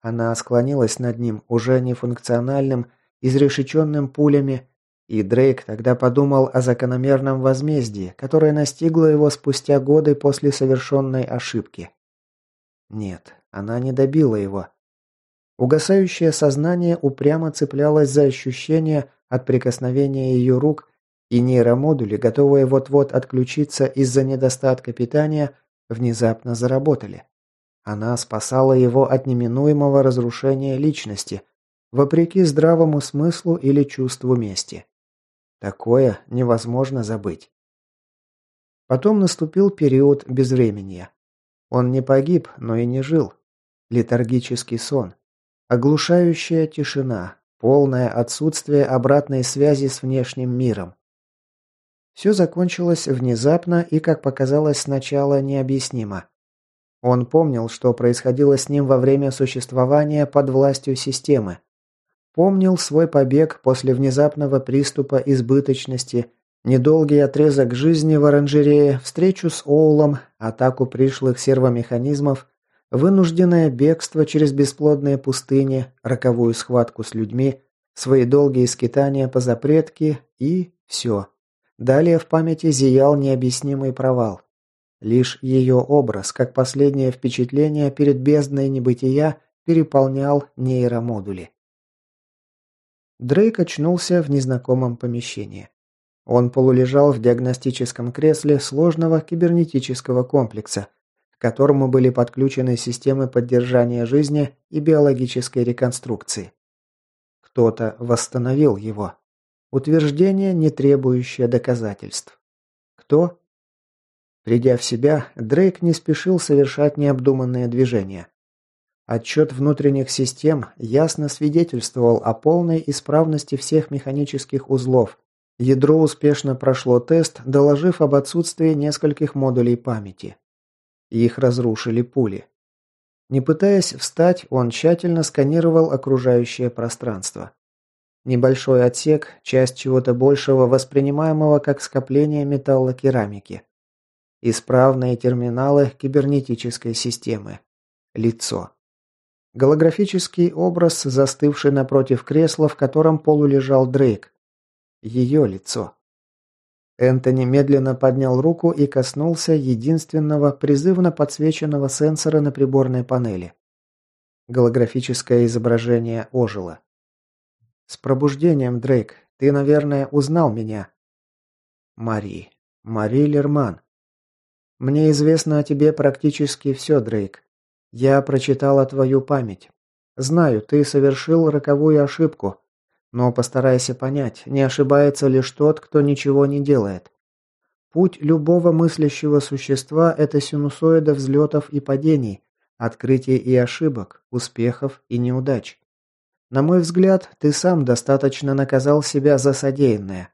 Она склонилась над ним, уже нефункциональным, изрешеченным пулями, и Дрейк тогда подумал о закономерном возмездии, которое настигло его спустя годы после совершенной ошибки. Нет, она не добила его. Угасающее сознание упрямо цеплялось за ощущение от прикосновения ее рук, и нейромодули, готовые вот-вот отключиться из-за недостатка питания, внезапно заработали. Она спасала его от неминуемого разрушения личности, вопреки здравому смыслу или чувству мести. Такое невозможно забыть. Потом наступил период безвременья. Он не погиб, но и не жил. Летаргический сон. Оглушающая тишина, полное отсутствие обратной связи с внешним миром. Все закончилось внезапно и, как показалось сначала, необъяснимо. Он помнил, что происходило с ним во время существования под властью системы. Помнил свой побег после внезапного приступа избыточности, недолгий отрезок жизни в оранжерее, встречу с Оулом, атаку пришлых сервомеханизмов, вынужденное бегство через бесплодные пустыни, роковую схватку с людьми, свои долгие скитания по запретке и все. Далее в памяти зиял необъяснимый провал. Лишь ее образ, как последнее впечатление перед бездной небытия, переполнял нейромодули. Дрейк очнулся в незнакомом помещении. Он полулежал в диагностическом кресле сложного кибернетического комплекса, которому были подключены системы поддержания жизни и биологической реконструкции. Кто-то восстановил его. Утверждение, не требующее доказательств. Кто? Придя в себя, Дрейк не спешил совершать необдуманные движения. Отчет внутренних систем ясно свидетельствовал о полной исправности всех механических узлов. Ядро успешно прошло тест, доложив об отсутствии нескольких модулей памяти. Их разрушили пули. Не пытаясь встать, он тщательно сканировал окружающее пространство. Небольшой отсек, часть чего-то большего, воспринимаемого как скопление металлокерамики. Исправные терминалы кибернетической системы. Лицо. Голографический образ, застывший напротив кресла, в котором полулежал Дрейк. Ее лицо. Энтони медленно поднял руку и коснулся единственного призывно подсвеченного сенсора на приборной панели. Голографическое изображение ожило. «С пробуждением, Дрейк. Ты, наверное, узнал меня». «Мари. Мари Лерман. Мне известно о тебе практически все, Дрейк. Я прочитала твою память. Знаю, ты совершил роковую ошибку. Но постарайся понять, не ошибается лишь тот, кто ничего не делает. Путь любого мыслящего существа – это синусоида взлетов и падений, открытий и ошибок, успехов и неудач. На мой взгляд, ты сам достаточно наказал себя за содеянное.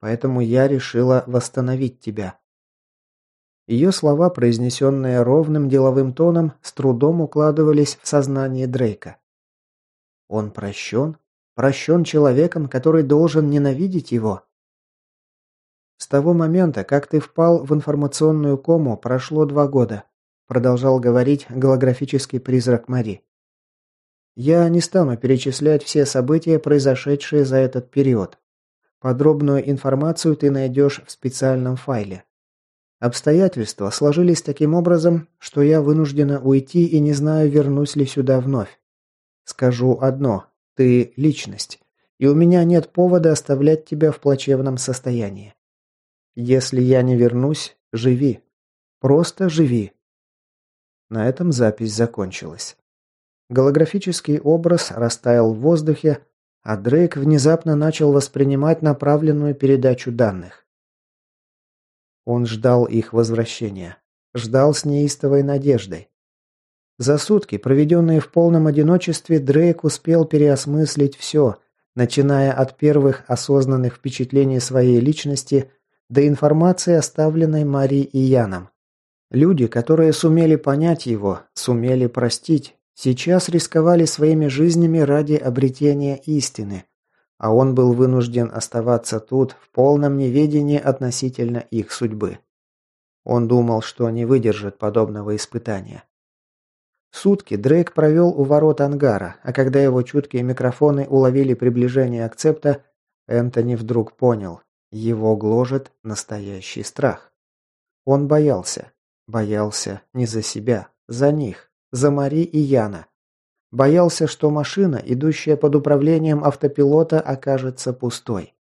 Поэтому я решила восстановить тебя. Ее слова, произнесенные ровным деловым тоном, с трудом укладывались в сознание Дрейка. Он прощен? Прощен человеком, который должен ненавидеть его? С того момента, как ты впал в информационную кому, прошло два года, продолжал говорить голографический призрак Мари. Я не стану перечислять все события, произошедшие за этот период. Подробную информацию ты найдешь в специальном файле. Обстоятельства сложились таким образом, что я вынуждена уйти и не знаю, вернусь ли сюда вновь. Скажу одно. Ты – личность. И у меня нет повода оставлять тебя в плачевном состоянии. Если я не вернусь, живи. Просто живи. На этом запись закончилась. Голографический образ растаял в воздухе, а Дрейк внезапно начал воспринимать направленную передачу данных. Он ждал их возвращения. Ждал с неистовой надеждой. За сутки, проведенные в полном одиночестве, Дрейк успел переосмыслить все, начиная от первых осознанных впечатлений своей личности до информации, оставленной Мари и Яном. Люди, которые сумели понять его, сумели простить, сейчас рисковали своими жизнями ради обретения истины, а он был вынужден оставаться тут в полном неведении относительно их судьбы. Он думал, что не выдержит подобного испытания. Сутки Дрейк провел у ворот ангара, а когда его чуткие микрофоны уловили приближение акцепта, Энтони вдруг понял, его гложет настоящий страх. Он боялся. Боялся не за себя, за них, за Мари и Яна. Боялся, что машина, идущая под управлением автопилота, окажется пустой.